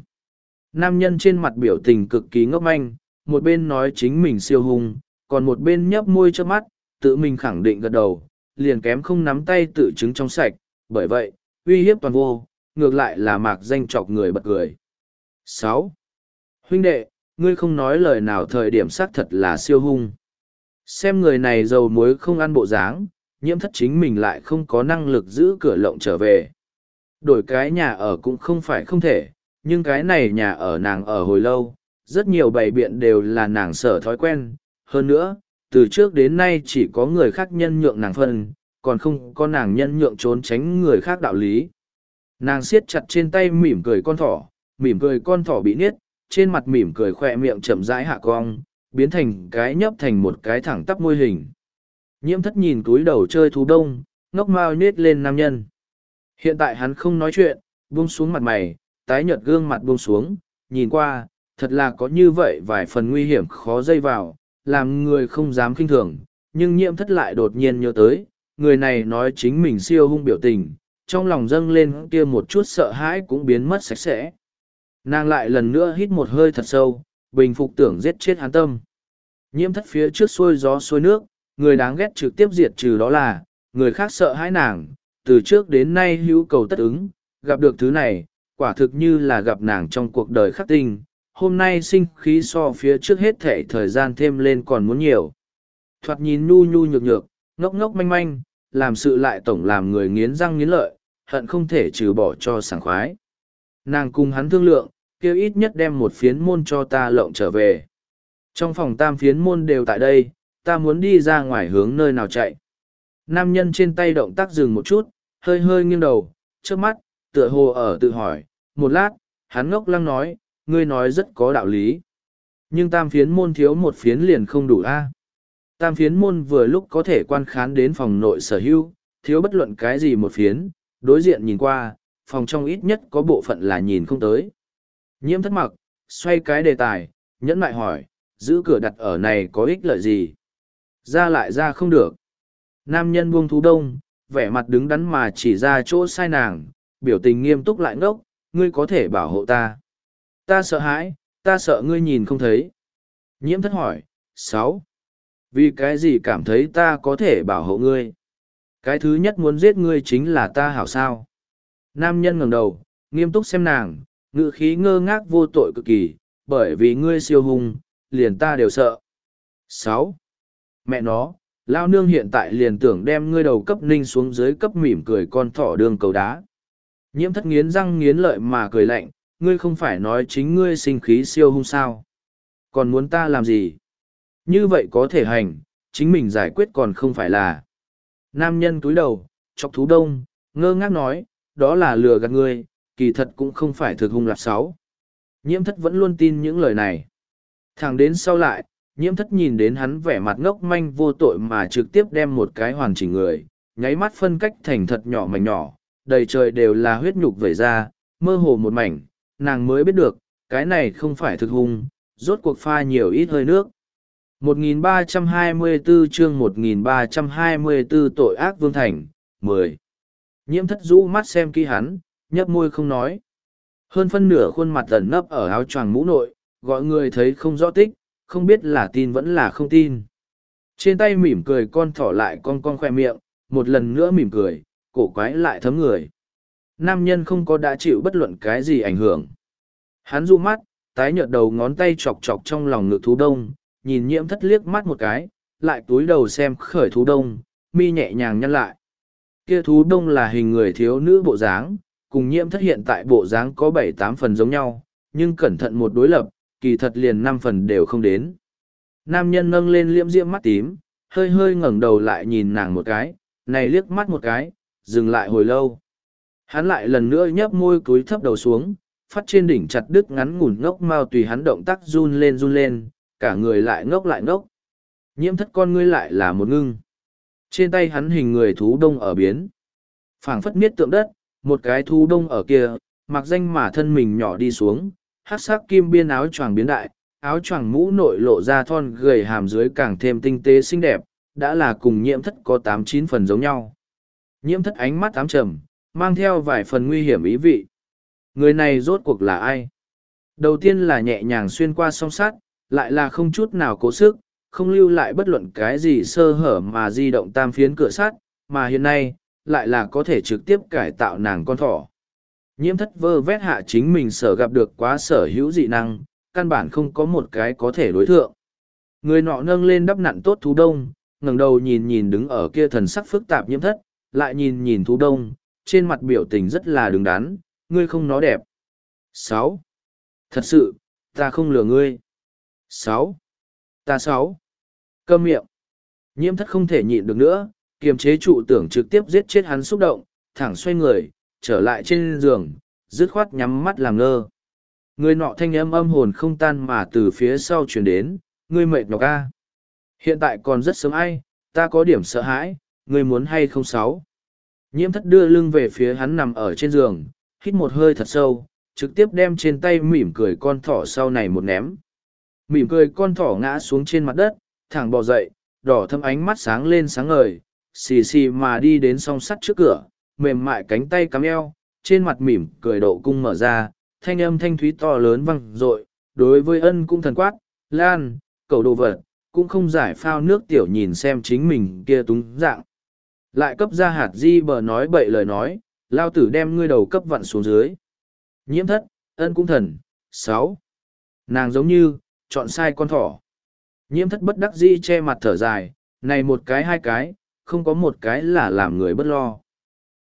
Nam nhân trên mặt biểu tình cực kỳ ngốc manh, một bên nói chính mình siêu hung, còn một bên nhấp môi cho mắt, tự mình khẳng định gật đầu, liền kém không nắm tay tự chứng trong sạch, bởi vậy, uy hiếp toàn vô, ngược lại là mạc danh chọc người bật cười. sáu Huynh đệ, ngươi không nói lời nào thời điểm xác thật là siêu hung. Xem người này dầu muối không ăn bộ dáng, nhiễm thất chính mình lại không có năng lực giữ cửa lộng trở về. Đổi cái nhà ở cũng không phải không thể, nhưng cái này nhà ở nàng ở hồi lâu, rất nhiều bày biện đều là nàng sở thói quen. Hơn nữa, từ trước đến nay chỉ có người khác nhân nhượng nàng phân, còn không có nàng nhân nhượng trốn tránh người khác đạo lý. Nàng siết chặt trên tay mỉm cười con thỏ, mỉm cười con thỏ bị niết, trên mặt mỉm cười khoe miệng chậm rãi hạ cong, biến thành cái nhấp thành một cái thẳng tắp môi hình. Nhiễm thất nhìn túi đầu chơi thú đông, ngốc mao nết lên nam nhân. Hiện tại hắn không nói chuyện, buông xuống mặt mày, tái nhợt gương mặt buông xuống, nhìn qua, thật là có như vậy vài phần nguy hiểm khó dây vào, làm người không dám kinh thường, nhưng nhiễm thất lại đột nhiên nhớ tới, người này nói chính mình siêu hung biểu tình, trong lòng dâng lên kia một chút sợ hãi cũng biến mất sạch sẽ. Nàng lại lần nữa hít một hơi thật sâu, bình phục tưởng giết chết hắn tâm. Nhiễm thất phía trước xuôi gió xuôi nước, người đáng ghét trực tiếp diệt trừ đó là, người khác sợ hãi nàng, từ trước đến nay hữu cầu tất ứng, gặp được thứ này, quả thực như là gặp nàng trong cuộc đời khắc tinh, hôm nay sinh khí so phía trước hết thể thời gian thêm lên còn muốn nhiều. Thoạt nhìn nhu nhu nhược nhược, ngốc ngốc manh manh, làm sự lại tổng làm người nghiến răng nghiến lợi, hận không thể trừ bỏ cho sảng khoái. Nàng cùng hắn thương lượng, kêu ít nhất đem một phiến môn cho ta lộng trở về. Trong phòng tam phiến môn đều tại đây, ta muốn đi ra ngoài hướng nơi nào chạy. Nam nhân trên tay động tác dừng một chút, hơi hơi nghiêng đầu, trước mắt, tựa hồ ở tự hỏi, một lát, hắn ngốc lăng nói, ngươi nói rất có đạo lý. Nhưng tam phiến môn thiếu một phiến liền không đủ a. Tam phiến môn vừa lúc có thể quan khán đến phòng nội sở hữu, thiếu bất luận cái gì một phiến, đối diện nhìn qua, phòng trong ít nhất có bộ phận là nhìn không tới. Nhiễm thất mặc, xoay cái đề tài, nhẫn lại hỏi, giữ cửa đặt ở này có ích lợi gì? Ra lại ra không được. Nam nhân buông thú đông, vẻ mặt đứng đắn mà chỉ ra chỗ sai nàng, biểu tình nghiêm túc lại ngốc, ngươi có thể bảo hộ ta. Ta sợ hãi, ta sợ ngươi nhìn không thấy. Nhiễm thất hỏi, sáu. Vì cái gì cảm thấy ta có thể bảo hộ ngươi? Cái thứ nhất muốn giết ngươi chính là ta hảo sao. Nam nhân ngẩng đầu, nghiêm túc xem nàng, ngự khí ngơ ngác vô tội cực kỳ, bởi vì ngươi siêu hung, liền ta đều sợ. sáu Mẹ nó, lao nương hiện tại liền tưởng đem ngươi đầu cấp ninh xuống dưới cấp mỉm cười con thỏ đường cầu đá. Nhiễm thất nghiến răng nghiến lợi mà cười lạnh, ngươi không phải nói chính ngươi sinh khí siêu hung sao. Còn muốn ta làm gì? Như vậy có thể hành, chính mình giải quyết còn không phải là. Nam nhân túi đầu, chọc thú đông, ngơ ngác nói, đó là lừa gạt ngươi, kỳ thật cũng không phải thực hung lạp sáu. Nhiễm thất vẫn luôn tin những lời này. Thẳng đến sau lại, nhiễm thất nhìn đến hắn vẻ mặt ngốc manh vô tội mà trực tiếp đem một cái hoàn chỉnh người, nháy mắt phân cách thành thật nhỏ mảnh nhỏ, đầy trời đều là huyết nhục vẩy ra, mơ hồ một mảnh, nàng mới biết được, cái này không phải thực hung, rốt cuộc pha nhiều ít hơi nước. 1324 chương 1324 tội ác vương thành, 10. Nhiễm thất rũ mắt xem kỹ hắn, nhấp môi không nói. Hơn phân nửa khuôn mặt ẩn nấp ở áo choàng mũ nội, gọi người thấy không rõ tích, không biết là tin vẫn là không tin. Trên tay mỉm cười con thỏ lại con con khoe miệng, một lần nữa mỉm cười, cổ quái lại thấm người. Nam nhân không có đã chịu bất luận cái gì ảnh hưởng. Hắn du mắt, tái nhợt đầu ngón tay chọc chọc trong lòng ngực thú đông, nhìn nhiễm thất liếc mắt một cái, lại túi đầu xem khởi thú đông, mi nhẹ nhàng nhăn lại. Kia thú đông là hình người thiếu nữ bộ dáng, cùng nhiễm thất hiện tại bộ dáng có bảy tám phần giống nhau, nhưng cẩn thận một đối lập, kỳ thật liền năm phần đều không đến. Nam nhân nâng lên liễm diễm mắt tím, hơi hơi ngẩng đầu lại nhìn nàng một cái, này liếc mắt một cái, dừng lại hồi lâu. Hắn lại lần nữa nhấp môi cúi thấp đầu xuống, phát trên đỉnh chặt đứt ngắn ngủn ngốc mau tùy hắn động tác run lên run lên, cả người lại ngốc lại ngốc. Nhiễm thất con ngươi lại là một ngưng. Trên tay hắn hình người thú đông ở biến. phảng phất miết tượng đất, một cái thú đông ở kia, mặc danh mà thân mình nhỏ đi xuống, hát sắc kim biên áo choàng biến đại, áo choàng mũ nội lộ ra thon gầy hàm dưới càng thêm tinh tế xinh đẹp, đã là cùng nhiễm thất có tám chín phần giống nhau. Nhiễm thất ánh mắt ám trầm, mang theo vài phần nguy hiểm ý vị. Người này rốt cuộc là ai? Đầu tiên là nhẹ nhàng xuyên qua song sát, lại là không chút nào cố sức, không lưu lại bất luận cái gì sơ hở mà di động tam phiến cửa sắt, mà hiện nay, lại là có thể trực tiếp cải tạo nàng con thỏ. Nhiễm thất vơ vét hạ chính mình sở gặp được quá sở hữu dị năng, căn bản không có một cái có thể đối thượng. Người nọ nâng lên đắp nặn tốt thú đông, ngẩng đầu nhìn nhìn đứng ở kia thần sắc phức tạp nhiễm thất, lại nhìn nhìn thú đông, trên mặt biểu tình rất là đứng đắn, ngươi không nó đẹp. sáu Thật sự, ta không lừa ngươi. sáu Ta sáu Câm miệng. Nhiễm thất không thể nhịn được nữa, kiềm chế trụ tưởng trực tiếp giết chết hắn xúc động, thẳng xoay người, trở lại trên giường, dứt khoát nhắm mắt làm ngơ. Người nọ thanh âm âm hồn không tan mà từ phía sau chuyển đến, ngươi mệt nhọc a. Hiện tại còn rất sớm ai, ta có điểm sợ hãi, ngươi muốn hay không sáu. Nhiễm thất đưa lưng về phía hắn nằm ở trên giường, hít một hơi thật sâu, trực tiếp đem trên tay mỉm cười con thỏ sau này một ném. Mỉm cười con thỏ ngã xuống trên mặt đất, thẳng bò dậy, đỏ thâm ánh mắt sáng lên sáng ngời, xì xì mà đi đến song sắt trước cửa, mềm mại cánh tay cắm eo, trên mặt mỉm cười độ cung mở ra, thanh âm thanh thúy to lớn vang dội, đối với ân cung thần quát, lan, cầu đồ vật, cũng không giải phao nước tiểu nhìn xem chính mình kia túng dạng. Lại cấp ra hạt di bờ nói bậy lời nói, lao tử đem ngươi đầu cấp vặn xuống dưới. Nhiễm thất, ân cũng thần, sáu Nàng giống như, chọn sai con thỏ. Nhiễm thất bất đắc di che mặt thở dài, này một cái hai cái, không có một cái là làm người bất lo.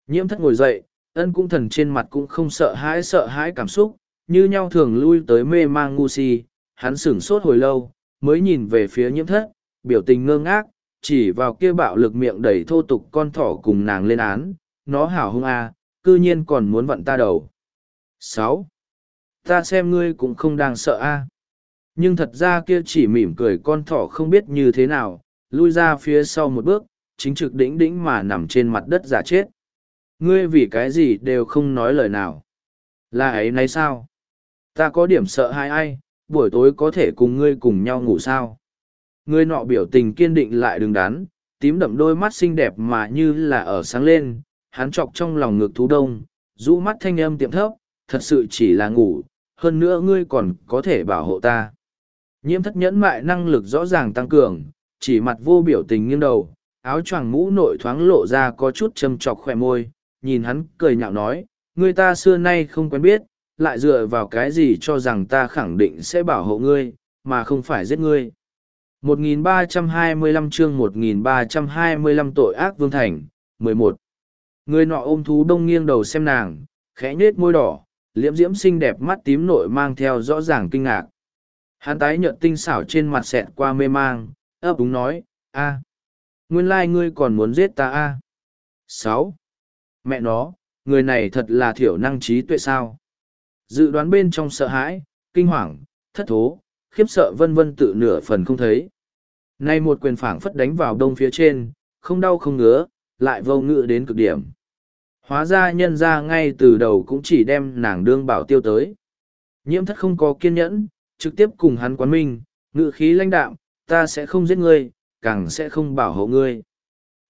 Nhiễm thất ngồi dậy, ân cũng thần trên mặt cũng không sợ hãi sợ hãi cảm xúc, như nhau thường lui tới mê mang ngu si, hắn sửng sốt hồi lâu, mới nhìn về phía nhiễm thất, biểu tình ngơ ngác, chỉ vào kia bạo lực miệng đầy thô tục con thỏ cùng nàng lên án, nó hảo hung a, à, cư nhiên còn muốn vặn ta đầu. sáu Ta xem ngươi cũng không đang sợ a. Nhưng thật ra kia chỉ mỉm cười con thỏ không biết như thế nào, lui ra phía sau một bước, chính trực đĩnh đĩnh mà nằm trên mặt đất giả chết. Ngươi vì cái gì đều không nói lời nào. Là ấy nay sao? Ta có điểm sợ hai ai, buổi tối có thể cùng ngươi cùng nhau ngủ sao? Ngươi nọ biểu tình kiên định lại đứng đắn, tím đậm đôi mắt xinh đẹp mà như là ở sáng lên, hắn chọc trong lòng ngực thú đông, rũ mắt thanh âm tiệm thấp, thật sự chỉ là ngủ, hơn nữa ngươi còn có thể bảo hộ ta. Nhiễm thất nhẫn mại năng lực rõ ràng tăng cường, chỉ mặt vô biểu tình nghiêng đầu, áo choàng mũ nội thoáng lộ ra có chút châm chọc khỏe môi, nhìn hắn cười nhạo nói, ngươi ta xưa nay không quen biết, lại dựa vào cái gì cho rằng ta khẳng định sẽ bảo hộ ngươi, mà không phải giết ngươi. 1325 chương 1325 tội ác vương thành, 11. Người nọ ôm thú đông nghiêng đầu xem nàng, khẽ nhết môi đỏ, liễm diễm xinh đẹp mắt tím nội mang theo rõ ràng kinh ngạc. Hắn tái nhợt tinh xảo trên mặt xẹt qua mê mang, ấp úng nói, a, nguyên lai ngươi còn muốn giết ta a. Sáu, Mẹ nó, người này thật là thiểu năng trí tuệ sao. Dự đoán bên trong sợ hãi, kinh hoàng, thất thố, khiếp sợ vân vân tự nửa phần không thấy. Nay một quyền phảng phất đánh vào đông phía trên, không đau không ngứa, lại vô ngự đến cực điểm. Hóa ra nhân ra ngay từ đầu cũng chỉ đem nàng đương bảo tiêu tới. Nhiễm thất không có kiên nhẫn, trực tiếp cùng hắn quán minh, ngự khí lãnh đạm, ta sẽ không giết ngươi, càng sẽ không bảo hộ ngươi.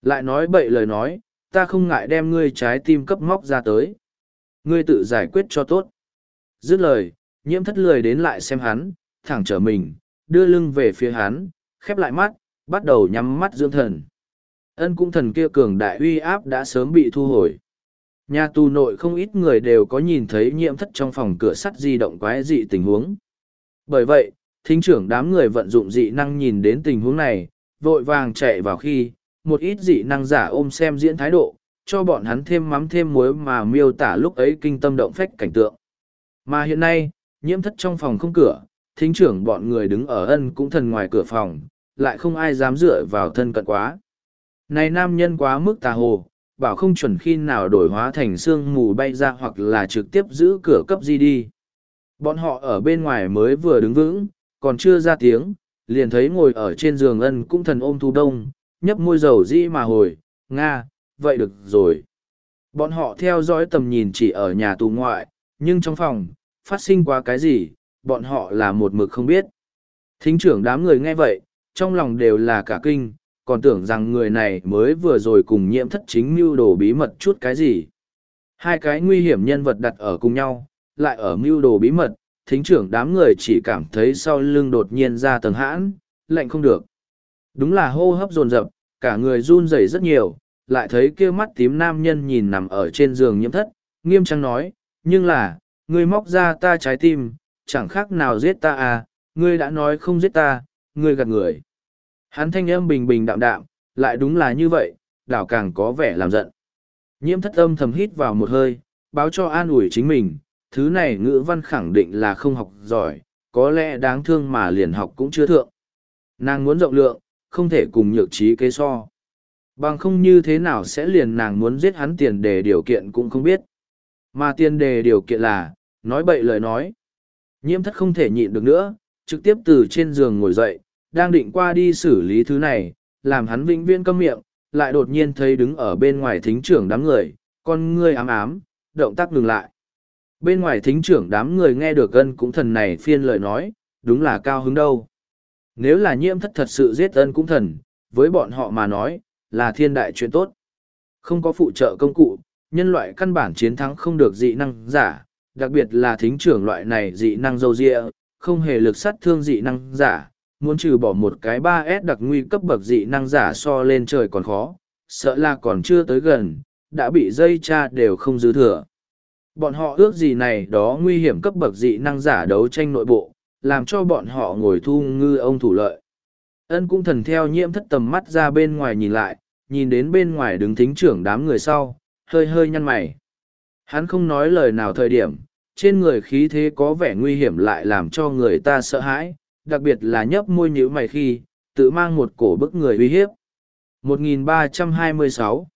Lại nói bậy lời nói, ta không ngại đem ngươi trái tim cấp móc ra tới. Ngươi tự giải quyết cho tốt. Dứt lời, nhiễm thất lười đến lại xem hắn, thẳng trở mình, đưa lưng về phía hắn, khép lại mắt, bắt đầu nhắm mắt dưỡng thần. Ân cung thần kia cường đại uy áp đã sớm bị thu hồi. Nhà tù nội không ít người đều có nhìn thấy nhiễm thất trong phòng cửa sắt di động quái dị tình huống. Bởi vậy, thính trưởng đám người vận dụng dị năng nhìn đến tình huống này, vội vàng chạy vào khi, một ít dị năng giả ôm xem diễn thái độ, cho bọn hắn thêm mắm thêm muối mà miêu tả lúc ấy kinh tâm động phách cảnh tượng. Mà hiện nay, nhiễm thất trong phòng không cửa, thính trưởng bọn người đứng ở ân cũng thần ngoài cửa phòng, lại không ai dám dựa vào thân cận quá. Này nam nhân quá mức tà hồ, bảo không chuẩn khi nào đổi hóa thành xương mù bay ra hoặc là trực tiếp giữ cửa cấp di đi. Bọn họ ở bên ngoài mới vừa đứng vững, còn chưa ra tiếng, liền thấy ngồi ở trên giường ân cũng thần ôm thu đông, nhấp môi dầu di mà hồi, Nga, vậy được rồi. Bọn họ theo dõi tầm nhìn chỉ ở nhà tù ngoại, nhưng trong phòng, phát sinh qua cái gì, bọn họ là một mực không biết. Thính trưởng đám người nghe vậy, trong lòng đều là cả kinh, còn tưởng rằng người này mới vừa rồi cùng nhiễm thất chính mưu đồ bí mật chút cái gì. Hai cái nguy hiểm nhân vật đặt ở cùng nhau, lại ở mưu đồ bí mật, thính trưởng đám người chỉ cảm thấy sau lưng đột nhiên ra tầng hãn, lạnh không được. Đúng là hô hấp dồn dập, cả người run rẩy rất nhiều, lại thấy kia mắt tím nam nhân nhìn nằm ở trên giường nhiễm thất, nghiêm trang nói, nhưng là, ngươi móc ra ta trái tim, chẳng khác nào giết ta à, ngươi đã nói không giết ta, ngươi gạt người. Hắn thanh âm bình bình đạm đạm, lại đúng là như vậy, đảo càng có vẻ làm giận. Nhiễm thất âm thầm hít vào một hơi, báo cho an ủi chính mình, thứ này ngữ văn khẳng định là không học giỏi, có lẽ đáng thương mà liền học cũng chưa thượng. Nàng muốn rộng lượng, không thể cùng nhược trí kế so. Bằng không như thế nào sẽ liền nàng muốn giết hắn tiền đề điều kiện cũng không biết. Mà tiền đề điều kiện là, nói bậy lời nói. Nhiễm thất không thể nhịn được nữa, trực tiếp từ trên giường ngồi dậy, đang định qua đi xử lý thứ này, làm hắn vĩnh viễn câm miệng, lại đột nhiên thấy đứng ở bên ngoài thính trưởng đám người, con ngươi ám ám, động tác ngừng lại. Bên ngoài thính trưởng đám người nghe được ân cũng thần này phiên lời nói, đúng là cao hứng đâu. Nếu là nhiễm thất thật sự giết ân cũng thần, với bọn họ mà nói, là thiên đại chuyện tốt. Không có phụ trợ công cụ, nhân loại căn bản chiến thắng không được dị năng giả, đặc biệt là thính trưởng loại này dị năng dâu dịa, không hề lực sát thương dị năng giả, muốn trừ bỏ một cái 3S đặc nguy cấp bậc dị năng giả so lên trời còn khó, sợ là còn chưa tới gần, đã bị dây cha đều không dư thừa. Bọn họ ước gì này đó nguy hiểm cấp bậc dị năng giả đấu tranh nội bộ, làm cho bọn họ ngồi thu ngư ông thủ lợi. Ân cũng thần theo nhiễm thất tầm mắt ra bên ngoài nhìn lại, nhìn đến bên ngoài đứng thính trưởng đám người sau, hơi hơi nhăn mày. Hắn không nói lời nào thời điểm, trên người khí thế có vẻ nguy hiểm lại làm cho người ta sợ hãi, đặc biệt là nhấp môi nhữ mày khi, tự mang một cổ bức người uy hiếp. 1326